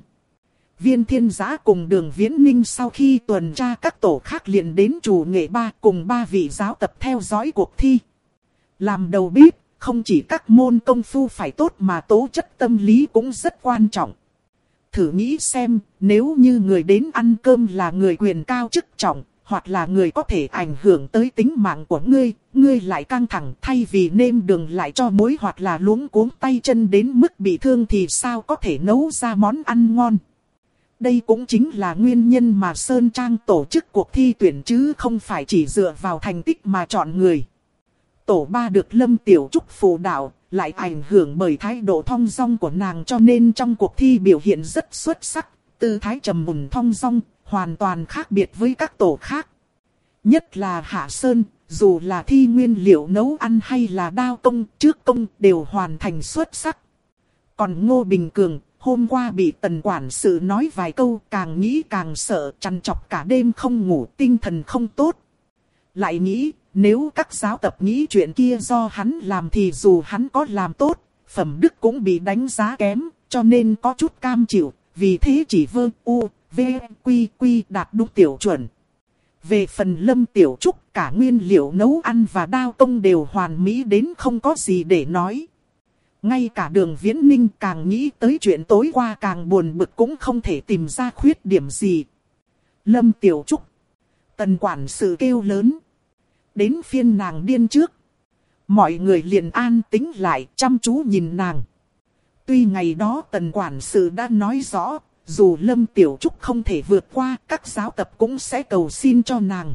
viên thiên giã cùng đường viễn ninh sau khi tuần tra các tổ khác liền đến chủ nghệ ba cùng ba vị giáo tập theo dõi cuộc thi. Làm đầu bếp, không chỉ các môn công phu phải tốt mà tố chất tâm lý cũng rất quan trọng. Thử nghĩ xem, nếu như người đến ăn cơm là người quyền cao chức trọng, hoặc là người có thể ảnh hưởng tới tính mạng của ngươi, ngươi lại căng thẳng thay vì nêm đường lại cho mối hoặc là luống cuống tay chân đến mức bị thương thì sao có thể nấu ra món ăn ngon. Đây cũng chính là nguyên nhân mà Sơn Trang tổ chức cuộc thi tuyển chứ không phải chỉ dựa vào thành tích mà chọn người. Tổ ba được Lâm Tiểu Trúc phụ đạo, lại ảnh hưởng bởi thái độ thong dong của nàng cho nên trong cuộc thi biểu hiện rất xuất sắc, tư thái trầm mùn thong dong, hoàn toàn khác biệt với các tổ khác. Nhất là Hạ Sơn, dù là thi nguyên liệu nấu ăn hay là đao công, trước công đều hoàn thành xuất sắc. Còn Ngô Bình Cường, hôm qua bị tần quản sự nói vài câu càng nghĩ càng sợ chăn chọc cả đêm không ngủ tinh thần không tốt. Lại nghĩ, nếu các giáo tập nghĩ chuyện kia do hắn làm thì dù hắn có làm tốt, phẩm đức cũng bị đánh giá kém, cho nên có chút cam chịu, vì thế chỉ vương u, v, quy quy đạt đúng tiểu chuẩn. Về phần lâm tiểu trúc cả nguyên liệu nấu ăn và đao công đều hoàn mỹ đến không có gì để nói. Ngay cả đường viễn ninh càng nghĩ tới chuyện tối qua càng buồn bực cũng không thể tìm ra khuyết điểm gì. Lâm tiểu trúc. Tần quản sự kêu lớn. Đến phiên nàng điên trước. Mọi người liền an tính lại chăm chú nhìn nàng. Tuy ngày đó tần quản sự đã nói rõ, dù Lâm Tiểu Trúc không thể vượt qua, các giáo tập cũng sẽ cầu xin cho nàng.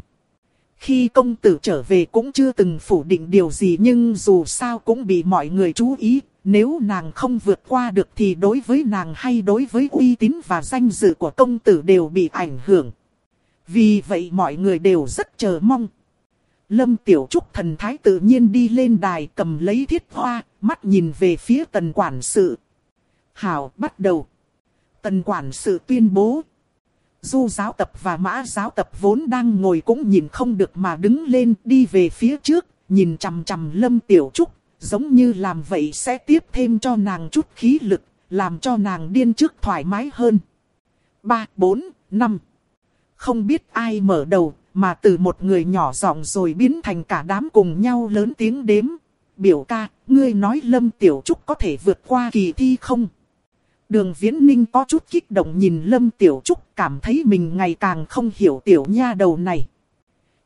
Khi công tử trở về cũng chưa từng phủ định điều gì nhưng dù sao cũng bị mọi người chú ý, nếu nàng không vượt qua được thì đối với nàng hay đối với uy tín và danh dự của công tử đều bị ảnh hưởng. Vì vậy mọi người đều rất chờ mong. Lâm Tiểu Trúc thần thái tự nhiên đi lên đài cầm lấy thiết hoa, mắt nhìn về phía tần quản sự. Hảo bắt đầu. Tần quản sự tuyên bố. Du giáo tập và mã giáo tập vốn đang ngồi cũng nhìn không được mà đứng lên đi về phía trước, nhìn chằm chằm Lâm Tiểu Trúc, giống như làm vậy sẽ tiếp thêm cho nàng chút khí lực, làm cho nàng điên trước thoải mái hơn. 3, 4, 5 Không biết ai mở đầu, mà từ một người nhỏ giọng rồi biến thành cả đám cùng nhau lớn tiếng đếm. Biểu ca, ngươi nói Lâm Tiểu Trúc có thể vượt qua kỳ thi không? Đường Viễn Ninh có chút kích động nhìn Lâm Tiểu Trúc cảm thấy mình ngày càng không hiểu tiểu nha đầu này.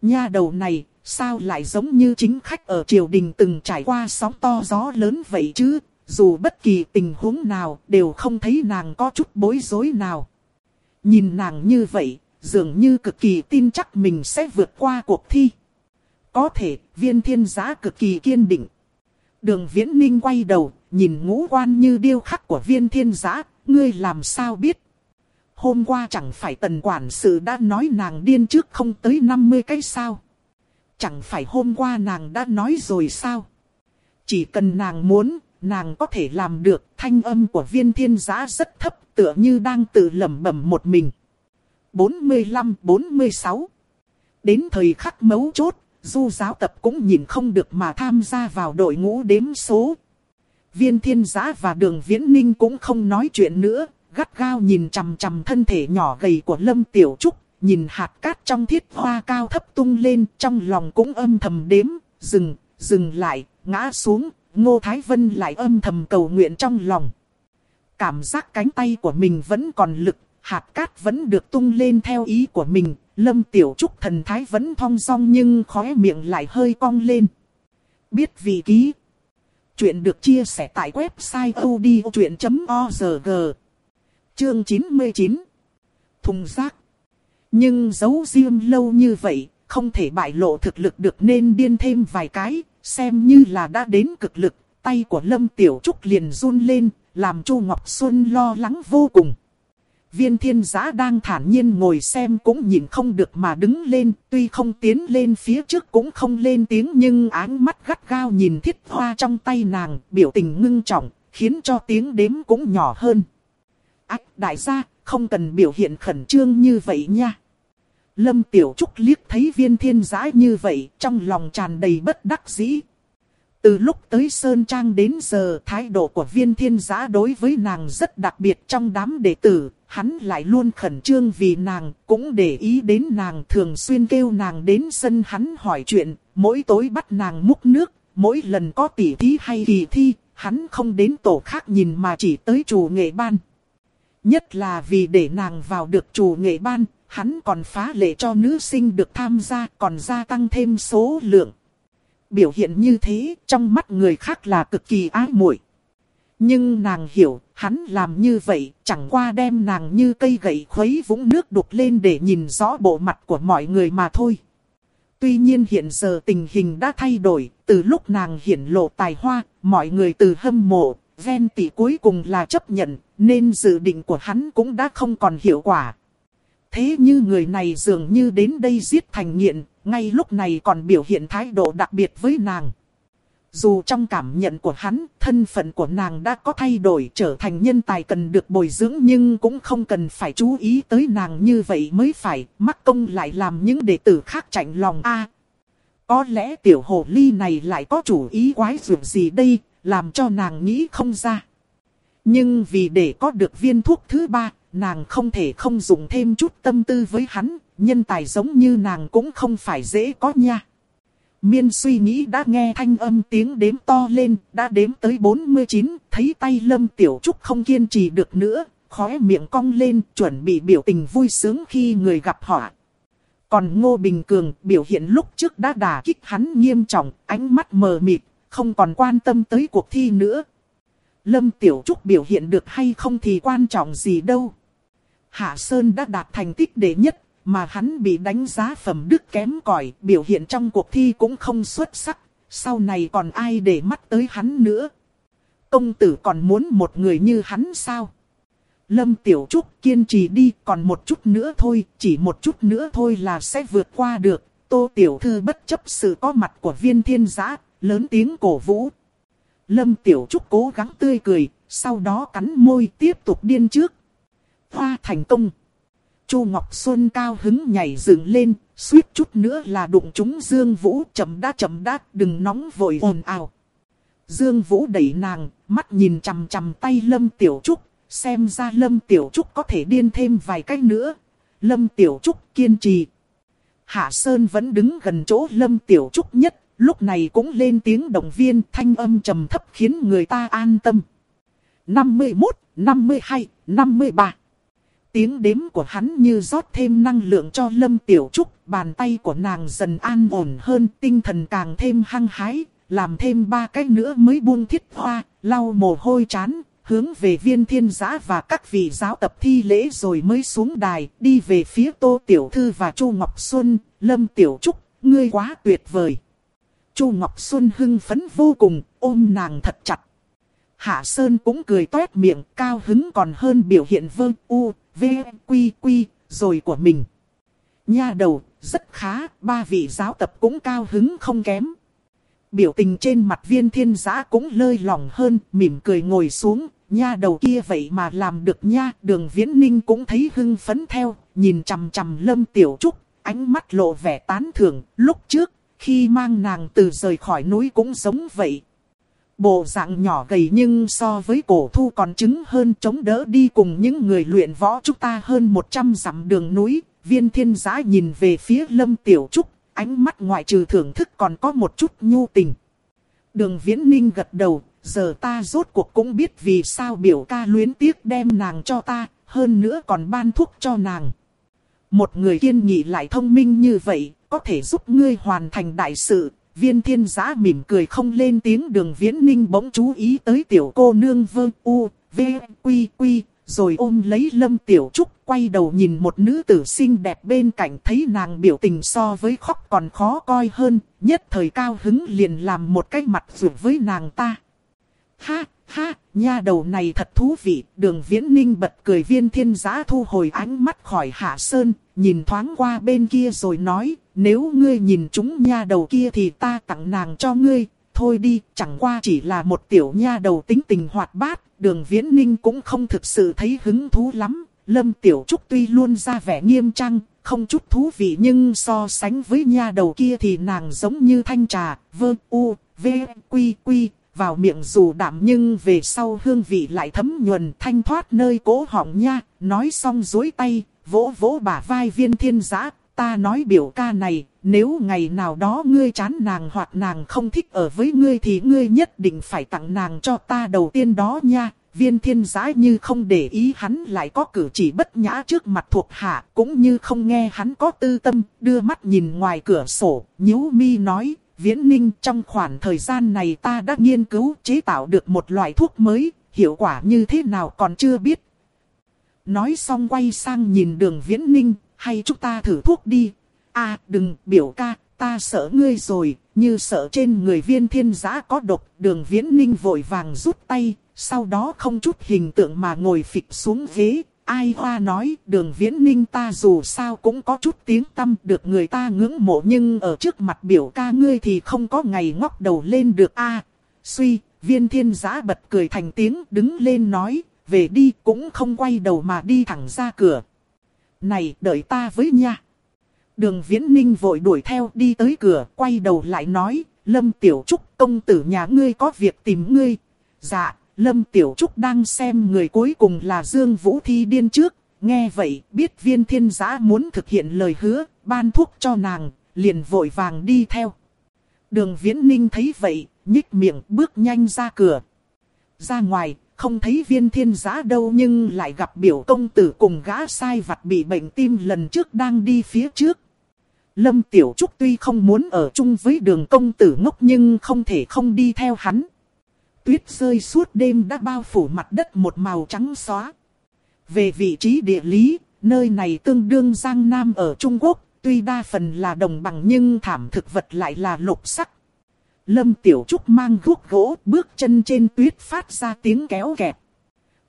Nha đầu này, sao lại giống như chính khách ở triều đình từng trải qua sóng to gió lớn vậy chứ? Dù bất kỳ tình huống nào đều không thấy nàng có chút bối rối nào. Nhìn nàng như vậy, dường như cực kỳ tin chắc mình sẽ vượt qua cuộc thi. Có thể, viên thiên giá cực kỳ kiên định. Đường viễn ninh quay đầu, nhìn ngũ quan như điêu khắc của viên thiên giã, ngươi làm sao biết. Hôm qua chẳng phải tần quản sự đã nói nàng điên trước không tới 50 cái sao. Chẳng phải hôm qua nàng đã nói rồi sao. Chỉ cần nàng muốn, nàng có thể làm được. Thanh âm của viên thiên giã rất thấp tựa như đang tự lẩm bẩm một mình. 45-46 Đến thời khắc mấu chốt, du giáo tập cũng nhìn không được mà tham gia vào đội ngũ đếm số. Viên thiên giã và đường viễn ninh cũng không nói chuyện nữa, gắt gao nhìn chằm chằm thân thể nhỏ gầy của Lâm Tiểu Trúc, nhìn hạt cát trong thiết hoa cao thấp tung lên, trong lòng cũng âm thầm đếm, dừng, dừng lại, ngã xuống, Ngô Thái Vân lại âm thầm cầu nguyện trong lòng. Cảm giác cánh tay của mình vẫn còn lực, hạt cát vẫn được tung lên theo ý của mình, Lâm Tiểu Trúc thần thái vẫn thong song nhưng khóe miệng lại hơi cong lên. Biết vị ký. Chuyện được chia sẻ tại website odchuyện.org. Chương 99. Thùng rác. Nhưng giấu riêng lâu như vậy, không thể bại lộ thực lực được nên điên thêm vài cái, xem như là đã đến cực lực. Tay của Lâm Tiểu Trúc liền run lên, làm Chu Ngọc Xuân lo lắng vô cùng. Viên thiên giã đang thản nhiên ngồi xem cũng nhìn không được mà đứng lên, tuy không tiến lên phía trước cũng không lên tiếng nhưng áng mắt gắt gao nhìn thiết hoa trong tay nàng, biểu tình ngưng trọng, khiến cho tiếng đếm cũng nhỏ hơn. Ách đại gia, không cần biểu hiện khẩn trương như vậy nha. Lâm Tiểu Trúc liếc thấy viên thiên giã như vậy, trong lòng tràn đầy bất đắc dĩ. Từ lúc tới Sơn Trang đến giờ, thái độ của viên thiên giã đối với nàng rất đặc biệt trong đám đệ tử, hắn lại luôn khẩn trương vì nàng, cũng để ý đến nàng thường xuyên kêu nàng đến sân hắn hỏi chuyện, mỗi tối bắt nàng múc nước, mỗi lần có tỉ thí hay kỳ thi, hắn không đến tổ khác nhìn mà chỉ tới chủ nghệ ban. Nhất là vì để nàng vào được chủ nghệ ban, hắn còn phá lệ cho nữ sinh được tham gia còn gia tăng thêm số lượng. Biểu hiện như thế trong mắt người khác là cực kỳ ái muội. Nhưng nàng hiểu, hắn làm như vậy, chẳng qua đem nàng như cây gậy khuấy vũng nước đục lên để nhìn rõ bộ mặt của mọi người mà thôi. Tuy nhiên hiện giờ tình hình đã thay đổi, từ lúc nàng hiển lộ tài hoa, mọi người từ hâm mộ, ven tỷ cuối cùng là chấp nhận, nên dự định của hắn cũng đã không còn hiệu quả. Thế như người này dường như đến đây giết thành nghiện, ngay lúc này còn biểu hiện thái độ đặc biệt với nàng. Dù trong cảm nhận của hắn, thân phận của nàng đã có thay đổi trở thành nhân tài cần được bồi dưỡng nhưng cũng không cần phải chú ý tới nàng như vậy mới phải, mắc công lại làm những đệ tử khác chạnh lòng a Có lẽ tiểu hồ ly này lại có chủ ý quái dường gì đây, làm cho nàng nghĩ không ra. Nhưng vì để có được viên thuốc thứ ba, nàng không thể không dùng thêm chút tâm tư với hắn, nhân tài giống như nàng cũng không phải dễ có nha. Miên suy nghĩ đã nghe thanh âm tiếng đếm to lên, đã đếm tới 49, thấy tay Lâm Tiểu Trúc không kiên trì được nữa, khóe miệng cong lên, chuẩn bị biểu tình vui sướng khi người gặp họ. Còn Ngô Bình Cường biểu hiện lúc trước đã đả kích hắn nghiêm trọng, ánh mắt mờ mịt, không còn quan tâm tới cuộc thi nữa. Lâm Tiểu Trúc biểu hiện được hay không thì quan trọng gì đâu. Hạ Sơn đã đạt thành tích đệ nhất, mà hắn bị đánh giá phẩm đức kém cỏi, biểu hiện trong cuộc thi cũng không xuất sắc, sau này còn ai để mắt tới hắn nữa. Công tử còn muốn một người như hắn sao? Lâm Tiểu Trúc kiên trì đi, còn một chút nữa thôi, chỉ một chút nữa thôi là sẽ vượt qua được. Tô Tiểu Thư bất chấp sự có mặt của viên thiên giã, lớn tiếng cổ vũ. Lâm Tiểu Trúc cố gắng tươi cười, sau đó cắn môi tiếp tục điên trước. Hoa thành công. Chu Ngọc Xuân cao hứng nhảy dựng lên, suýt chút nữa là đụng trúng Dương Vũ chậm đã chậm đã, đừng nóng vội ồn ào. Dương Vũ đẩy nàng, mắt nhìn chằm chằm tay Lâm Tiểu Trúc, xem ra Lâm Tiểu Trúc có thể điên thêm vài cách nữa. Lâm Tiểu Trúc kiên trì. Hạ Sơn vẫn đứng gần chỗ Lâm Tiểu Trúc nhất, lúc này cũng lên tiếng động viên thanh âm trầm thấp khiến người ta an tâm. 51, 52, 53 Tiếng đếm của hắn như rót thêm năng lượng cho Lâm Tiểu Trúc, bàn tay của nàng dần an ổn hơn, tinh thần càng thêm hăng hái, làm thêm ba cái nữa mới buông thiết hoa, lau mồ hôi chán, hướng về viên thiên giã và các vị giáo tập thi lễ rồi mới xuống đài, đi về phía Tô Tiểu Thư và Chu Ngọc Xuân, Lâm Tiểu Trúc, ngươi quá tuyệt vời. Chu Ngọc Xuân hưng phấn vô cùng, ôm nàng thật chặt. Hạ Sơn cũng cười toét miệng, cao hứng còn hơn biểu hiện vương u, v, quy quy, rồi của mình. Nha đầu, rất khá, ba vị giáo tập cũng cao hứng không kém. Biểu tình trên mặt viên thiên giã cũng lơi lỏng hơn, mỉm cười ngồi xuống, nha đầu kia vậy mà làm được nha. Đường viễn ninh cũng thấy hưng phấn theo, nhìn chằm chằm lâm tiểu trúc, ánh mắt lộ vẻ tán thưởng, lúc trước, khi mang nàng từ rời khỏi núi cũng giống vậy, Bộ dạng nhỏ gầy nhưng so với cổ thu còn chứng hơn chống đỡ đi cùng những người luyện võ chúng ta hơn 100 dặm đường núi. Viên thiên giã nhìn về phía lâm tiểu trúc, ánh mắt ngoại trừ thưởng thức còn có một chút nhu tình. Đường viễn ninh gật đầu, giờ ta rốt cuộc cũng biết vì sao biểu ca luyến tiếc đem nàng cho ta, hơn nữa còn ban thuốc cho nàng. Một người kiên nghị lại thông minh như vậy, có thể giúp ngươi hoàn thành đại sự, Viên thiên giã mỉm cười không lên tiếng đường viễn ninh bỗng chú ý tới tiểu cô nương vơ u, v, quy quy, rồi ôm lấy lâm tiểu trúc quay đầu nhìn một nữ tử xinh đẹp bên cạnh thấy nàng biểu tình so với khóc còn khó coi hơn, nhất thời cao hứng liền làm một cái mặt rượu với nàng ta. Ha, ha, nha đầu này thật thú vị, đường viễn ninh bật cười viên thiên giã thu hồi ánh mắt khỏi hạ sơn, nhìn thoáng qua bên kia rồi nói, nếu ngươi nhìn chúng nha đầu kia thì ta tặng nàng cho ngươi, thôi đi, chẳng qua chỉ là một tiểu nha đầu tính tình hoạt bát, đường viễn ninh cũng không thực sự thấy hứng thú lắm. Lâm Tiểu Trúc tuy luôn ra vẻ nghiêm trang, không chút thú vị nhưng so sánh với nha đầu kia thì nàng giống như thanh trà, vơ u, v, quy quy, vào miệng dù đạm nhưng về sau hương vị lại thấm nhuần thanh thoát nơi cố họng nha, nói xong dối tay, vỗ vỗ bả vai viên thiên giã, ta nói biểu ca này, nếu ngày nào đó ngươi chán nàng hoặc nàng không thích ở với ngươi thì ngươi nhất định phải tặng nàng cho ta đầu tiên đó nha. Viên thiên giã như không để ý hắn lại có cử chỉ bất nhã trước mặt thuộc hạ, cũng như không nghe hắn có tư tâm, đưa mắt nhìn ngoài cửa sổ, nhíu mi nói, Viễn Ninh trong khoảng thời gian này ta đã nghiên cứu chế tạo được một loại thuốc mới, hiệu quả như thế nào còn chưa biết. Nói xong quay sang nhìn đường Viễn Ninh, hay chúng ta thử thuốc đi. a đừng biểu ca, ta sợ ngươi rồi, như sợ trên người viên thiên giã có độc. Đường Viễn Ninh vội vàng rút tay, sau đó không chút hình tượng mà ngồi phịch xuống ghế, ai hoa nói đường viễn ninh ta dù sao cũng có chút tiếng tâm được người ta ngưỡng mộ nhưng ở trước mặt biểu ca ngươi thì không có ngày ngóc đầu lên được a Suy, viên thiên giã bật cười thành tiếng đứng lên nói, về đi cũng không quay đầu mà đi thẳng ra cửa. Này đợi ta với nha. Đường viễn ninh vội đuổi theo đi tới cửa quay đầu lại nói, Lâm Tiểu Trúc công tử nhà ngươi có việc tìm ngươi. Dạ, Lâm Tiểu Trúc đang xem người cuối cùng là Dương Vũ Thi điên trước. Nghe vậy, biết viên thiên giã muốn thực hiện lời hứa, ban thuốc cho nàng, liền vội vàng đi theo. Đường Viễn Ninh thấy vậy, nhích miệng bước nhanh ra cửa. Ra ngoài, không thấy viên thiên giá đâu nhưng lại gặp biểu công tử cùng gã sai vặt bị bệnh tim lần trước đang đi phía trước. Lâm Tiểu Trúc tuy không muốn ở chung với đường công tử ngốc nhưng không thể không đi theo hắn. Tuyết rơi suốt đêm đã bao phủ mặt đất một màu trắng xóa. Về vị trí địa lý, nơi này tương đương Giang Nam ở Trung Quốc, tuy đa phần là đồng bằng nhưng thảm thực vật lại là lục sắc. Lâm Tiểu Trúc mang guốc gỗ, bước chân trên tuyết phát ra tiếng kéo kẹt.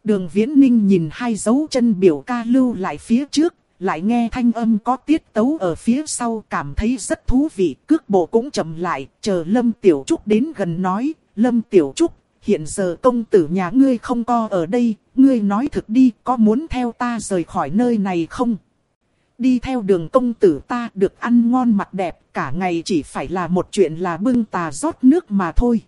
Đường Viễn Ninh nhìn hai dấu chân biểu ca lưu lại phía trước, lại nghe thanh âm có tiết tấu ở phía sau cảm thấy rất thú vị, cước bộ cũng chậm lại, chờ Lâm Tiểu Trúc đến gần nói, Lâm Tiểu Trúc, hiện giờ công tử nhà ngươi không co ở đây, ngươi nói thực đi, có muốn theo ta rời khỏi nơi này không? Đi theo đường công tử ta được ăn ngon mặc đẹp, cả ngày chỉ phải là một chuyện là bưng tà rót nước mà thôi.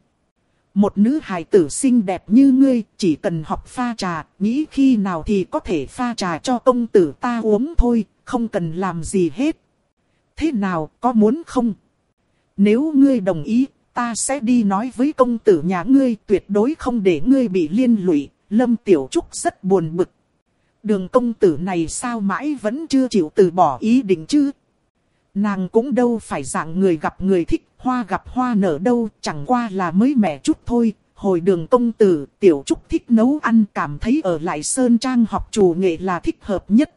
Một nữ hài tử xinh đẹp như ngươi, chỉ cần học pha trà, nghĩ khi nào thì có thể pha trà cho công tử ta uống thôi, không cần làm gì hết. Thế nào, có muốn không? Nếu ngươi đồng ý, ta sẽ đi nói với công tử nhà ngươi tuyệt đối không để ngươi bị liên lụy. Lâm Tiểu Trúc rất buồn bực. Đường công tử này sao mãi vẫn chưa chịu từ bỏ ý định chứ? Nàng cũng đâu phải dạng người gặp người thích, hoa gặp hoa nở đâu, chẳng qua là mới mẻ chút thôi. Hồi đường công tử, Tiểu Trúc thích nấu ăn cảm thấy ở lại Sơn Trang học chủ nghệ là thích hợp nhất.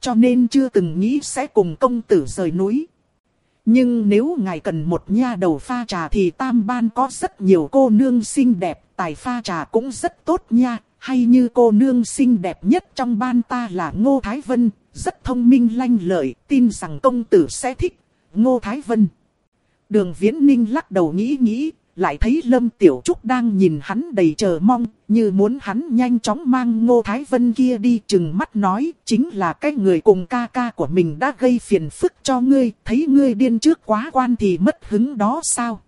Cho nên chưa từng nghĩ sẽ cùng công tử rời núi. Nhưng nếu ngài cần một nha đầu pha trà thì tam ban có rất nhiều cô nương xinh đẹp, tài pha trà cũng rất tốt nha. Hay như cô nương xinh đẹp nhất trong ban ta là Ngô Thái Vân, rất thông minh lanh lợi, tin rằng công tử sẽ thích. Ngô Thái Vân. Đường Viễn Ninh lắc đầu nghĩ nghĩ, lại thấy Lâm Tiểu Trúc đang nhìn hắn đầy chờ mong, như muốn hắn nhanh chóng mang Ngô Thái Vân kia đi chừng mắt nói, chính là cái người cùng ca ca của mình đã gây phiền phức cho ngươi, thấy ngươi điên trước quá quan thì mất hứng đó sao?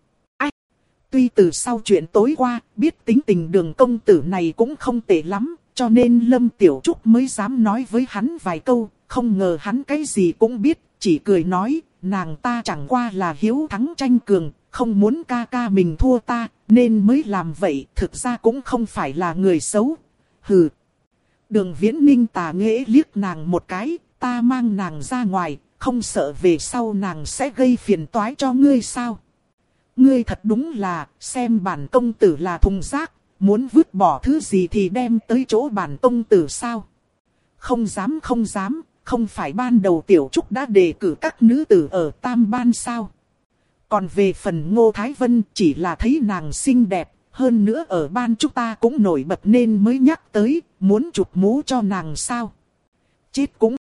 Tuy từ sau chuyện tối qua, biết tính tình đường công tử này cũng không tệ lắm, cho nên Lâm Tiểu Trúc mới dám nói với hắn vài câu, không ngờ hắn cái gì cũng biết, chỉ cười nói, nàng ta chẳng qua là hiếu thắng tranh cường, không muốn ca ca mình thua ta, nên mới làm vậy, thực ra cũng không phải là người xấu. Hừ. Đường viễn ninh tà nghễ liếc nàng một cái, ta mang nàng ra ngoài, không sợ về sau nàng sẽ gây phiền toái cho ngươi sao. Ngươi thật đúng là, xem bản công tử là thùng rác, muốn vứt bỏ thứ gì thì đem tới chỗ bản công tử sao. Không dám không dám, không phải ban đầu tiểu trúc đã đề cử các nữ tử ở tam ban sao. Còn về phần Ngô Thái Vân chỉ là thấy nàng xinh đẹp, hơn nữa ở ban chúng ta cũng nổi bật nên mới nhắc tới, muốn chụp mũ cho nàng sao. Chết cũng